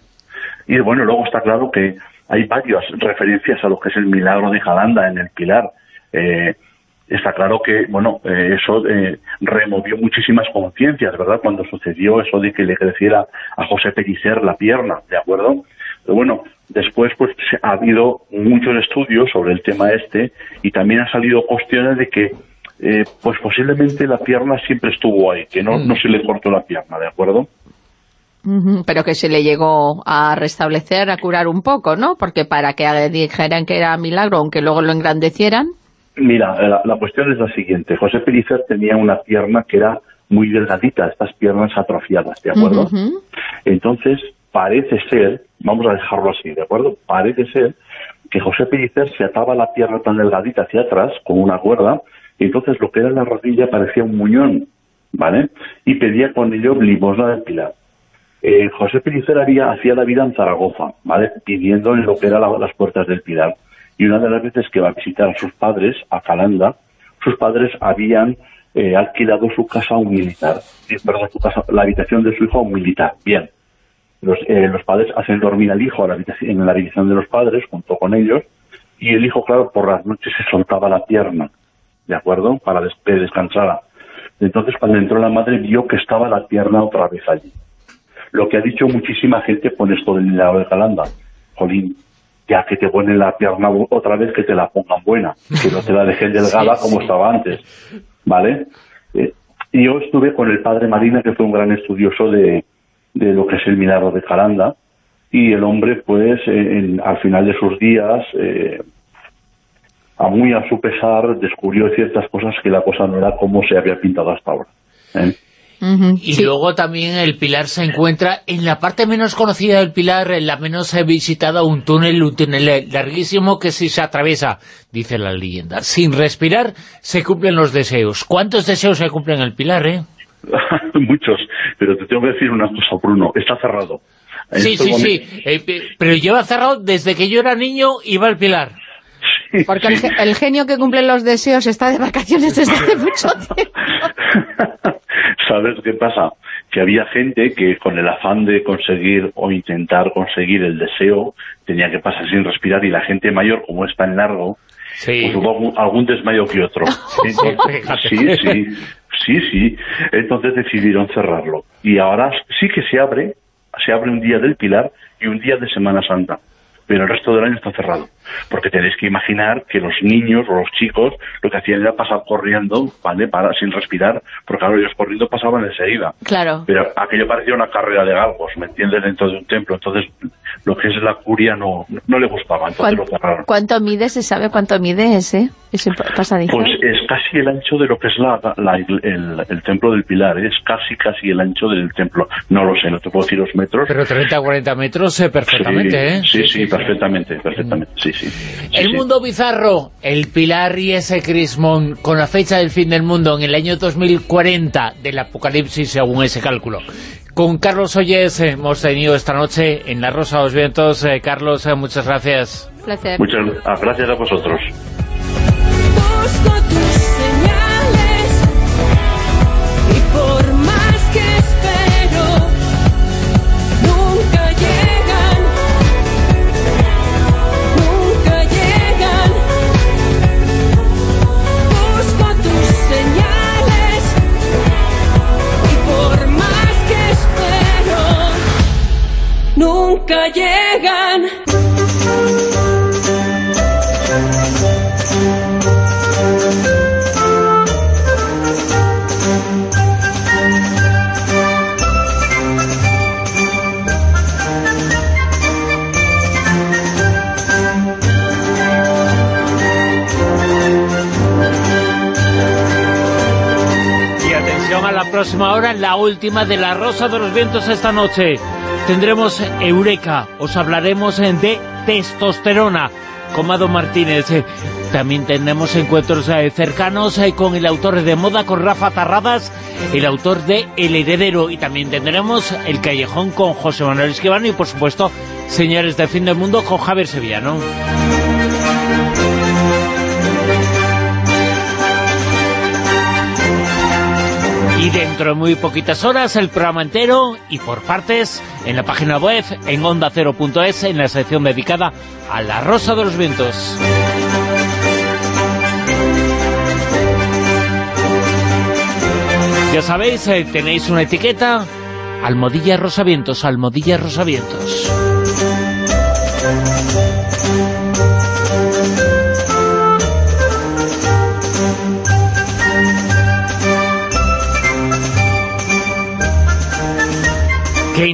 [SPEAKER 11] Y bueno, luego está claro que hay varias referencias a lo que es el milagro de Jalanda en el Pilar. Está claro que, bueno, eso removió muchísimas conciencias, ¿verdad? Cuando sucedió eso de que le creciera a José Pellicer la pierna, ¿de acuerdo? Pero bueno, después pues ha habido muchos estudios sobre el tema este y también han salido cuestiones de que eh, pues posiblemente la pierna siempre estuvo ahí, que no, no se le cortó la pierna, ¿de acuerdo?
[SPEAKER 4] Pero que se le llegó a restablecer, a curar un poco, ¿no? Porque para que dijeran que era milagro, aunque luego lo engrandecieran...
[SPEAKER 11] Mira, la, la cuestión es la siguiente. José Pellicer tenía una pierna que era muy delgadita, estas piernas atrofiadas, ¿de acuerdo? Entonces, parece ser, vamos a dejarlo así, ¿de acuerdo? Parece ser que José Pellicer se ataba la pierna tan delgadita hacia atrás con una cuerda, y entonces lo que era la rodilla parecía un muñón, ¿vale? Y pedía con ello limosna del pilar. Eh, José Pellicer había, hacía la vida en Zaragoza, ¿vale? Pidiendo en lo que eran la- las puertas del Pilar. Y una de las veces que va a visitar a sus padres, a Calanda, sus padres habían eh, alquilado su casa a un militar. Eh, perdón, su casa, la habitación de su hijo a un militar. Bien. Los, eh, los padres hacen dormir al hijo a la en la habitación de los padres, junto con ellos, y el hijo, claro, por las noches se soltaba la pierna, ¿de acuerdo? Para des- que descansara. Entonces, cuando entró la madre, vio que estaba la pierna otra vez allí. Lo que ha dicho muchísima gente por esto del milagro de Calanda. Jolín, ya que te ponen la pierna otra vez, que te la pongan buena, que no te la dejen [laughs] delgada
[SPEAKER 2] Sí,
[SPEAKER 11] como
[SPEAKER 2] sí.
[SPEAKER 11] estaba antes. ¿Vale? Eh, y yo estuve con el padre Marina, que fue un gran estudioso de, de lo que es el milagro de Calanda, y el hombre, pues, eh, en- al final de sus días, eh, a muy a su pesar, descubrió ciertas cosas que la cosa no era como se había pintado hasta ahora. ¿eh?
[SPEAKER 2] Y
[SPEAKER 4] sí.
[SPEAKER 2] luego también el Pilar se encuentra en la parte menos conocida del Pilar, en la menos visitada, un túnel, un túnel larguísimo que si se atraviesa, dice la leyenda, sin respirar se cumplen los deseos. ¿Cuántos deseos se cumplen en el Pilar, eh? [laughs]
[SPEAKER 11] Muchos, pero te tengo que decir una cosa, Bruno, está cerrado. En
[SPEAKER 2] Sí, sí, sí, eh, pe- pero lleva cerrado desde que yo era niño, iba al Pilar.
[SPEAKER 4] Porque el, ge- el genio que cumple los deseos está de vacaciones desde hace mucho tiempo. [laughs]
[SPEAKER 11] ¿Sabes qué pasa? Que había gente que con el afán de conseguir o intentar conseguir el deseo tenía que pasar sin respirar y la gente mayor, como es tan largo, pues hubo algún, algún desmayo que otro. [laughs] Entonces, sí, sí, sí, sí. Entonces decidieron cerrarlo. Y ahora sí que se abre, se abre un día del Pilar y un día de Semana Santa pero el resto del año está cerrado. Porque tenéis que imaginar que los niños o los chicos lo que hacían era pasar corriendo, ¿vale? Para, sin respirar, porque claro, ellos corriendo pasaban enseguida.
[SPEAKER 4] Claro.
[SPEAKER 11] Pero aquello parecía una carrera de galgos, ¿me entiendes? Dentro de un templo. Entonces, lo que es la curia no, no le gustaba, entonces lo cerraron.
[SPEAKER 4] ¿Cuánto mide? ¿Se sabe cuánto mide ese, ese pasadizo?
[SPEAKER 11] Pues es casi el ancho de lo que es la, la- el, el templo del Pilar, ¿eh? es casi casi el ancho del templo. No lo sé, no te puedo decir los metros.
[SPEAKER 2] Pero 30 o 40 metros eh, perfectamente,
[SPEAKER 11] sí,
[SPEAKER 2] ¿eh?
[SPEAKER 11] Sí, sí, perfectamente, perfectamente, sí, sí.
[SPEAKER 2] El
[SPEAKER 11] sí.
[SPEAKER 2] mundo bizarro, el Pilar y ese Crismón, con la fecha del fin del mundo en el año 2040 del apocalipsis según ese cálculo. Con Carlos Oyes eh, hemos tenido esta noche en La Rosa de los Vientos. Eh, Carlos, eh, muchas gracias.
[SPEAKER 4] Placer.
[SPEAKER 11] Muchas ah, gracias a vosotros.
[SPEAKER 2] La última de La Rosa de los Vientos esta noche. Tendremos Eureka, os hablaremos de testosterona con Mado Martínez. También tendremos encuentros eh, cercanos eh, con el autor de moda, con Rafa Tarradas, el autor de El Heredero. Y también tendremos El Callejón con José Manuel Esquivano y, por supuesto, Señores del Fin del Mundo con Javier Sevillano. Y dentro de muy poquitas horas el programa entero y por partes en la página web en ondacero.es en la sección dedicada a la Rosa de los Vientos. Ya sabéis, eh, tenéis una etiqueta Almodilla Rosavientos, Almodilla Rosavientos.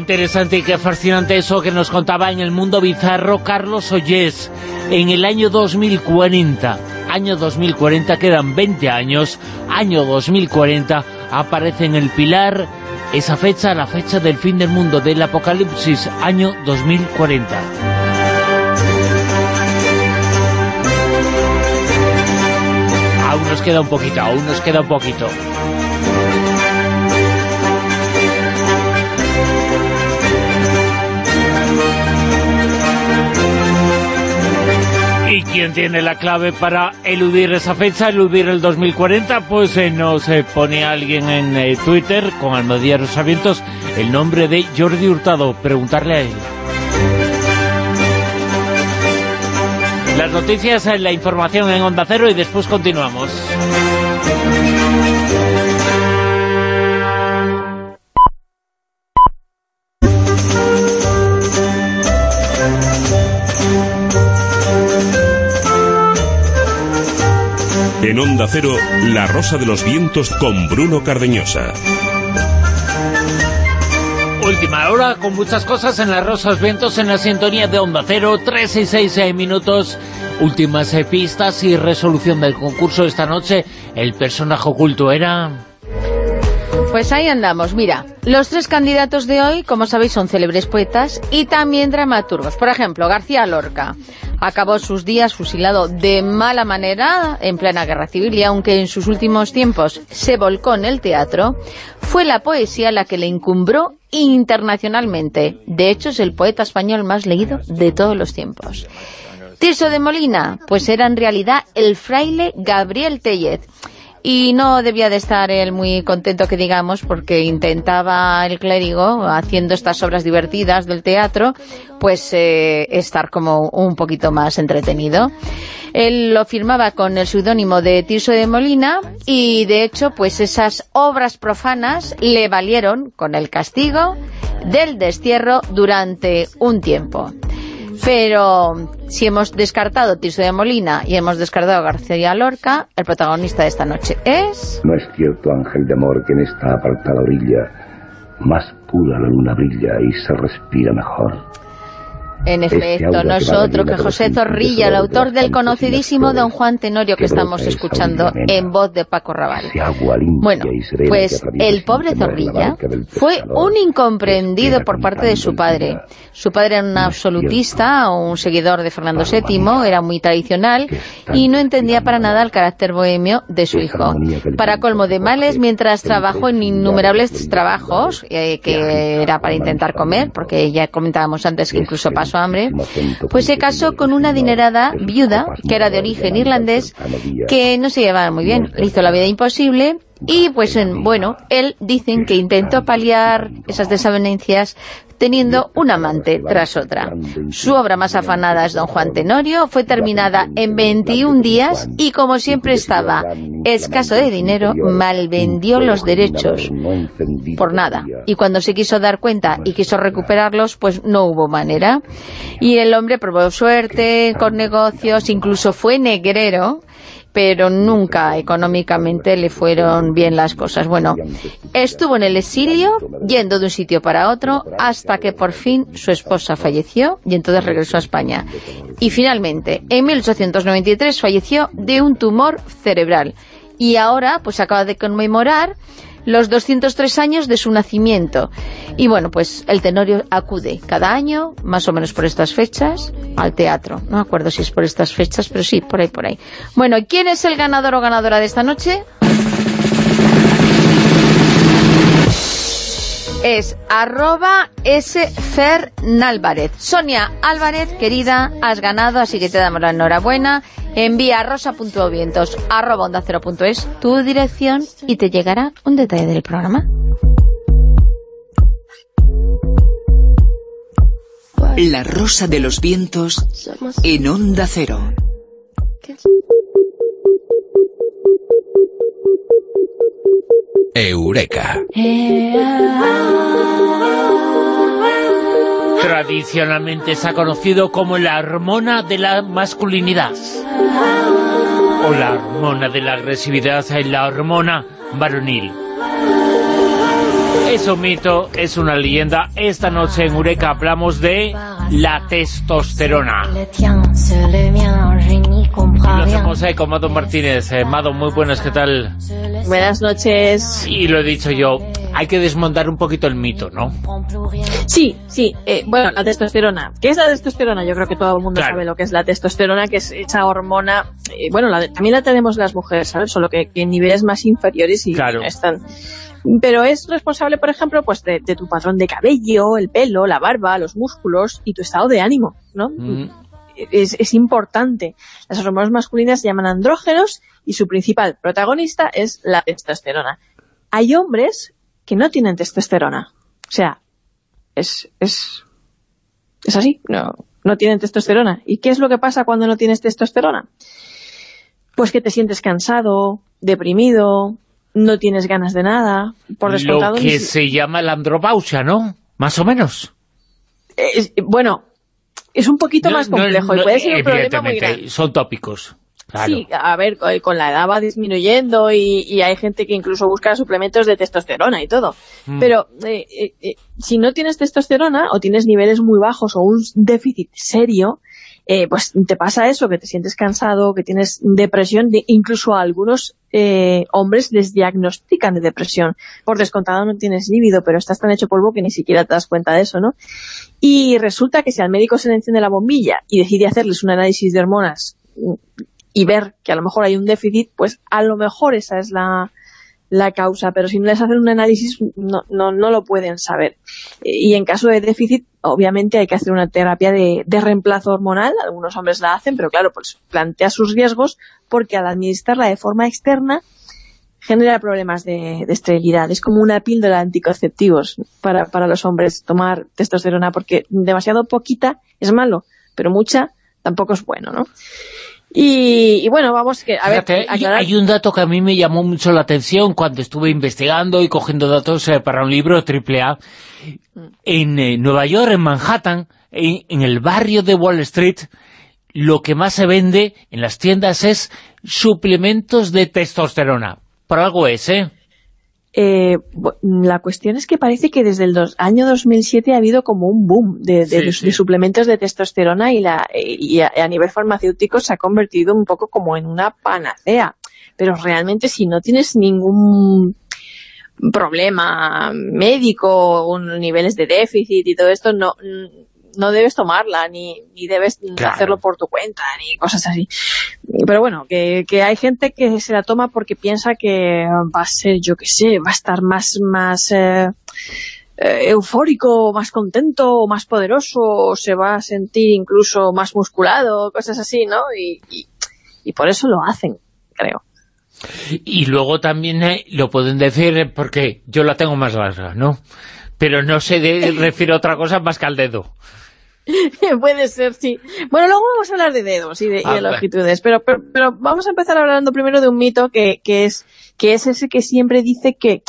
[SPEAKER 2] Interesante y qué fascinante eso que nos contaba en el mundo bizarro Carlos Ollés. En el año 2040, año 2040, quedan 20 años, año 2040, aparece en el pilar esa fecha, la fecha del fin del mundo, del apocalipsis, año 2040. Aún nos queda un poquito, aún nos queda un poquito. Quién tiene la clave para eludir esa fecha, eludir el 2040? Pues eh, nos eh, pone alguien en eh, Twitter, con Almodía Rosavientos, el nombre de Jordi Hurtado. Preguntarle a él. Las noticias, eh, la información en Onda Cero y después continuamos.
[SPEAKER 1] En Onda Cero, La Rosa de los Vientos con Bruno Cardeñosa.
[SPEAKER 2] Última hora con muchas cosas en las Rosas Vientos en la sintonía de Onda Cero, 3 y 6 eh, minutos. Últimas eh, pistas y resolución del concurso esta noche. El personaje oculto era...
[SPEAKER 4] Pues ahí andamos, mira, los tres candidatos de hoy, como sabéis, son célebres poetas y también dramaturgos. Por ejemplo, García Lorca acabó sus días fusilado de mala manera en plena guerra civil y aunque en sus últimos tiempos se volcó en el teatro, fue la poesía la que le encumbró internacionalmente. De hecho, es el poeta español más leído de todos los tiempos. Tirso de Molina, pues era en realidad el fraile Gabriel Tellez. Y no debía de estar él muy contento que digamos porque intentaba el clérigo haciendo estas obras divertidas del teatro pues eh, estar como un poquito más entretenido. Él lo firmaba con el seudónimo de Tirso de Molina y de hecho pues esas obras profanas le valieron con el castigo del destierro durante un tiempo pero si hemos descartado Tirso de Molina y hemos descartado García Lorca, el protagonista de esta noche es...
[SPEAKER 12] No es cierto, ángel de amor, que en esta apartada orilla más pura la luna brilla y se respira mejor.
[SPEAKER 4] En
[SPEAKER 12] Este
[SPEAKER 4] efecto,
[SPEAKER 12] aura
[SPEAKER 4] no es
[SPEAKER 12] que
[SPEAKER 4] José Zorrilla, el autor del conocidísimo Don Juan Tenorio que estamos escuchando en voz de Paco Raval. Bueno, pues el pobre Zorrilla fue un incomprendido
[SPEAKER 12] espera
[SPEAKER 4] por parte de su padre. Su padre era un absolutista, un seguidor de Fernando VII, era muy tradicional y no entendía para nada el carácter bohemio de su hijo. Para colmo de males, mientras trabajó en innumerables trabajos, eh, que era para intentar comer, porque ya comentábamos antes que incluso pasó hambre, pues se casó con una adinerada viuda, que era de origen irlandés, que no se llevaba muy bien. Le hizo la vida imposible y, pues, en- bueno, él dicen que intentó paliar esas desavenencias teniendo un amante tras otra. Su obra más afanada es Don Juan Tenorio, fue terminada en 21 días y como siempre estaba escaso de dinero, malvendió los derechos por nada. Y cuando se quiso dar cuenta y quiso recuperarlos, pues no hubo manera. Y el hombre probó suerte con negocios, incluso fue negrero, pero nunca económicamente le fueron bien las cosas. Bueno, estuvo en el exilio, yendo de un sitio para otro, hasta que por fin su esposa falleció y entonces regresó a España. Y finalmente, en 1893 falleció de un tumor cerebral. Y ahora, pues acaba de conmemorar los 203 años de su nacimiento. Y bueno, pues el Tenorio acude cada año, más o menos por estas fechas, al teatro. No me acuerdo si es por estas fechas, pero sí, por ahí, por ahí. Bueno, ¿quién es el ganador o ganadora de esta noche? Es arroba sfernálvarez. Sonia Álvarez, querida, has ganado, así que te damos la enhorabuena. Envía a rosa.vientos arroba onda cero punto es tu dirección y te llegará un detalle del programa.
[SPEAKER 7] La rosa de los vientos en onda cero.
[SPEAKER 6] Eureka.
[SPEAKER 2] Tradicionalmente se ha conocido como la hormona de la masculinidad. O la hormona de la agresividad, y la hormona varonil. Es un mito, es una leyenda. Esta noche en Eureka hablamos de la testosterona. Lo hacemos ahí con Mado Martínez. Eh, Mado, muy buenas, ¿qué tal?
[SPEAKER 13] Buenas noches.
[SPEAKER 2] Y lo he dicho yo, hay que desmontar un poquito el mito, ¿no?
[SPEAKER 13] Sí, sí. eh, bueno, la testosterona. ¿Qué es la testosterona? Yo creo que todo el mundo
[SPEAKER 2] Claro.
[SPEAKER 13] sabe lo que es la testosterona, que es esa hormona... eh, bueno, la también la tenemos las mujeres, ¿sabes? Solo que, que en niveles más inferiores y
[SPEAKER 2] Claro.
[SPEAKER 13] están... Pero es responsable, por ejemplo, pues de, de tu patrón de cabello, el pelo, la barba, los músculos y tu estado de ánimo, ¿no?
[SPEAKER 2] Mm,
[SPEAKER 13] es, es importante. Las hormonas masculinas se llaman andrógenos y su principal protagonista es la testosterona. Hay hombres que no tienen testosterona. O sea, es, es, es así, no, no tienen testosterona. ¿Y qué es lo que pasa cuando no tienes testosterona? Pues que te sientes cansado, deprimido, no tienes ganas de nada, por descontado...
[SPEAKER 2] Lo que se llama la andropausia, ¿no? Más o menos.
[SPEAKER 13] bueno, es un poquito
[SPEAKER 2] No,
[SPEAKER 13] más complejo
[SPEAKER 2] no,
[SPEAKER 13] y puede ser un problema muy grande.
[SPEAKER 2] son tópicos. Claro.
[SPEAKER 13] Sí, a ver, co- con la edad va disminuyendo y, y hay gente que incluso busca suplementos de testosterona y todo.
[SPEAKER 2] Mm.
[SPEAKER 13] Pero eh, eh, eh, si no tienes testosterona o tienes niveles muy bajos o un déficit serio, eh, pues te pasa eso, que te sientes cansado, que tienes depresión, de, incluso a algunos eh, hombres les diagnostican de depresión. Por descontado no tienes líbido, pero estás tan hecho polvo que ni siquiera te das cuenta de eso, ¿no? Y resulta que si al médico se le enciende la bombilla y decide hacerles un análisis de hormonas y ver que a lo mejor hay un déficit, pues a lo mejor esa es la, la causa, pero si no les hacen un análisis no, no, no lo pueden saber. Y en caso de déficit, obviamente hay que hacer una terapia de, de reemplazo hormonal, algunos hombres la hacen, pero claro, pues plantea sus riesgos porque al administrarla de forma externa genera problemas de, de, esterilidad. Es como una píldora de anticonceptivos para, para los hombres tomar testosterona, porque demasiado poquita es malo, pero mucha tampoco es bueno, ¿no? Y, y, bueno, vamos que a
[SPEAKER 2] Fíjate,
[SPEAKER 13] ver, aclarar...
[SPEAKER 2] Hay un dato que a mí me llamó mucho la atención cuando estuve investigando y cogiendo datos eh, para un libro triple A. En eh, Nueva York, en Manhattan, en, en, el barrio de Wall Street, lo que más se vende en las tiendas es suplementos de testosterona. Por algo es, ¿eh?
[SPEAKER 13] Eh, la cuestión es que parece que desde el dos, año 2007 ha habido como un boom de, de, sí, sí. de suplementos de testosterona y, la, y a, a, nivel farmacéutico se ha convertido un poco como en una panacea. Pero realmente si no tienes ningún problema médico, o niveles de déficit y todo esto, no no debes tomarla, ni, ni debes claro. hacerlo por tu cuenta, ni cosas así. Pero bueno, que, que, hay gente que se la toma porque piensa que va a ser, yo qué sé, va a estar más, más eh, eh, eufórico, más contento, más poderoso, se va a sentir incluso más musculado, cosas así, ¿no? Y, y, y por eso lo hacen, creo.
[SPEAKER 2] Y luego también eh, lo pueden decir porque yo la tengo más larga, ¿no? Pero no se de, [laughs] refiere a otra cosa más que al dedo. [laughs]
[SPEAKER 13] Puede ser, sí. Bueno, luego vamos a hablar de dedos y de, y de longitudes, pero, pero, pero, vamos a empezar hablando primero de un mito que, que, es, que es ese que siempre dice que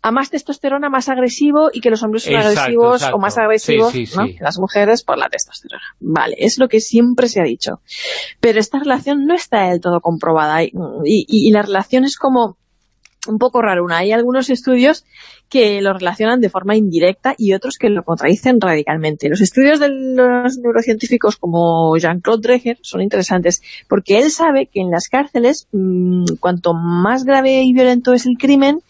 [SPEAKER 13] a más testosterona, más agresivo, y que los hombres son exacto, agresivos exacto. o más agresivos sí, sí, ¿no? sí. que las mujeres por la testosterona. Vale, es lo que siempre se ha dicho. Pero esta relación no está del todo comprobada, y, y, y la relación es como un poco raro. Hay algunos estudios que lo relacionan de forma indirecta y otros que lo contradicen radicalmente. Los estudios de los neurocientíficos como Jean-Claude Dreher son interesantes porque él sabe que en las cárceles, mmm, cuanto más grave y violento es el crimen,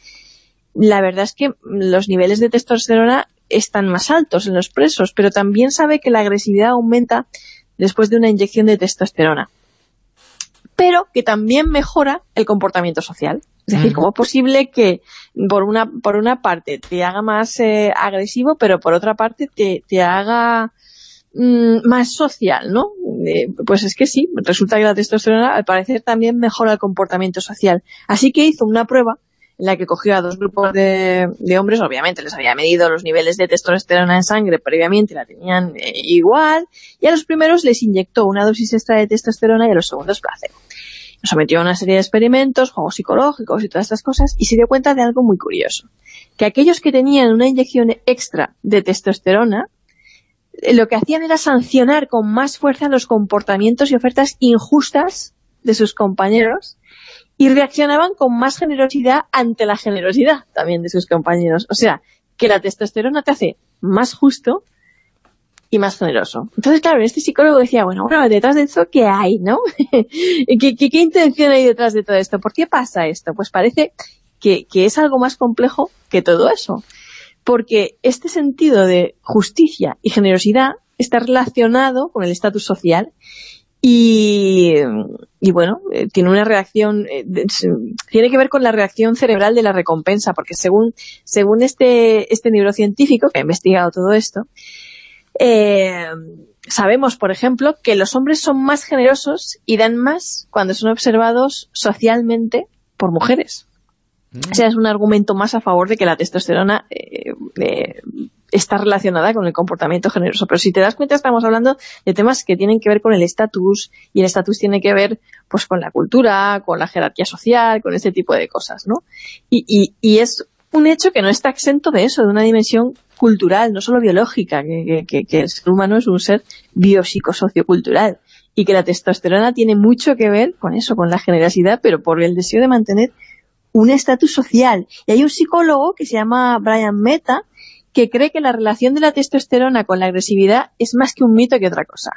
[SPEAKER 13] la verdad es que los niveles de testosterona están más altos en los presos, pero también sabe que la agresividad aumenta después de una inyección de testosterona. Pero que también mejora el comportamiento social. [laughs] Es decir, ¿cómo es posible que por una, por una parte te haga más eh, agresivo, pero por otra parte te, te haga mmm, más social, ¿no? Eh, pues es que sí, resulta que la testosterona al parecer también mejora el comportamiento social. Así que hizo una prueba en la que cogió a dos grupos de, de hombres, obviamente les había medido los niveles de testosterona en sangre previamente, la tenían eh, igual, y a los primeros les inyectó una dosis extra de testosterona y a los segundos placebo sometió a una serie de experimentos, juegos psicológicos y todas estas cosas, y se dio cuenta de algo muy curioso. Que aquellos que tenían una inyección extra de testosterona, eh, lo que hacían era sancionar con más fuerza los comportamientos y ofertas injustas de sus compañeros, y reaccionaban con más generosidad ante la generosidad también de sus compañeros. O sea, que la testosterona te hace más justo y más generoso. Entonces, claro, este psicólogo decía, bueno, bueno, detrás de eso, ¿qué hay, no? [laughs] ¿Qué, ¿Qué, qué, intención hay detrás de todo esto? ¿Por qué pasa esto? Pues parece que, es algo más complejo que todo eso. Porque este sentido de justicia y generosidad está relacionado con el estatus social y, bueno, eh, tiene una reacción, eh, tiene que ver con la reacción cerebral de la recompensa, porque según, según este, este neurocientífico que ha investigado todo esto, eh, sabemos, por ejemplo, que los hombres son más generosos y dan más cuando son observados socialmente por mujeres. Mm. O sea, es un argumento más a favor de que la testosterona eh, eh, está relacionada con el comportamiento generoso. Pero si te das cuenta, estamos hablando de temas que tienen que ver con el estatus, y el estatus tiene que ver pues con la cultura, con la jerarquía social, con ese tipo de cosas, ¿no? Y, y, y es un hecho que no está exento de eso, de una dimensión cultural, no solo biológica, que, el ser humano es un ser biopsicosociocultural y que la testosterona tiene mucho que ver con eso, con la generosidad, pero por el deseo de mantener un estatus social. Y hay un psicólogo que se llama Brian Meta, que cree que la relación de la testosterona con la agresividad es más que un mito que otra cosa.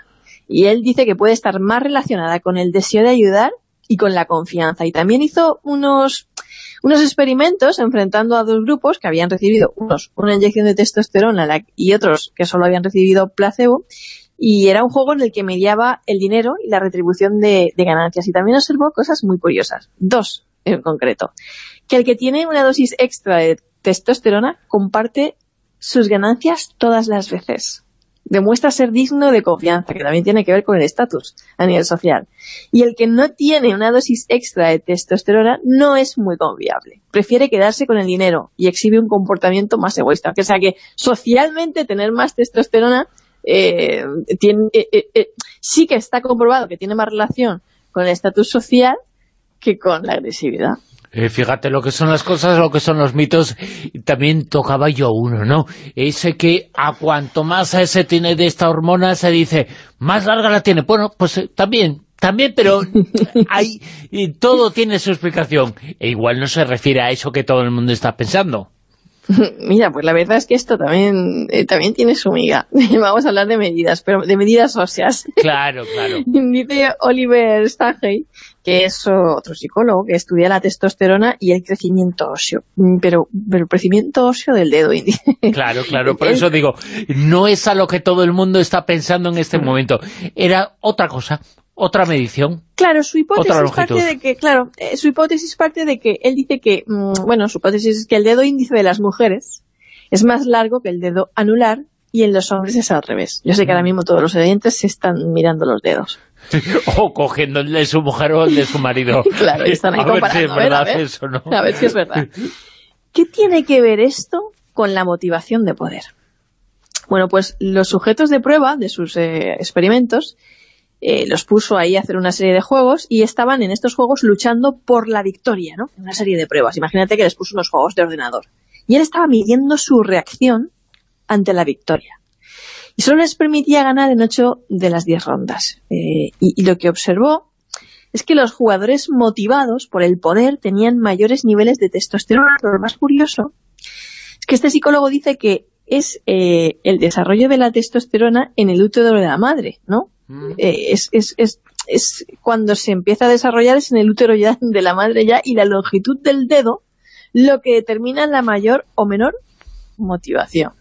[SPEAKER 13] Y él dice que puede estar más relacionada con el deseo de ayudar y con la confianza. Y también hizo unos unos experimentos enfrentando a dos grupos que habían recibido unos una inyección de testosterona y otros que solo habían recibido placebo y era un juego en el que mediaba el dinero y la retribución de, de ganancias. Y también observó cosas muy curiosas, dos en concreto, que el que tiene una dosis extra de testosterona comparte sus ganancias todas las veces demuestra ser digno de confianza, que también tiene que ver con el estatus a nivel social. Y el que no tiene una dosis extra de testosterona no es muy confiable. Prefiere quedarse con el dinero y exhibe un comportamiento más egoísta. O sea que socialmente tener más testosterona eh, tiene, eh, eh, sí que está comprobado que tiene más relación con el estatus social que con la agresividad.
[SPEAKER 2] Eh, fíjate lo que son las cosas, lo que son los mitos, también tocaba yo uno, ¿no? Ese que a cuanto más se tiene de esta hormona se dice, más larga la tiene. Bueno, pues eh, también, también, pero [laughs] hay, y todo tiene su explicación. E igual no se refiere a eso que todo el mundo está pensando. [laughs]
[SPEAKER 13] Mira, pues la verdad es que esto también eh, también tiene su miga. [laughs] Vamos a hablar de medidas, pero de medidas óseas.
[SPEAKER 2] Claro, claro.
[SPEAKER 13] Dice Oliver Stagey, que es otro psicólogo, que estudia la testosterona y el crecimiento óseo. Mm, Pero, pero el crecimiento óseo del dedo índice. [laughs]
[SPEAKER 2] Claro, claro, por eso digo, no es a lo que todo el mundo está pensando en este momento. Era otra cosa, otra medición.
[SPEAKER 13] Claro, su hipótesis parte de que, claro, eh, su hipótesis parte de que él dice que, mm, bueno, su hipótesis es que el dedo índice de las mujeres es más largo que el dedo anular y en los hombres es al revés. Yo sé que ahora mismo todos los oyentes se están mirando los dedos. [laughs]
[SPEAKER 2] o cogiendo el de su mujer o el de su marido. [laughs]
[SPEAKER 13] Claro, están ahí
[SPEAKER 2] a ver si es
[SPEAKER 13] comparando, a ver,
[SPEAKER 2] verdad
[SPEAKER 13] a ver.
[SPEAKER 2] eso, ¿no?
[SPEAKER 13] A ver si es verdad. [laughs] ¿Qué tiene que ver esto con la motivación de poder? Bueno, pues los sujetos de prueba de sus eh, experimentos eh, los puso ahí a hacer una serie de juegos y estaban en estos juegos luchando por la victoria, ¿no? Una serie de pruebas. Imagínate que les puso unos juegos de ordenador. Y él estaba midiendo su reacción ante la victoria. Y solo les permitía ganar en ocho de las diez rondas. Eh, y, y lo que observó es que los jugadores motivados por el poder tenían mayores niveles de testosterona. Pero lo más curioso es que este psicólogo dice que es eh, el desarrollo de la testosterona en el útero de la madre, ¿no? Eh, es, es, es, es cuando se empieza a desarrollar es en el útero ya [laughs] de la madre ya y la longitud del dedo lo que determina la mayor o menor motivación.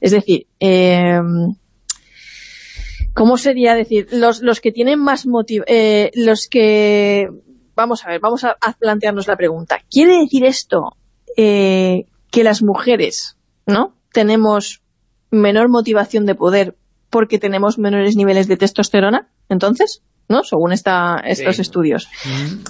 [SPEAKER 13] Es decir, eh, ¿cómo sería decir? Los, los que tienen más motivo, eh, los que... Vamos a ver, vamos a, a plantearnos la pregunta. ¿Quiere decir esto eh, que las mujeres, ¿no? Tenemos menor motivación de poder porque tenemos menores niveles de testosterona, entonces, ¿no? Según esta, estos
[SPEAKER 2] Sí.
[SPEAKER 13] estudios.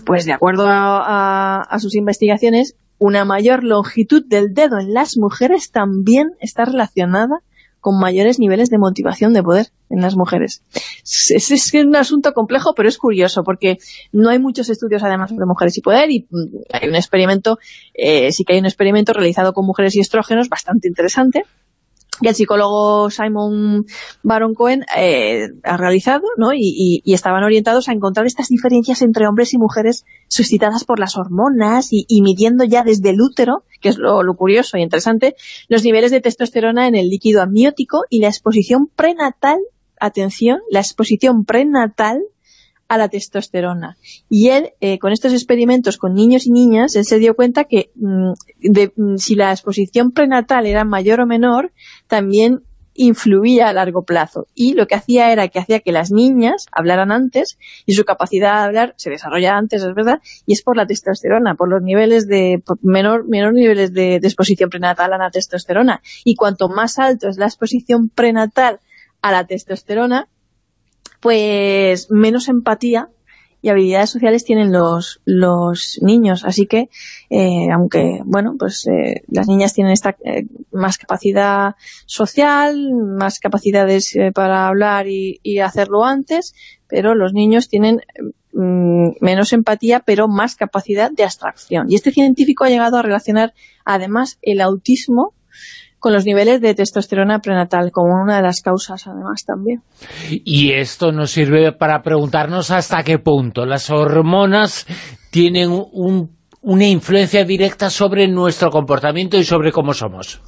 [SPEAKER 13] Pues de acuerdo a, a- a sus investigaciones, una mayor longitud del dedo en las mujeres también está relacionada con mayores niveles de motivación de poder en las mujeres. Es, un asunto complejo, pero es curioso, porque no hay muchos estudios además sobre mujeres y poder, y mm, hay un experimento, eh, sí que hay un experimento realizado con mujeres y estrógenos bastante interesante, que el psicólogo Simon Baron Cohen eh, ha realizado, ¿no? Y, estaban orientados a encontrar estas diferencias entre hombres y mujeres suscitadas por las hormonas y, midiendo ya desde el útero, que es lo, lo curioso y interesante, los niveles de testosterona en el líquido amniótico y la exposición prenatal, atención, la exposición prenatal a la testosterona. Y él, eh, con estos experimentos con niños y niñas, él se dio cuenta que mm, de- mm, si la exposición prenatal era mayor o menor, también influía a largo plazo. Y lo que hacía era que hacía que las niñas hablaran antes y su capacidad de hablar se desarrolla antes, es verdad, y es por la testosterona, por los niveles de menor, menor niveles de exposición prenatal a la testosterona. Y cuanto más alto es la exposición prenatal a la testosterona, pues menos empatía y habilidades sociales tienen los, los niños. Así que, eh, aunque, bueno, pues eh, las niñas tienen esta eh, más capacidad social, más capacidades eh, para hablar y, y hacerlo antes, pero los niños tienen mm, menos empatía, pero más capacidad de abstracción. Y este científico ha llegado a relacionar, además, el autismo con los niveles de testosterona prenatal, como una de las causas, además, también.
[SPEAKER 2] Y esto nos sirve para preguntarnos hasta qué punto las hormonas tienen un- una influencia directa sobre nuestro comportamiento y sobre cómo somos.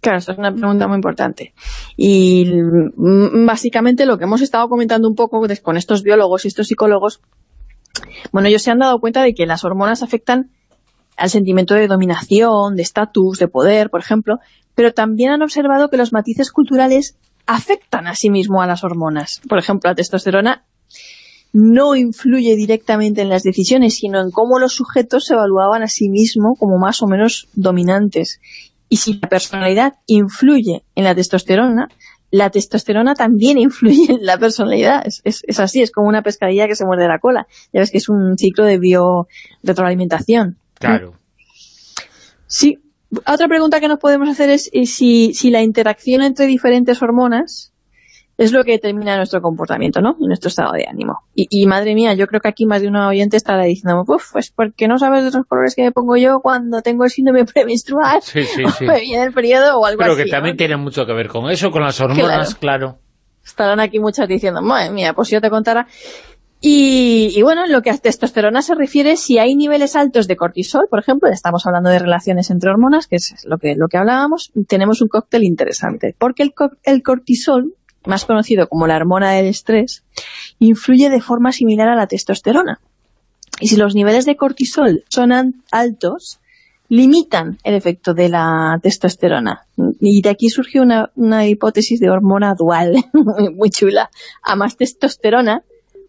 [SPEAKER 13] Claro, esta es una pregunta muy importante. Y mm, básicamente lo que hemos estado comentando un poco con estos biólogos y estos psicólogos, bueno, ellos se han dado cuenta de que las hormonas afectan al sentimiento de dominación, de estatus, de poder, por ejemplo, pero también han observado que los matices culturales afectan a sí mismo a las hormonas. Por ejemplo, la testosterona no influye directamente en las decisiones, sino en cómo los sujetos se evaluaban a sí mismos como más o menos dominantes. Y si la personalidad influye en la testosterona, la testosterona también influye en la personalidad. Es, es, es, así, es como una pescadilla que se muerde la cola. Ya ves que es un ciclo de bio-retroalimentación.
[SPEAKER 2] Claro.
[SPEAKER 13] Sí. Otra pregunta que nos podemos hacer es si, si la interacción entre diferentes hormonas es lo que determina nuestro comportamiento, ¿no? Y nuestro estado de ánimo. Y, y, madre mía, yo creo que aquí más de una oyente estará diciendo, uff, pues porque no sabes de los colores que me pongo yo cuando tengo el síndrome [laughs] premenstrual,
[SPEAKER 2] sí, sí, [laughs] sí.
[SPEAKER 13] me viene el periodo o algo
[SPEAKER 2] Pero
[SPEAKER 13] así.
[SPEAKER 2] que también
[SPEAKER 13] ¿no?
[SPEAKER 2] tiene mucho que ver con eso, con las hormonas, claro.
[SPEAKER 13] Estarán aquí muchas diciendo, madre mía, pues si yo te contara... Y, bueno, lo que a testosterona se refiere, si hay niveles altos de cortisol, por ejemplo, estamos hablando de relaciones entre hormonas, que es lo que, lo que hablábamos, tenemos un cóctel interesante. Porque el, el cortisol, más conocido como la hormona del estrés, influye de forma similar a la testosterona. Y si los niveles de cortisol son altos, limitan el efecto de la testosterona. Y de aquí surgió una, una hipótesis de hormona dual, [laughs] muy chula. A más testosterona,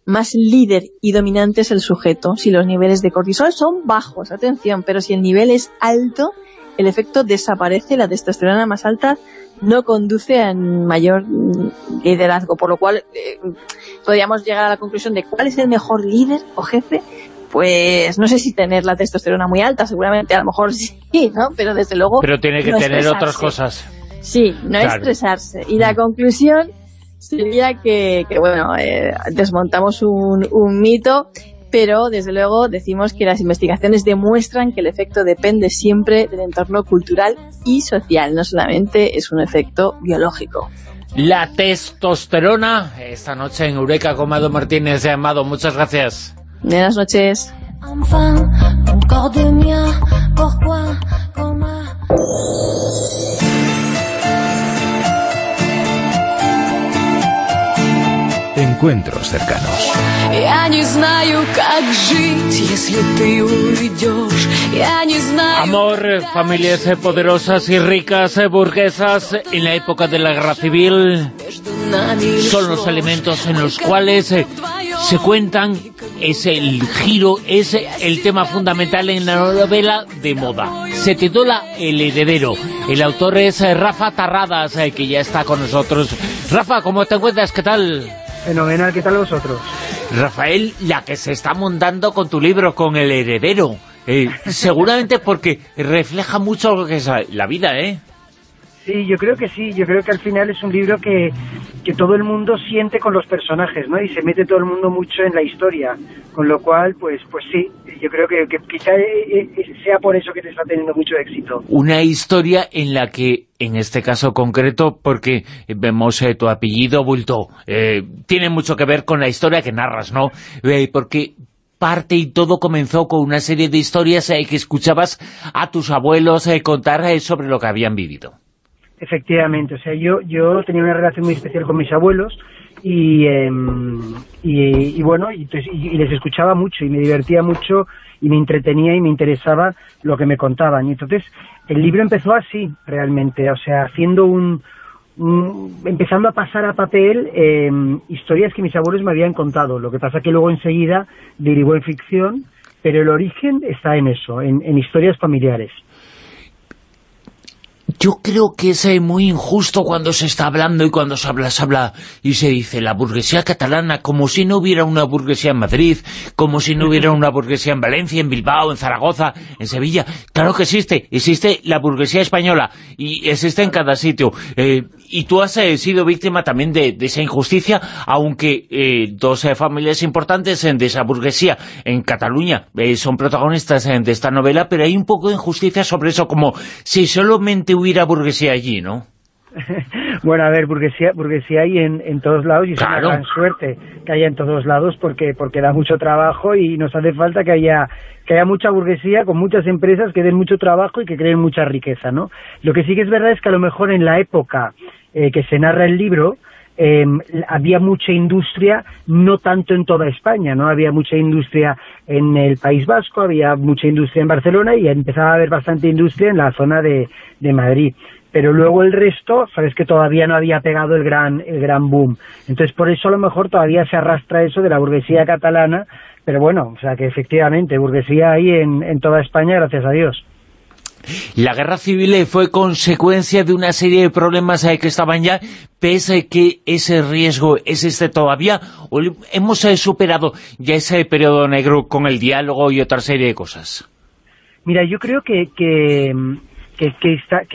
[SPEAKER 13] más líder y dominante es el sujeto. Si los niveles de cortisol son bajos, atención, pero si el nivel es alto, el efecto desaparece, la testosterona más alta no conduce a mayor liderazgo, por lo cual eh, podríamos llegar a la conclusión de cuál es el mejor líder o jefe, pues no sé si tener la testosterona muy alta, seguramente a lo mejor sí, ¿no? Pero desde luego...
[SPEAKER 2] Pero tiene que
[SPEAKER 13] no
[SPEAKER 2] tener
[SPEAKER 13] estresarse.
[SPEAKER 2] otras cosas.
[SPEAKER 13] Sí, no
[SPEAKER 2] Claro.
[SPEAKER 13] estresarse. Y la conclusión sería que, que bueno, eh, desmontamos un, un mito, pero desde luego decimos que las investigaciones demuestran que el efecto depende siempre del entorno cultural y social, no solamente es un efecto biológico.
[SPEAKER 2] La testosterona, esta noche en Eureka con Mado Martínez de Amado. Muchas gracias.
[SPEAKER 13] Buenas noches.
[SPEAKER 6] encuentros cercanos.
[SPEAKER 2] Amor, familias poderosas y ricas, eh, burguesas, en la época de la guerra civil, son los elementos en los cuales eh, se cuentan, es el giro, es el tema fundamental en la novela de moda. Se titula El heredero. El autor es eh, Rafa Tarradas, que ya está con nosotros. Rafa, ¿cómo te encuentras? ¿Qué tal?
[SPEAKER 14] Fenomenal, ¿qué tal vosotros?
[SPEAKER 2] Rafael, la que se está montando con tu libro, con El heredero. Eh, seguramente porque refleja mucho lo que es la vida, ¿eh?
[SPEAKER 14] Sí, yo creo que sí, yo creo que al final es un libro que, que todo el mundo siente con los personajes, ¿no? Y se mete todo el mundo mucho en la historia, con lo cual, pues pues sí, yo creo que, que quizá eh, eh, sea por eso que te está teniendo mucho éxito.
[SPEAKER 2] Una historia en la que, en este caso concreto, porque vemos eh, tu apellido, Bulto, eh, tiene mucho que ver con la historia que narras, ¿no? Eh, porque parte y todo comenzó con una serie de historias eh, que escuchabas a tus abuelos eh, contar eh, sobre lo que habían vivido.
[SPEAKER 14] Efectivamente, o sea, yo yo tenía una relación muy especial con mis abuelos y, eh, y, bueno, y, y, les escuchaba mucho y me divertía mucho y me entretenía y me interesaba lo que me contaban. Y entonces el libro empezó así, realmente, o sea, haciendo un... un empezando a pasar a papel eh, historias que mis abuelos me habían contado. Lo que pasa que luego enseguida derivó en ficción, pero el origen está en eso, en historias familiares.
[SPEAKER 2] Yo creo que es eh, muy injusto cuando se está hablando y cuando se habla, se habla y se dice la burguesía catalana, como si no hubiera una burguesía en Madrid, como si no hubiera una burguesía en Valencia, en Bilbao, en Zaragoza, en Sevilla. Claro que existe, existe la burguesía española y existe en cada sitio. Eh, y tú has eh, sido víctima también de, de esa injusticia, aunque eh, dos eh, familias importantes de esa burguesía en Cataluña eh, son protagonistas de esta novela, pero hay un poco de injusticia sobre eso, como si solamente hubiera burguesía allí, ¿no? [laughs]
[SPEAKER 14] bueno, a ver, burguesía, burguesía hay en, en todos lados y es
[SPEAKER 2] claro.
[SPEAKER 14] una gran suerte que haya en todos lados porque porque da mucho trabajo y nos hace falta que haya que haya mucha burguesía con muchas empresas que den mucho trabajo y que creen mucha riqueza, ¿no? Lo que sí que es verdad es que a lo mejor en la época eh, que se narra el libro eh, había mucha industria, no tanto en toda España, ¿no? Había mucha industria en el País Vasco, había mucha industria en Barcelona y empezaba a haber bastante industria en la zona de, de Madrid. Pero luego el resto, sabes que todavía no había pegado el gran, el gran boom. Entonces por eso a lo mejor todavía se arrastra eso de la burguesía catalana, pero bueno, o sea que efectivamente, burguesía hay en, en toda España, gracias a Dios.
[SPEAKER 2] La guerra civil eh, fue consecuencia de una serie de problemas eh, que estaban ya, pese que ese riesgo existe todavía, o hemos eh, superado ya ese periodo negro con el diálogo y otra serie de cosas.
[SPEAKER 14] Mira, yo creo que, que, que,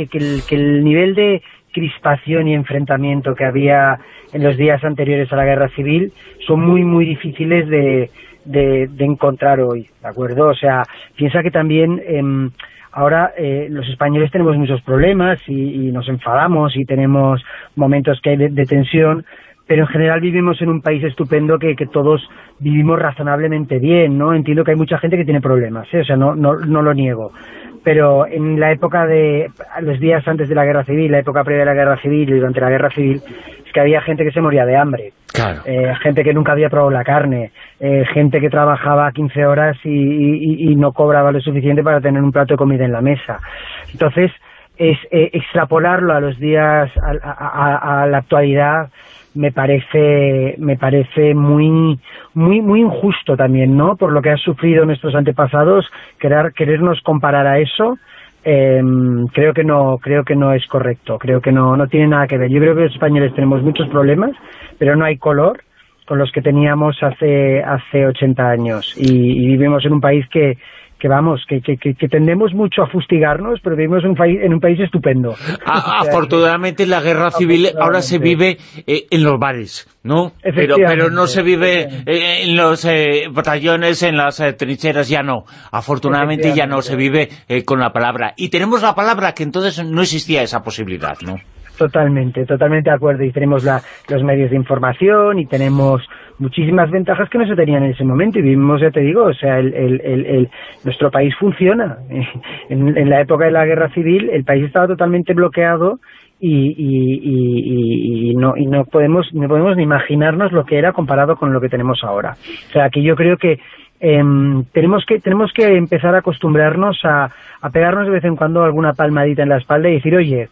[SPEAKER 14] que, el, nivel de crispación y enfrentamiento que había en los días anteriores a la guerra civil son muy, muy difíciles de, de, encontrar hoy, ¿de acuerdo? O sea, piensa que también em, ahora eh, los españoles tenemos muchos problemas y, nos enfadamos y tenemos momentos que hay de, tensión, pero en general vivimos en un país estupendo que, que, todos vivimos razonablemente bien, ¿no? Entiendo que hay mucha gente que tiene problemas, ¿eh? o sea, no, no, no lo niego, pero en la época de, los días antes de la guerra civil, la época previa de la guerra civil y durante la guerra civil, es que había gente que se moría de hambre, eh, gente que nunca había probado la carne, eh, gente que trabajaba 15 horas y, no cobraba lo suficiente para tener un plato de comida en la mesa. Entonces, es eh, extrapolarlo a los días, a, la actualidad, me parece me parece muy muy muy injusto también no por lo que han sufrido nuestros antepasados querer querernos comparar a eso eh, creo que no creo que no es correcto creo que no no tiene nada que ver. Yo creo que los españoles tenemos muchos problemas pero no hay color con los que teníamos hace hace 80 años. Y vivimos en un país que que vamos, que, que, que, tendemos mucho a fustigarnos, pero vivimos en un país, en un país estupendo.
[SPEAKER 2] afortunadamente la guerra civil ahora se vive eh, en los bares, ¿no? Pero, pero no se vive eh, en los eh, batallones, en las trincheras, ya no. Afortunadamente ya no se vive con la palabra. Y tenemos la palabra que entonces no existía esa posibilidad, ¿no?
[SPEAKER 14] Totalmente, totalmente de acuerdo. Y tenemos la, los medios de información y tenemos muchísimas ventajas que no se tenían en ese momento. Y vivimos, ya te digo, o sea, el, el, el, nuestro país funciona. [laughs] En, en, la época de la guerra civil el país estaba totalmente bloqueado y, y, y, no, y no, podemos, no podemos ni imaginarnos lo que era comparado con lo que tenemos ahora. O sea, que yo creo que em, tenemos que tenemos que empezar a acostumbrarnos a, a pegarnos de vez en cuando alguna palmadita en la espalda y decir, oye,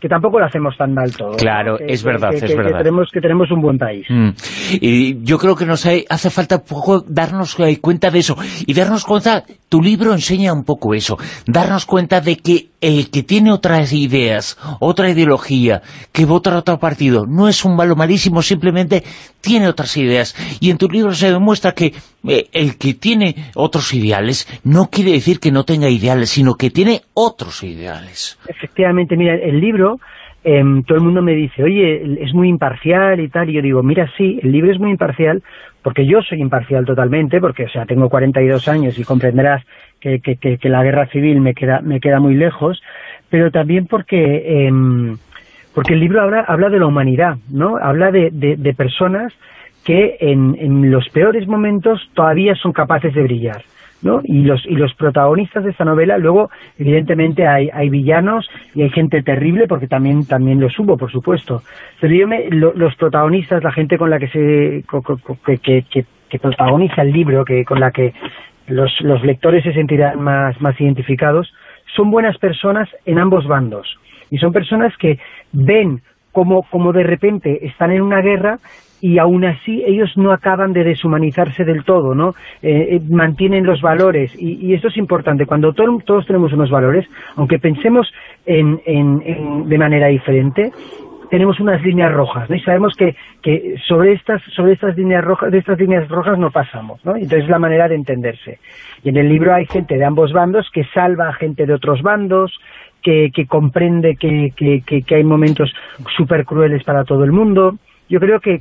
[SPEAKER 14] que tampoco lo hacemos tan mal todo.
[SPEAKER 2] Claro, es verdad, es verdad.
[SPEAKER 14] Que tenemos, que tenemos un buen país.
[SPEAKER 2] Mm. Y yo creo que nos hace falta poco darnos cuenta de eso. Y darnos cuenta, tu libro enseña un poco eso, darnos cuenta de que el que tiene otras ideas, otra ideología, que vota a otro partido, no es un malo malísimo, simplemente tiene otras ideas. Y en tu libro se demuestra que eh, el que tiene otros ideales no quiere decir que no tenga ideales, sino que tiene otros ideales.
[SPEAKER 14] Efectivamente, mira, el libro Em, todo el mundo me dice, oye, es muy imparcial y tal, y yo digo, mira, sí, el libro es muy imparcial, porque yo soy imparcial totalmente, porque, o sea, tengo 42 años y comprenderás que, que, la guerra civil me queda, me queda muy lejos, pero también porque, eh, porque el libro habla, habla de la humanidad, ¿no? Habla de, de, de personas que en, en los peores momentos todavía son capaces de brillar. ¿No? Y los, y los protagonistas de esta novela, luego, evidentemente, hay, hay villanos y hay gente terrible, porque también también los hubo, por supuesto. Pero yo me, los protagonistas, la gente con la que se que, que, que, protagoniza el libro, que con la que los, los lectores se sentirán más, más identificados, son buenas personas en ambos bandos. Y son personas que ven como, como de repente están en una guerra y aún así ellos no acaban de deshumanizarse del todo, ¿no? Eh, eh, mantienen los valores y, esto es importante. Cuando todos tenemos unos valores, aunque pensemos en, en, de manera diferente, tenemos unas líneas rojas, ¿no? Y sabemos que, que sobre estas sobre estas líneas rojas de estas líneas rojas no pasamos, ¿no? Entonces es la manera de entenderse. Y en el libro hay gente de ambos bandos que salva a gente de otros bandos, que, que comprende que, que, que hay momentos súper crueles para todo el mundo, yo creo que,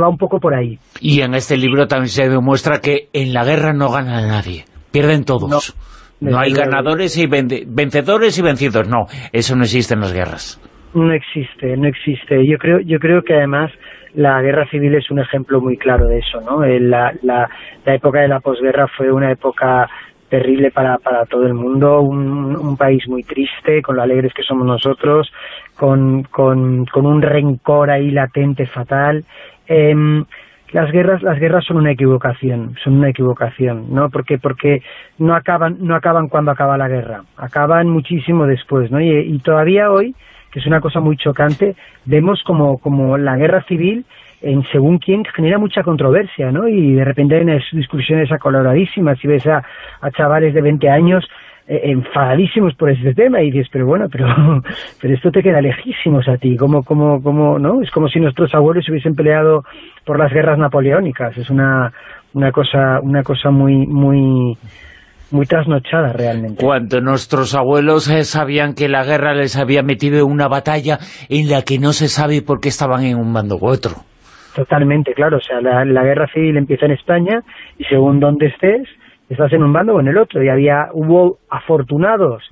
[SPEAKER 14] va un poco por ahí.
[SPEAKER 2] Y en este libro también se demuestra que en la guerra no gana nadie, pierden todos. No, hay ganadores y vencedores y vencidos, no, eso no existe en las guerras.
[SPEAKER 14] No existe, no existe. Yo creo, yo creo que además la guerra civil es un ejemplo muy claro de eso, ¿no? Eh, la, la, la época de la posguerra fue una época terrible para, para todo el mundo, un, un, país muy triste, con lo alegres que somos nosotros, con, con, con un rencor ahí latente fatal. Eh, las guerras las guerras son una equivocación son una equivocación no porque porque no acaban no acaban cuando acaba la guerra acaban muchísimo después no y, y todavía hoy que es una cosa muy chocante vemos como como la guerra civil en según quién genera mucha controversia, ¿no? Y de repente hay unas discusiones acoloradísimas, si ves a, a chavales de 20 años eh, enfadadísimos por este tema y dices, pero bueno, pero, [laughs] pero esto te queda lejísimos a ti, como, como, como, ¿no? Es como si nuestros abuelos se hubiesen peleado por las guerras napoleónicas, es una, una cosa, una cosa muy, muy, muy trasnochada realmente.
[SPEAKER 2] Cuando nuestros abuelos eh, sabían que la guerra les había metido en una batalla en la que no se sabe por qué estaban en un bando u otro.
[SPEAKER 14] Totalmente, claro, o sea, la, la guerra civil empieza en España y según donde estés, estás en un bando o en el otro, y había, hubo afortunados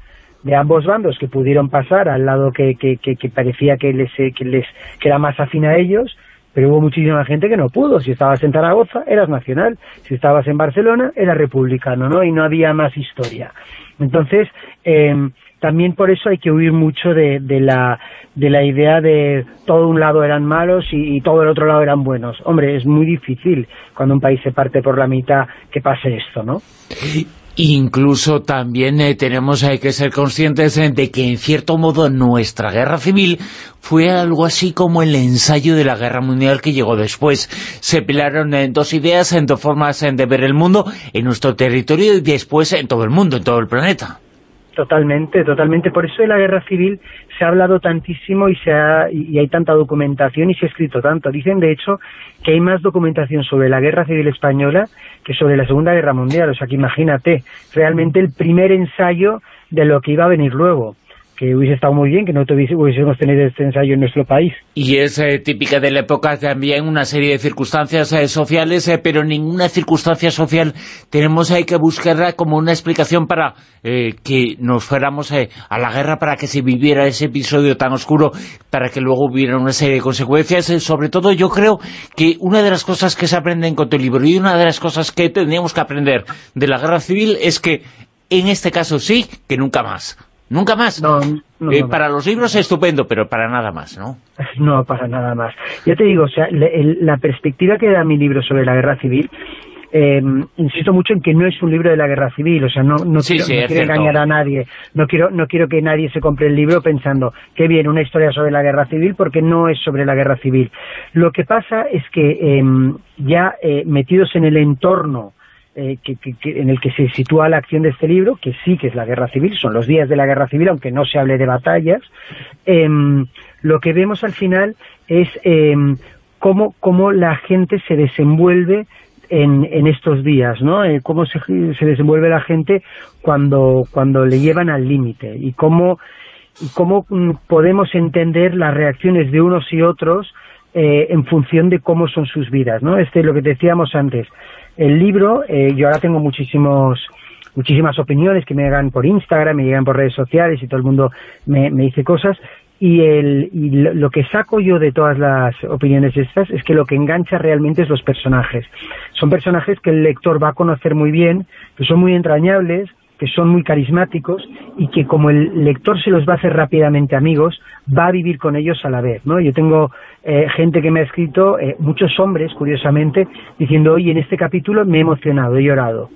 [SPEAKER 14] de ambos bandos que pudieron pasar al lado que, que, que, parecía que les, que les que era más afín a ellos, pero hubo muchísima gente que no pudo. Si estabas en Zaragoza, eras nacional. Si estabas en Barcelona, eras republicano, ¿no? Y no había más historia. Entonces, eh, también por eso hay que huir mucho de, la, de la idea de todo un lado eran malos y, todo el otro lado eran buenos. Hombre, es muy difícil cuando un país se parte por la mitad que pase esto, ¿no?
[SPEAKER 2] Incluso también eh, tenemos eh, que ser conscientes eh, de que en cierto modo nuestra guerra civil fue algo así como el ensayo de la guerra mundial que llegó después. Se pelaron en dos ideas, en dos formas de ver el mundo, en nuestro territorio y después en todo el mundo, en todo el planeta.
[SPEAKER 14] Totalmente, totalmente. Por eso de la guerra civil se ha hablado tantísimo y, se ha, y hay tanta documentación y se ha escrito tanto. Dicen, de hecho, que hay más documentación sobre la guerra civil española que sobre la Segunda Guerra Mundial. O sea, que imagínate, realmente el primer ensayo de lo que iba a venir luego que hubiese estado muy bien que no hubiésemos tenido este ensayo en nuestro país.
[SPEAKER 2] Y es eh, típica de la época también una serie de circunstancias eh, sociales, eh, pero ninguna circunstancia social tenemos que buscarla como una explicación para que nos fuéramos a la guerra, para que se viviera ese episodio tan oscuro, para que luego hubiera una serie de consecuencias. sobre todo yo creo que una de las cosas que se aprenden con tu libro y una de las cosas que tendríamos que aprender de la guerra civil es que en este caso sí, que nunca más. Nunca más.
[SPEAKER 14] No, no,
[SPEAKER 2] eh,
[SPEAKER 14] no,
[SPEAKER 2] para los libros es estupendo, pero para nada más, ¿no? [laughs]
[SPEAKER 14] No, para nada más. Ya te digo, o sea, la, el, la perspectiva que da mi libro sobre la guerra civil, eh, insisto mucho en que no es un libro de la guerra civil, o sea, no, no
[SPEAKER 2] Sí,
[SPEAKER 14] quiero,
[SPEAKER 2] sí,
[SPEAKER 14] no
[SPEAKER 2] es
[SPEAKER 14] quiero
[SPEAKER 2] cierto.
[SPEAKER 14] engañar a nadie, no quiero, no quiero que nadie se compre el libro pensando que bien, una historia sobre la guerra civil, porque no es sobre la guerra civil. Lo que pasa es que eh, ya eh, metidos en el entorno eh, que, que, que, en el que se sitúa la acción de este libro, que sí que es la guerra civil, son los días de la guerra civil, aunque no se hable de batallas, eh, lo que vemos al final es eh, cómo, cómo la gente se desenvuelve en, en estos días, ¿no? Eh, cómo se, se desenvuelve la gente cuando, cuando le llevan al límite y cómo, cómo mm, podemos entender las reacciones de unos y otros eh, en función de cómo son sus vidas, ¿no? Este, lo que decíamos antes, el libro, eh, yo ahora tengo muchísimos muchísimas opiniones que me llegan por Instagram, me llegan por redes sociales y todo el mundo me, me dice cosas y, el, y lo, lo que saco yo de todas las opiniones estas es que lo que engancha realmente es los personajes. Son personajes que el lector va a conocer muy bien, que son muy entrañables, que son muy carismáticos y que como el lector se los va a hacer rápidamente amigos, va a vivir con ellos a la vez, ¿no? Yo tengo eh, gente que me ha escrito, eh, muchos hombres, curiosamente, diciendo, oye, en este capítulo me he emocionado, he llorado.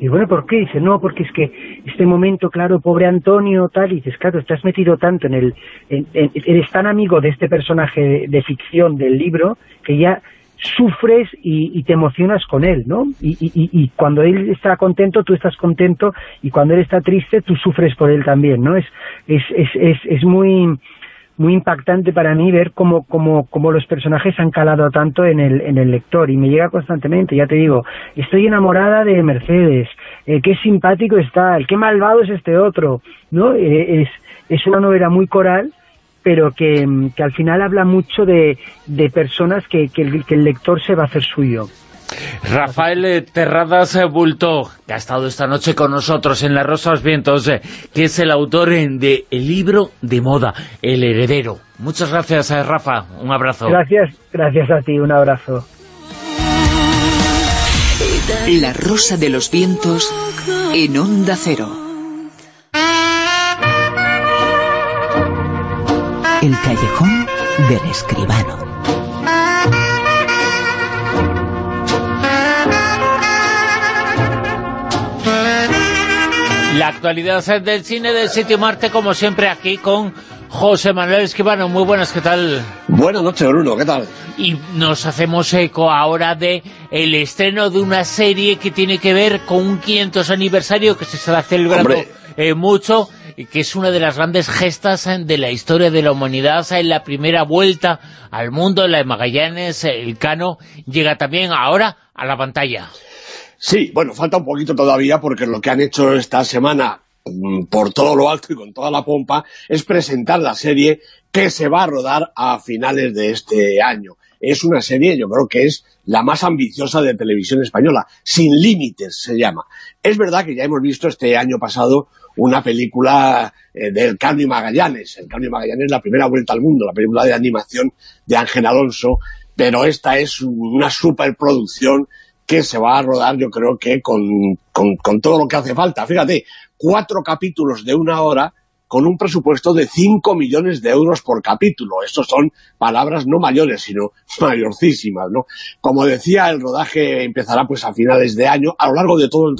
[SPEAKER 14] Y bueno, ¿por qué? Dice, no, porque es que este momento, claro, pobre Antonio, tal, y dices, claro, has metido tanto en el... En, eres tan amigo de este personaje de, de ficción del libro que ya sufres y, y, te emocionas con él, ¿no? Y, cuando él está contento, tú estás contento, y cuando él está triste, tú sufres por él también, ¿no? Es, es, es, es, es muy muy impactante para mí ver cómo, cómo, cómo los personajes han calado tanto en el, en el lector y me llega constantemente, ya te digo, estoy enamorada de Mercedes, eh, qué simpático está, qué malvado es este otro, ¿no? Eh, es, es una novela muy coral pero que, que, al final habla mucho de, de personas que, que, el, que, el, lector se va a hacer suyo.
[SPEAKER 2] Rafael Terradas Bulto, que ha estado esta noche con nosotros en La Rosa de los Vientos, que es el autor de el libro de moda, El Heredero. Muchas gracias, Rafa. Un abrazo.
[SPEAKER 14] Gracias, gracias a ti. Un abrazo.
[SPEAKER 7] La Rosa de los Vientos en Onda Cero.
[SPEAKER 15] El callejón del escribano.
[SPEAKER 2] La actualidad del cine del sitio Marte, como siempre, aquí con José Manuel Escribano. Muy buenas, ¿qué tal?
[SPEAKER 16] Buenas noches, Bruno, ¿qué tal?
[SPEAKER 2] Y nos hacemos eco ahora de el estreno de una serie que tiene que ver con un 500 aniversario que se estará celebrando eh, mucho, que es una de las grandes gestas eh, de la historia de la humanidad, en la primera vuelta al mundo, la de Magallanes, el Cano, llega también ahora a la pantalla.
[SPEAKER 16] Sí, bueno, falta un poquito todavía porque lo que han hecho esta semana mm, por todo lo alto y con toda la pompa es presentar la serie que se va a rodar a finales de este año. Es una serie, yo creo que es la más ambiciosa de televisión española, Sin Límites se llama. Es verdad que ya hemos visto este año pasado una película eh, del Cano y Magallanes. El Cano y Magallanes, la primera vuelta al mundo, la película de animación de Ángel Alonso, pero esta es una superproducción que se va a rodar yo creo que con, con, todo lo que hace falta. Fíjate, cuatro capítulos de una hora con un presupuesto de 5 millones de euros por capítulo. Estos son palabras no mayores, sino [laughs] mayorcísimas, ¿no? Como decía, el rodaje empezará pues a finales de año. A lo largo de todo el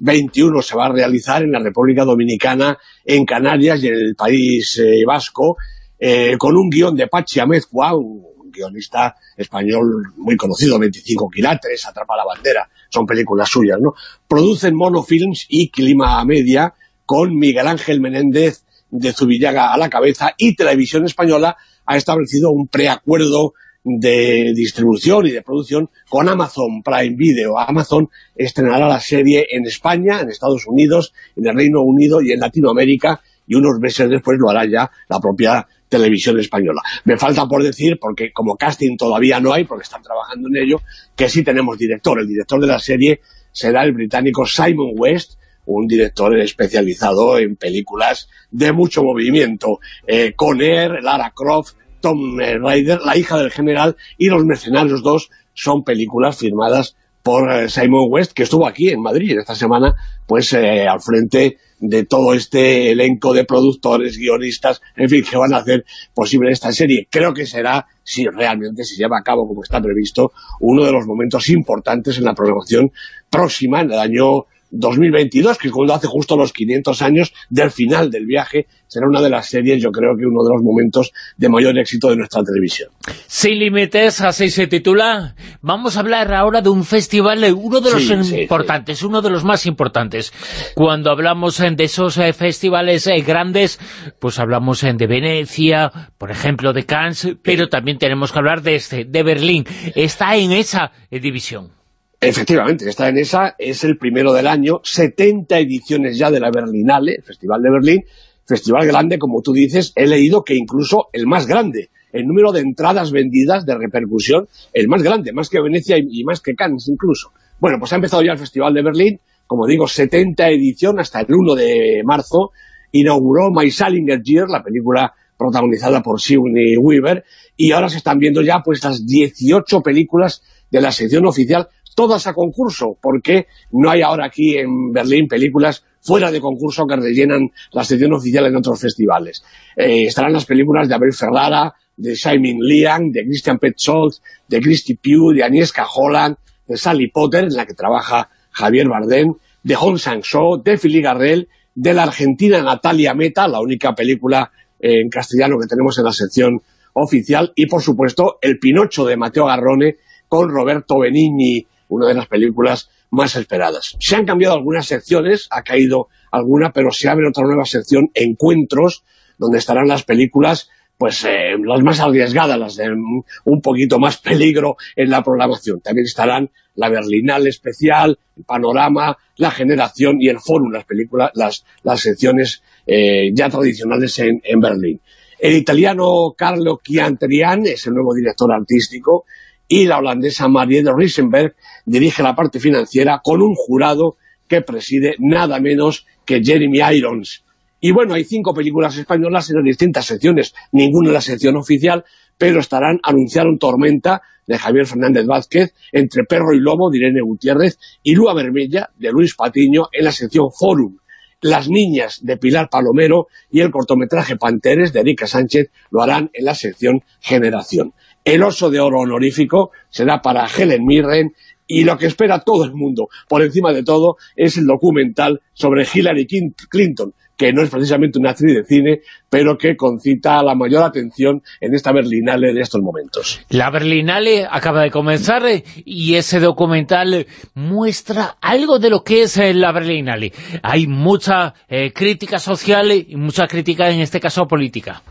[SPEAKER 16] 2021 se va a realizar en la República Dominicana, en Canarias y en el País eh, Vasco, eh, con un guion de Pachi Amezcua, un guionista español muy conocido, 25 quilates, Atrapa la bandera, son películas suyas, ¿no? Producen Monofilms y Clima Media con Miguel Ángel Menéndez de Zubillaga a la cabeza y Televisión Española ha establecido un preacuerdo de distribución y de producción con Amazon Prime Video. Amazon estrenará la serie en España, en Estados Unidos, en el Reino Unido y en Latinoamérica y unos meses después lo hará ya la propia televisión española. Me falta por decir, porque como casting todavía no hay, porque están trabajando en ello, que sí tenemos director. El director de la serie será el británico Simon West, un director especializado en películas de mucho movimiento. Eh, Conner, Lara Croft, Tom Raider, La hija del general y Los mercenarios 2 son películas firmadas por eh, Simon West, que estuvo aquí en Madrid esta semana, pues eh, al frente de todo este elenco de productores, guionistas, en fin, que van a hacer posible esta serie. Creo que será, si realmente se lleva a cabo como está previsto, uno de los momentos importantes en la programación próxima, en el año 2022, que cuando hace justo los 500 años del final del viaje, será una de las series, yo creo que uno de los momentos de mayor éxito de nuestra televisión.
[SPEAKER 2] Sin límites, así se titula. Vamos a hablar ahora de un festival, eh, uno de los importantes, uno de los más importantes. Cuando hablamos eh, de esos eh, festivales grandes, pues hablamos de Venecia, por ejemplo, de Cannes, pero también tenemos que hablar de este, de Berlín. Está en esa división.
[SPEAKER 16] Efectivamente, está en esa, es el primero del año, 70 ediciones ya de la Berlinale, Festival de Berlín, festival grande, como tú dices, he leído que incluso el más grande, el número de entradas vendidas de repercusión, el más grande, más que Venecia y, más que Cannes incluso. Bueno, pues ha empezado ya el Festival de Berlín, como digo, 70 edición hasta el 1 de marzo, inauguró My Salinger Year, la película protagonizada por Sigourney Weaver, y ahora se están viendo ya pues las 18 películas de la sección oficial todas a concurso, porque no hay ahora aquí en Berlín películas fuera de concurso que rellenan la sección oficial en otros festivales. Eh, estarán las películas de Abel Ferrara, de Simon Liang, de Christian Petzold, de Christy Pugh, de Agnieszka Holland, de Sally Potter, en la que trabaja Javier Bardem, de Hong Sang-soo, de Philly Garrel, de la argentina Natalia Meta, la única película en castellano que tenemos en la sección oficial, y por supuesto El Pinocho de Mateo Garrone, con Roberto Benigni una de las películas más esperadas. Se han cambiado algunas secciones, ha caído alguna, pero se abre otra nueva sección, Encuentros, donde estarán las películas pues eh, las más arriesgadas, las de un poquito más peligro en la programación. También estarán la Berlinal especial, el Panorama, la Generación y el Fórum, las películas, las, secciones eh, ya tradicionales en, en Berlín. El italiano Carlo Chiantrian es el nuevo director artístico y la holandesa Marielle Risenberg dirige la parte financiera con un jurado que preside nada menos que Jeremy Irons. Y bueno, hay cinco películas españolas en las distintas secciones, ninguna en la sección oficial, pero estarán, anunciaron Tormenta, de Javier Fernández Vázquez, Entre Perro y Lobo, de Irene Gutiérrez, y Lua Vermella, de Luis Patiño, en la sección Forum. Las niñas, de Pilar Palomero, y el cortometraje Panteres, de Erika Sánchez, lo harán en la sección Generación. El oso de oro honorífico será para Helen Mirren y lo que espera todo el mundo, por encima de todo, es el documental sobre Hillary Clinton, que no es precisamente una actriz de cine, pero que concita la mayor atención en esta Berlinale de estos momentos.
[SPEAKER 2] La Berlinale acaba de comenzar eh, y ese documental muestra algo de lo que es eh, la Berlinale. Hay mucha eh, crítica social y mucha crítica, en este caso, política.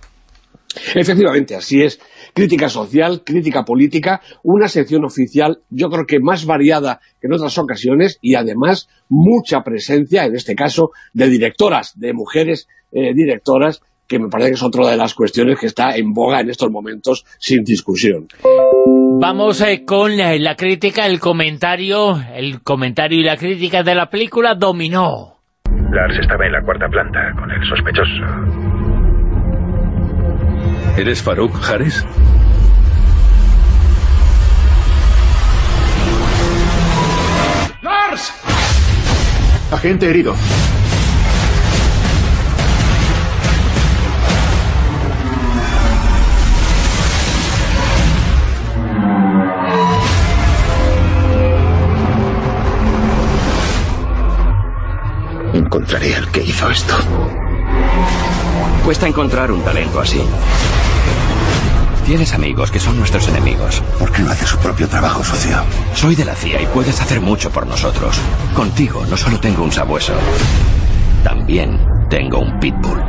[SPEAKER 16] Efectivamente, así es. Crítica social, crítica política, una sección oficial, yo creo que más variada que en otras ocasiones y además mucha presencia, en este caso, de directoras, de mujeres eh, directoras, que me parece que es otra de las cuestiones que está en boga en estos momentos sin discusión.
[SPEAKER 2] Vamos eh, con la, la crítica, el comentario, el comentario y la crítica de la película Dominó.
[SPEAKER 17] Lars estaba en la cuarta planta con el sospechoso.
[SPEAKER 1] ¿Eres Farouk Harris?
[SPEAKER 17] ¡Lars! Agente herido.
[SPEAKER 12] Encontraré al que hizo esto.
[SPEAKER 18] Cuesta encontrar un talento así. Tienes amigos que son nuestros enemigos.
[SPEAKER 12] ¿Por qué no hace su propio trabajo, socio?
[SPEAKER 18] Soy de la CIA y puedes hacer mucho por nosotros. Contigo no solo tengo un sabueso, también tengo un pitbull.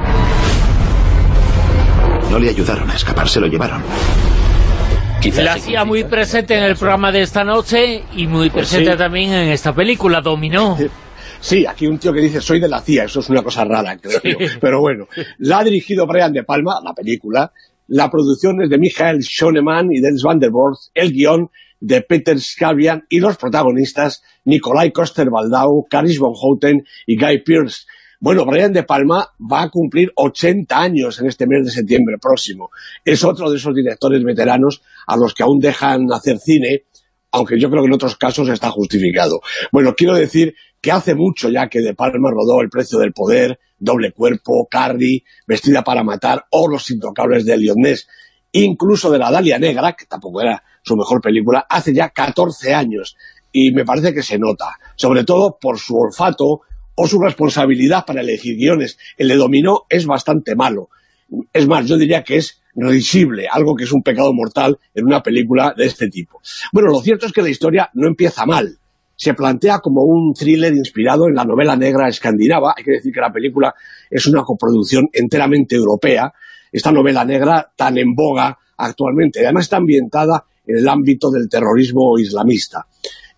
[SPEAKER 12] No le ayudaron a escapar, se lo llevaron.
[SPEAKER 2] Quizás la CIA muy presente en el programa de esta noche y muy presente
[SPEAKER 16] sí.
[SPEAKER 2] también en esta película, Dominó. [laughs]
[SPEAKER 16] Sí, aquí un tío que dice soy de la CIA, eso es una cosa rara, creo yo. Pero bueno, la ha dirigido Brian De Palma, la película, la producción es de Michael Schoneman y Dennis Van der el guion de Peter Skavian y los protagonistas Nikolai Coster-Waldau, Caris von Houten y Guy Pearce. Bueno, Brian De Palma va a cumplir 80 años en este mes de septiembre próximo. Es otro de esos directores veteranos a los que aún dejan hacer cine, aunque yo creo que en otros casos está justificado. Bueno, quiero decir que hace mucho ya que De Palma rodó El precio del poder, Doble cuerpo, Carrie, Vestida para matar o Los intocables de Lyonés, incluso de La Dalia Negra, que tampoco era su mejor película, hace ya 14 años y me parece que se nota, sobre todo por su olfato o su responsabilidad para elegir guiones. El de Dominó es bastante malo. Es más, yo diría que es risible, algo que es un pecado mortal en una película de este tipo. Bueno, lo cierto es que la historia no empieza mal. Se plantea como un thriller inspirado en la novela negra escandinava. Hay que decir que la película es una coproducción enteramente europea. Esta novela negra tan en boga actualmente. Además está ambientada en el ámbito del terrorismo islamista.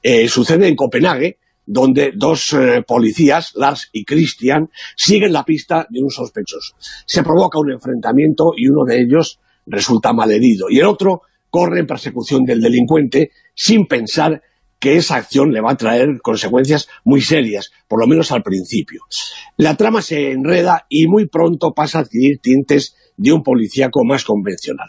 [SPEAKER 16] Eh, sucede en Copenhague, donde dos eh, policías, Lars y Christian, siguen la pista de un sospechoso. Se provoca un enfrentamiento y uno de ellos resulta malherido. Y el otro corre en persecución del delincuente sin pensar que esa acción le va a traer consecuencias muy serias, por lo menos al principio. La trama se enreda y muy pronto pasa a adquirir tintes de un policíaco más convencional.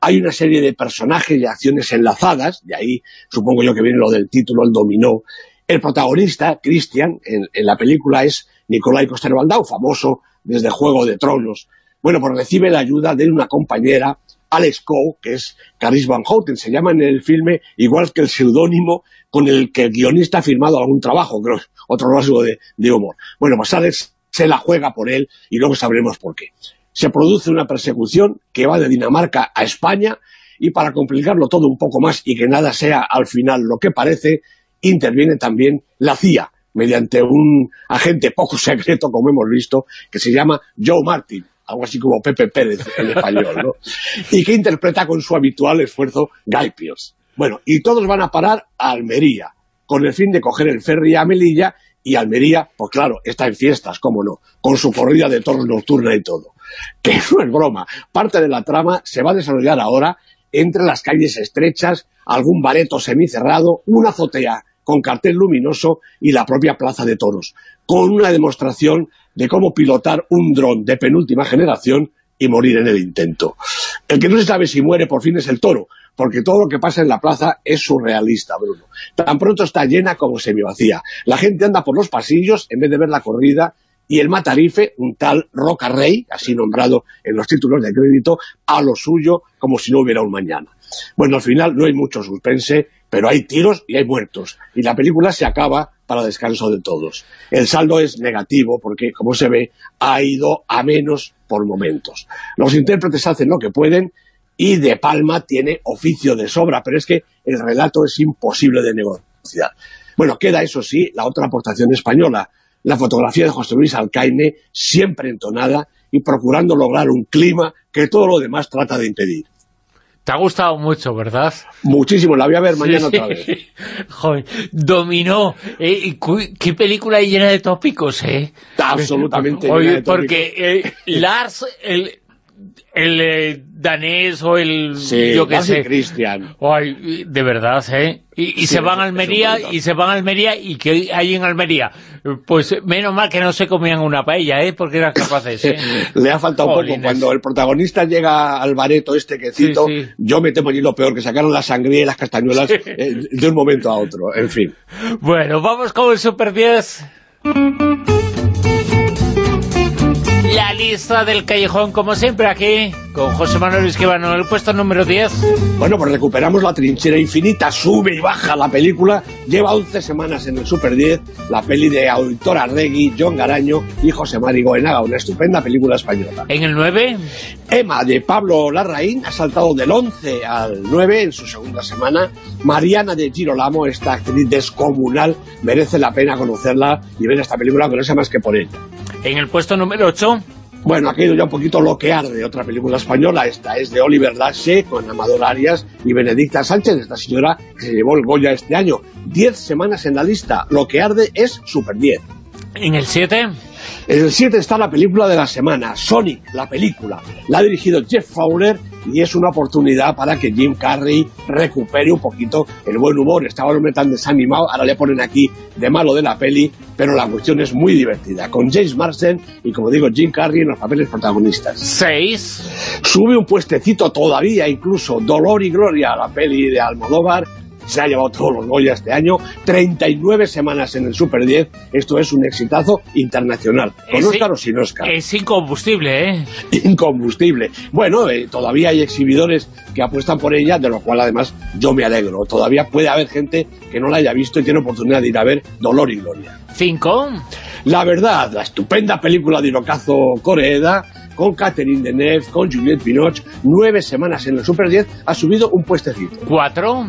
[SPEAKER 16] Hay una serie de personajes y acciones enlazadas, de ahí supongo yo que viene lo del título, el dominó. El protagonista, Christian, en, la película es Nikolai Coster-Waldau, famoso desde Juego de Tronos. Bueno, pues recibe la ayuda de una compañera, Alex Coe, que es Caris Van Houten, se llama en el filme igual que el seudónimo con el que el guionista ha firmado algún trabajo, creo, otro rasgo de, humor. Bueno, pues Alex se la juega por él y luego sabremos por qué. Se produce una persecución que va de Dinamarca a España y para complicarlo todo un poco más y que nada sea al final lo que parece, interviene también la CIA, mediante un agente poco [laughs] secreto, como hemos visto, que se llama Joe Martin, algo así como Pepe Pérez en español, ¿no? [laughs] y que interpreta con su habitual esfuerzo Guy. Bueno, y todos van a parar a Almería, con el fin de coger el ferry a Melilla, y Almería, pues claro, está en fiestas, cómo no, con su corrida de toros nocturna y todo. Que [laughs] no es broma, parte de la trama se va a desarrollar ahora entre las calles estrechas, algún bareto semicerrado, una azotea con cartel luminoso y la propia plaza de toros, con una demostración de cómo pilotar un dron de penúltima generación y morir en el intento. El que no se sabe si muere por fin es el toro, porque todo lo que pasa en la plaza es surrealista, Bruno. Tan pronto está llena como semivacía. La gente anda por los pasillos en vez de ver la corrida y el matarife, un tal Roca Rey, así nombrado en los títulos de crédito, a lo suyo como si no hubiera un mañana. Bueno, al final no hay mucho suspense, pero hay tiros y hay muertos. Y la película se acaba para descanso de todos. El saldo es negativo porque, como se ve, ha ido a menos por momentos. Los intérpretes hacen lo que pueden y De Palma tiene oficio de sobra, pero es que el relato es imposible de negociar. Bueno, queda eso sí, la otra aportación española, la fotografía de José Luis Alcaine, siempre entonada y procurando lograr un clima que todo lo demás trata de impedir.
[SPEAKER 2] Te ha gustado mucho, ¿verdad?
[SPEAKER 16] Muchísimo, la voy a ver mañana otra vez. [laughs]
[SPEAKER 2] Joder, dominó. Eh, qué película llena de tópicos, ¿eh?
[SPEAKER 16] Absolutamente
[SPEAKER 2] Oye,
[SPEAKER 16] llena de tópicos.
[SPEAKER 2] porque eh, Lars, el, el eh, danés o el...
[SPEAKER 16] Sí,
[SPEAKER 2] yo qué sé.
[SPEAKER 16] Christian.
[SPEAKER 2] Ay, de verdad, ¿eh? Y, y
[SPEAKER 16] Sí,
[SPEAKER 2] se van a Almería, y se van a Almería, y que hay en Almería. Pues menos mal que no se comían una paella, ¿eh? Porque eran capaces, ¿eh? [laughs]
[SPEAKER 16] Le ha faltado un poco. Cuando el protagonista llega al bareto este que cito,
[SPEAKER 2] Sí, sí.
[SPEAKER 16] yo me temo allí lo peor, que sacaron la sangría y las castañuelas eh, de un momento a otro. En fin.
[SPEAKER 2] Bueno, vamos con el Super 10. La lista del callejón, como siempre, aquí, con José Manuel Esquivano, en el puesto número 10.
[SPEAKER 16] Bueno, pues recuperamos la trinchera infinita, sube y baja la película, lleva 11 semanas en el Super 10, la peli de Auditor Arregui, John Garaño y José Mari Goenaga, una estupenda película española.
[SPEAKER 2] En el 9,
[SPEAKER 16] Emma, de Pablo Larraín, ha saltado del 11 al 9 en su segunda semana. Mariana de Girolamo, esta actriz descomunal, merece la pena conocerla y ver esta película, que no sea más que por ella.
[SPEAKER 2] en el puesto número 8,
[SPEAKER 16] Bueno, ha ido ya un poquito lo que arde, otra película española, esta es de Oliver Lache, con Amador Arias y Benedicta Sánchez, esta señora que se llevó el Goya este año. Diez semanas en la lista, lo que arde es Super 10.
[SPEAKER 2] En el 7,
[SPEAKER 16] En el 7 está la película de la semana, Sonic, la película. La ha dirigido Jeff Fowler y es una oportunidad para que Jim Carrey recupere un poquito el buen humor. Estaba el hombre tan desanimado, ahora le ponen aquí de malo de la peli, pero la cuestión es muy divertida. Con James Marsden y, como digo, Jim Carrey en los papeles protagonistas.
[SPEAKER 2] 6,
[SPEAKER 16] Sube un puestecito todavía, incluso Dolor y Gloria, a la peli de Almodóvar. Se ha llevado todos los Goya este año. 39 semanas en el Super 10. Esto es un exitazo internacional. Con
[SPEAKER 2] Ese-
[SPEAKER 16] Oscar o sin Oscar.
[SPEAKER 2] es incombustible, ¿eh?
[SPEAKER 16] Incombustible. Bueno, eh, todavía hay exhibidores que apuestan por ella, de lo cual además yo me alegro. Todavía puede haber gente que no la haya visto y tiene oportunidad de ir a ver Dolor y Gloria.
[SPEAKER 2] 5,
[SPEAKER 16] La verdad, la estupenda película de Hirokazu Koreeda, con Catherine Deneuve, con Juliette Binoche, nueve semanas en el Super 10, ha subido un puestecito.
[SPEAKER 2] 4,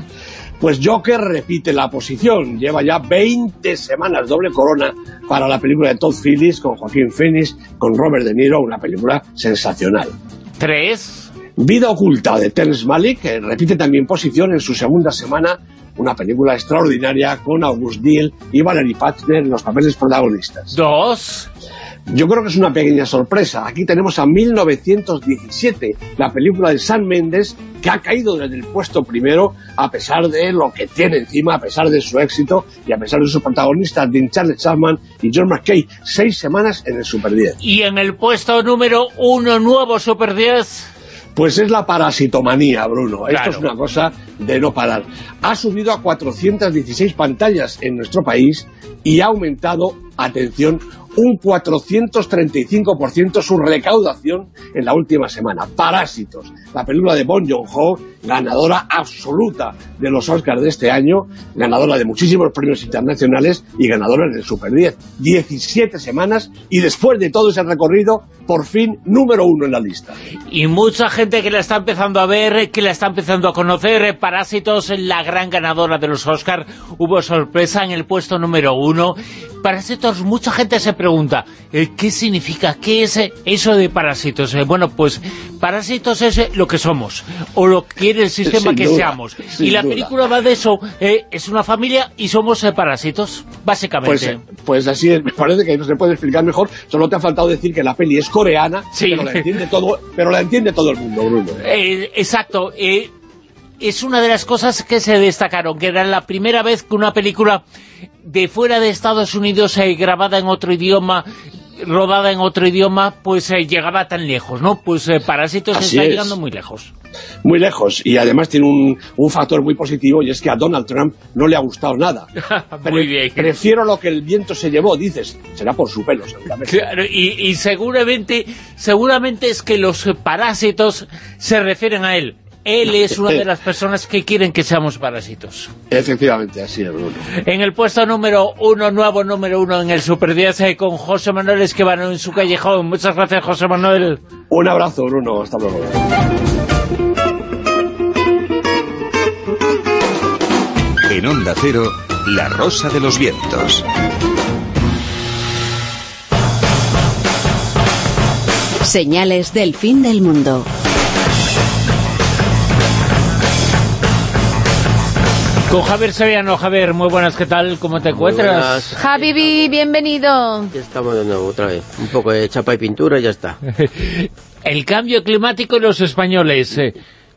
[SPEAKER 16] Pues Joker repite la posición, lleva ya 20 semanas doble corona para la película de Todd Phillips, con Joaquín Phoenix, con Robert De Niro, una película sensacional.
[SPEAKER 2] 3,
[SPEAKER 16] Vida oculta de Terrence Malick, que repite también posición en su segunda semana, una película extraordinaria con August Deal y Valerie Pachner en los papeles protagonistas.
[SPEAKER 2] 2,
[SPEAKER 16] Yo creo que es una pequeña sorpresa. Aquí tenemos a 1917, la película de Sam Mendes, que ha caído desde el puesto primero a pesar de lo que tiene encima, a pesar de su éxito y a pesar de sus protagonistas, Dean Charles Chapman y John McKay. Seis semanas en el Super 10.
[SPEAKER 2] y en el puesto número 1, nuevo Super 10.
[SPEAKER 16] Pues es la parasitomanía, Bruno. Esto es una cosa de no parar. Ha subido a 416 pantallas en nuestro país y ha aumentado, atención, un 435% su recaudación en la última semana. Parásitos, la película de Bon Joon-ho, ganadora absoluta de los Oscars de este año, ganadora de muchísimos premios internacionales y ganadora del Super 10. 17 semanas y después de todo ese recorrido, por fin número uno en la lista.
[SPEAKER 2] Y mucha gente que la está empezando a ver, que la está empezando a conocer. eh, Parásitos, la gran ganadora de los Oscar. Hubo sorpresa en el puesto número uno. Parásitos, mucha gente se pregunta, eh, ¿qué significa? ¿Qué es eh, eso de parásitos? Bueno, pues parásitos es eh, lo que somos, o lo que quiere el sistema
[SPEAKER 16] Sin
[SPEAKER 2] que
[SPEAKER 16] duda,
[SPEAKER 2] seamos. Y la
[SPEAKER 16] duda.
[SPEAKER 2] película va de eso, eh, es una familia y somos eh, parásitos,
[SPEAKER 16] Pues,
[SPEAKER 2] básicamente.
[SPEAKER 16] eh, pues así es, [laughs] me parece que no se puede explicar mejor, solo te ha faltado decir que la peli es coreana,
[SPEAKER 2] Sí.
[SPEAKER 16] pero, la entiende todo, pero la entiende todo el mundo, Bruno.
[SPEAKER 2] Eh, exacto. es una de las cosas que se destacaron, que era la primera vez que una película de fuera de Estados Unidos, eh, grabada en otro idioma, rodada en otro idioma, pues eh, llegaba tan lejos, ¿no? Pues eh, Parásitos
[SPEAKER 16] Así
[SPEAKER 2] está
[SPEAKER 16] es.
[SPEAKER 2] llegando muy lejos.
[SPEAKER 16] Muy lejos, y además tiene un, un factor muy positivo, y es que a Donald Trump no le ha gustado nada. [laughs]
[SPEAKER 2] muy bien.
[SPEAKER 16] Prefiero lo que el viento se llevó, dices, será por su pelo, seguramente.
[SPEAKER 2] Claro, y, y seguramente, seguramente es que los parásitos se refieren a él. Él es una de las personas que quieren que seamos parásitos.
[SPEAKER 16] Efectivamente, así es, Bruno.
[SPEAKER 2] En el puesto número uno, nuevo número uno en el Super 10 eh, con José Manuel Esquivano en su callejón. Muchas gracias, José Manuel.
[SPEAKER 16] Un abrazo, Bruno. Hasta luego.
[SPEAKER 6] En Onda Cero, La Rosa de los Vientos.
[SPEAKER 9] Señales del fin del mundo.
[SPEAKER 2] Con Javier Sevillano. Javier, muy buenas, ¿qué tal? ¿Cómo te encuentras?
[SPEAKER 4] Javi, bienvenido.
[SPEAKER 19] Ya estamos de nuevo, otra vez. Un poco de chapa y pintura y ya está. [laughs]
[SPEAKER 2] El cambio climático y los españoles.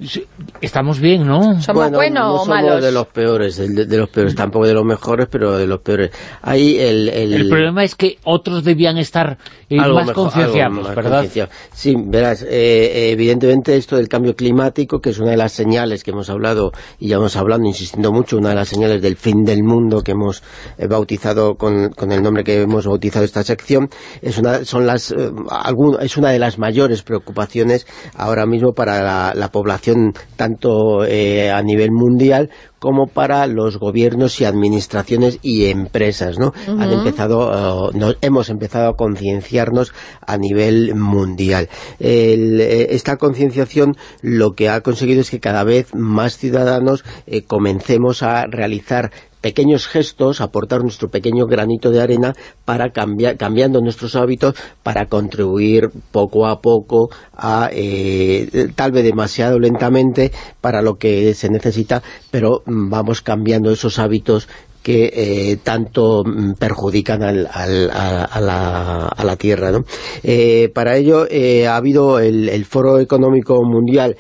[SPEAKER 2] Eh, Estamos bien, ¿no?
[SPEAKER 4] ¿Somos
[SPEAKER 19] bueno,
[SPEAKER 4] buenos
[SPEAKER 19] no
[SPEAKER 4] o
[SPEAKER 19] somos
[SPEAKER 4] malos?
[SPEAKER 19] de los peores, de, de los peores, tampoco de los mejores, pero de los peores. Ahí el... El,
[SPEAKER 2] El problema es que otros debían estar eh,
[SPEAKER 19] algo
[SPEAKER 2] más concienciados, ¿verdad?
[SPEAKER 19] Sí, verás, eh, evidentemente esto del cambio climático, que es una de las señales que hemos hablado, y ya hemos hablado, insistiendo mucho, una de las señales del fin del mundo que hemos eh, bautizado con, con el nombre que hemos bautizado esta sección, es una, son las, eh, algún- es una de las mayores preocupaciones ahora mismo para la, la población, tanto eh, a nivel mundial como para los gobiernos y administraciones y empresas, ¿no? Han empezado, eh, hemos empezado a concienciarnos a nivel mundial. El, eh, esta concienciación lo que ha conseguido es que cada vez más ciudadanos eh, comencemos a realizar pequeños gestos, aportar nuestro pequeño granito de arena para cambiar, cambiando nuestros hábitos para contribuir poco a poco a, eh, tal vez demasiado lentamente para lo que se necesita, pero mm, vamos cambiando esos hábitos que eh, tanto mm, perjudican al- al- a, la, a la Tierra. ¿no? Eh, para ello ha habido el, el Foro Económico Mundial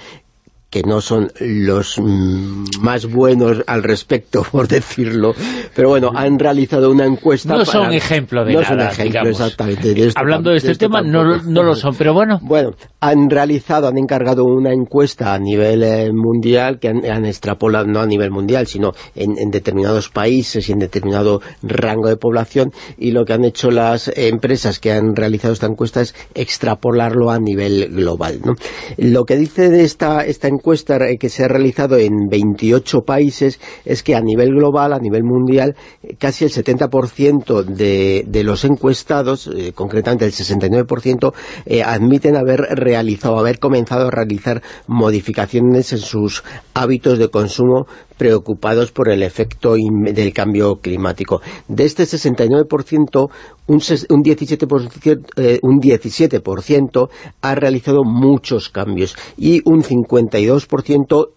[SPEAKER 19] que no son los mm, más buenos al respecto, [laughs] por decirlo, pero bueno, han realizado una encuesta...
[SPEAKER 2] No son
[SPEAKER 19] para-
[SPEAKER 2] ejemplo de
[SPEAKER 19] no
[SPEAKER 2] nada,
[SPEAKER 19] son ejemplo,
[SPEAKER 2] digamos.
[SPEAKER 19] exactamente. de esto
[SPEAKER 2] Hablando de este tema, no, no lo son, pero bueno. [laughs]
[SPEAKER 19] Bueno, han realizado, han encargado una encuesta a nivel eh, mundial que han, han extrapolado, no a nivel mundial, sino en, en determinados países y en determinado rango de población, y lo que han hecho las empresas que han realizado esta encuesta es extrapolarlo a nivel global. ¿no? Lo que dice de esta, esta encuesta eh, que se ha realizado en 28 países es que a nivel global, a nivel mundial, eh, casi el 70% de, de los encuestados, eh, concretamente el 69%, eh, admiten haber realizado, haber comenzado a realizar modificaciones en sus hábitos de consumo preocupados por el efecto del cambio climático. De este 69%, un, ses- un 17%, eh, un 17% ha realizado muchos cambios y un 52%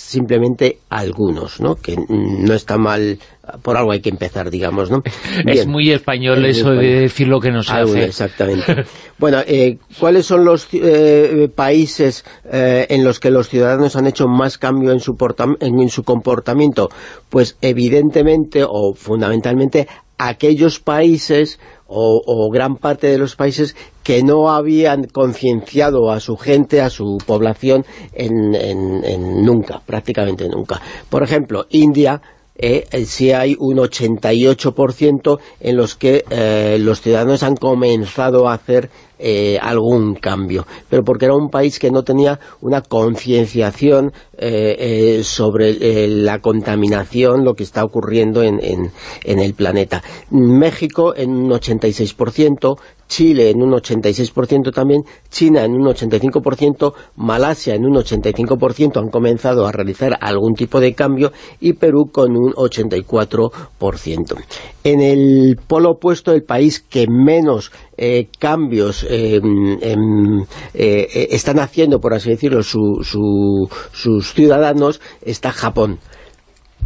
[SPEAKER 19] simplemente algunos, ¿no? Que no está mal, por algo hay que empezar, digamos, ¿no? [laughs]
[SPEAKER 2] Es muy español
[SPEAKER 19] Es
[SPEAKER 2] eso
[SPEAKER 19] muy
[SPEAKER 2] de decir lo que no se
[SPEAKER 19] Algo,
[SPEAKER 2] hace.
[SPEAKER 19] Exactamente. [laughs] bueno, eh, ¿cuáles son los eh, países eh, en los que los ciudadanos han hecho más cambio en su, en su comportamiento? Pues evidentemente o fundamentalmente aquellos países o, gran parte de los países que no habían concienciado a su gente, a su población en, en- en nunca, prácticamente nunca. Por ejemplo, India eh, eh, sí hay un 88% en los que eh, los ciudadanos han comenzado a hacer eh, algún cambio, pero porque era un país que no tenía una concienciación eh, eh, sobre eh, la contaminación, lo que está ocurriendo en, en- en el planeta. México en un 86%, Chile en un 86% también, China en un 85%, Malasia en un 85% han comenzado a realizar algún tipo de cambio y Perú con un 84%. En el polo opuesto, el país que menos eh, cambios eh, em, eh, eh, están haciendo, por así decirlo, su- su- sus ciudadanos, está Japón.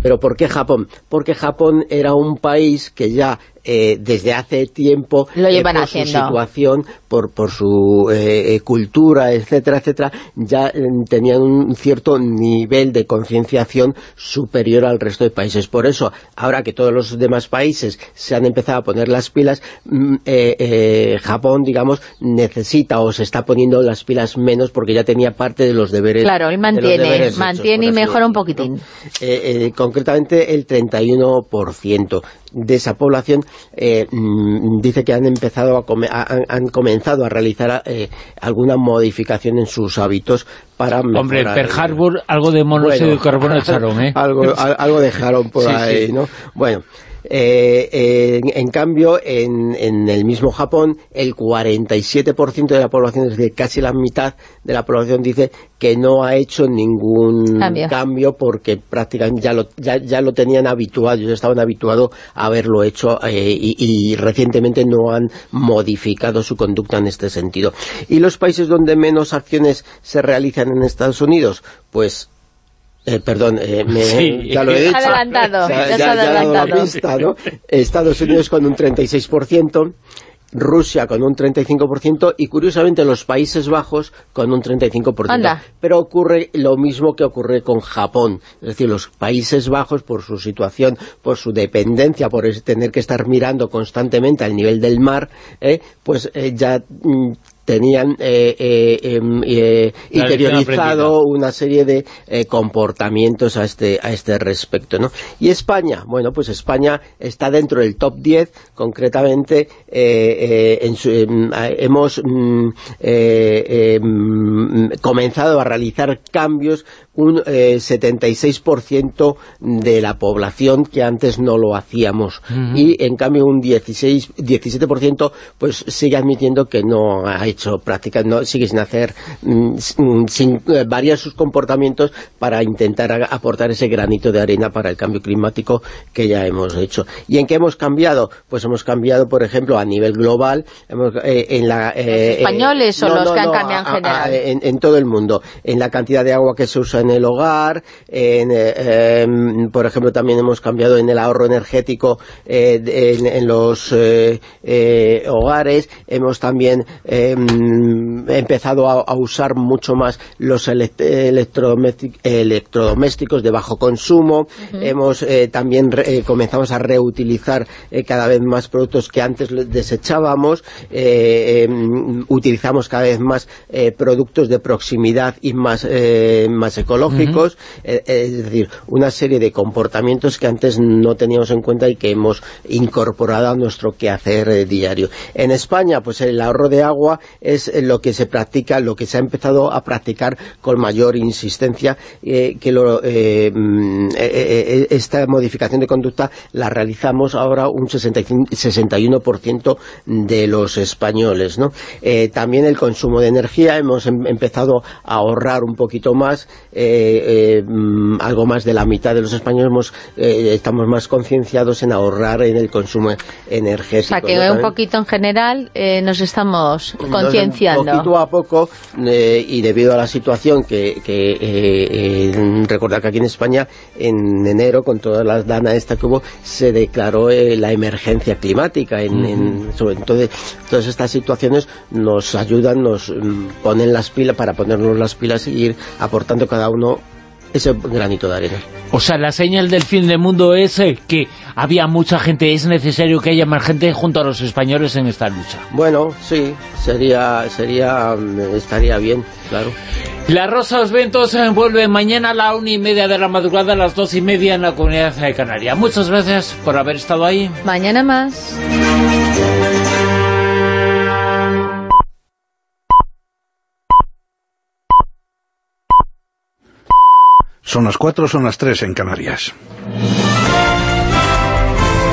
[SPEAKER 19] ¿Pero por qué Japón? Porque Japón era un país que ya eh, desde hace tiempo,
[SPEAKER 4] Lo
[SPEAKER 19] eh, por
[SPEAKER 4] haciendo.
[SPEAKER 19] su situación, por, por su eh, cultura, etcétera, etcétera, ya eh, tenían un cierto nivel de concienciación superior al resto de países. Por eso, ahora que todos los demás países se han empezado a poner las pilas, mm, Japón, digamos, necesita o se está poniendo las pilas menos porque ya tenía parte de los deberes
[SPEAKER 4] Claro, él mantiene,
[SPEAKER 19] hechos,
[SPEAKER 4] mantiene y mejora un poquitín.
[SPEAKER 19] concretamente el 31%. De esa población, eh, mm, dice que han empezado a come- han, han comenzado a realizar eh, alguna modificación en sus hábitos para
[SPEAKER 2] Hombre,
[SPEAKER 19] mejorar el-
[SPEAKER 2] Harbor algo de monóxido
[SPEAKER 19] Bueno,
[SPEAKER 2] de carbono echaron, ¿eh? [laughs]
[SPEAKER 19] algo, al- algo dejaron por
[SPEAKER 2] Sí,
[SPEAKER 19] ahí,
[SPEAKER 2] sí.
[SPEAKER 19] ¿no? Bueno, eh, eh, en, en cambio, en, en el mismo Japón, el 47% de la población, es decir, casi la mitad de la población dice que no ha hecho ningún
[SPEAKER 4] Cambio.
[SPEAKER 19] porque prácticamente ya lo, ya, ya lo tenían habituado, ellos estaban habituados a haberlo hecho eh, y, y recientemente no han modificado su conducta en este sentido. ¿Y los países donde menos acciones se realizan en Estados Unidos? Pues eh, perdón, eh, me-
[SPEAKER 4] Sí.
[SPEAKER 19] ya lo he dicho.
[SPEAKER 4] Adelantado,
[SPEAKER 19] Ya-
[SPEAKER 4] ya
[SPEAKER 19] ya- ya he dado la
[SPEAKER 4] adelantado.
[SPEAKER 19] pista, ¿no? Estados Unidos con un 36%, Rusia con un 35% y curiosamente los Países Bajos con un 35%.
[SPEAKER 4] Anda.
[SPEAKER 19] Pero ocurre lo mismo que ocurre con Japón. Es decir, los Países Bajos por su situación, por su dependencia, por tener que estar mirando constantemente al nivel del mar, eh, pues eh, ya mm, tenían eh, eh, em, eh, interiorizado una serie de eh, comportamientos a este a este respecto, ¿no? Y España, bueno, pues España está dentro del top 10, concretamente eh, en su- em, hemos mm, eh, em, comenzado a realizar cambios un eh, 76% de la población que antes no lo hacíamos y en cambio un 16 17% pues sigue admitiendo que no ha hecho práctica, no sigue sin hacer mm, sin, eh, variar sus comportamientos para intentar a- aportar ese granito de arena para el cambio climático que ya hemos hecho. ¿Y en qué hemos cambiado? Pues hemos cambiado, por ejemplo, a nivel global, hemos, eh, en la... eh,
[SPEAKER 4] españoles o
[SPEAKER 19] no,
[SPEAKER 4] los
[SPEAKER 19] no,
[SPEAKER 4] que han cambiado en
[SPEAKER 19] a- a-
[SPEAKER 4] general?
[SPEAKER 19] en, en todo el mundo, en la cantidad de agua que se usa en el hogar, en, eh, em, por ejemplo también hemos cambiado en el ahorro energético eh, en, en los eh, hogares, hemos también em, empezado a, a usar mucho más los elect- electrodoméstic- electrodomésticos de bajo consumo, hemos también comenzamos a reutilizar cada vez más productos que antes desechábamos, em, utilizamos cada vez más productos de proximidad y más, más eh, eh, es decir, una serie de comportamientos que antes no teníamos en cuenta y que hemos incorporado a nuestro quehacer eh, diario. En España, pues el ahorro de agua es lo que se practica, lo que se ha empezado a practicar con mayor insistencia, eh, que lo, mm, eh, esta modificación de conducta la realizamos ahora un 65 61% de los españoles, ¿no? Eh, también el consumo de energía, hemos em- empezado a ahorrar un poquito más, eh, mm, algo más de la mitad de los españoles hemos, eh, estamos más concienciados en ahorrar en el consumo
[SPEAKER 4] O
[SPEAKER 19] energético.
[SPEAKER 4] sea, que
[SPEAKER 19] ¿no?
[SPEAKER 4] un poquito en general eh, nos estamos concienciando.
[SPEAKER 19] Poquito a poco, eh, y debido a la situación que, que recordar que aquí en España, en enero, con toda la dana esta que hubo, se declaró la emergencia climática. En, en- sobre- entonces, todas estas situaciones nos ayudan, nos mm, ponen las pilas, para ponernos las pilas y ir aportando cada uno ese granito de arena.
[SPEAKER 2] O sea, la señal del fin del mundo es eh, que había mucha gente, es necesario que haya más gente junto a los españoles en esta lucha.
[SPEAKER 19] Bueno, sí, sería, sería, mm, estaría bien, claro.
[SPEAKER 2] La Rosa de los Vientos eh, vuelve mañana a la una y media de la madrugada, a las dos y media en la Comunidad de Canaria. Muchas gracias por haber estado ahí.
[SPEAKER 4] Mañana más.
[SPEAKER 20] Son las cuatro, son las tres en Canarias.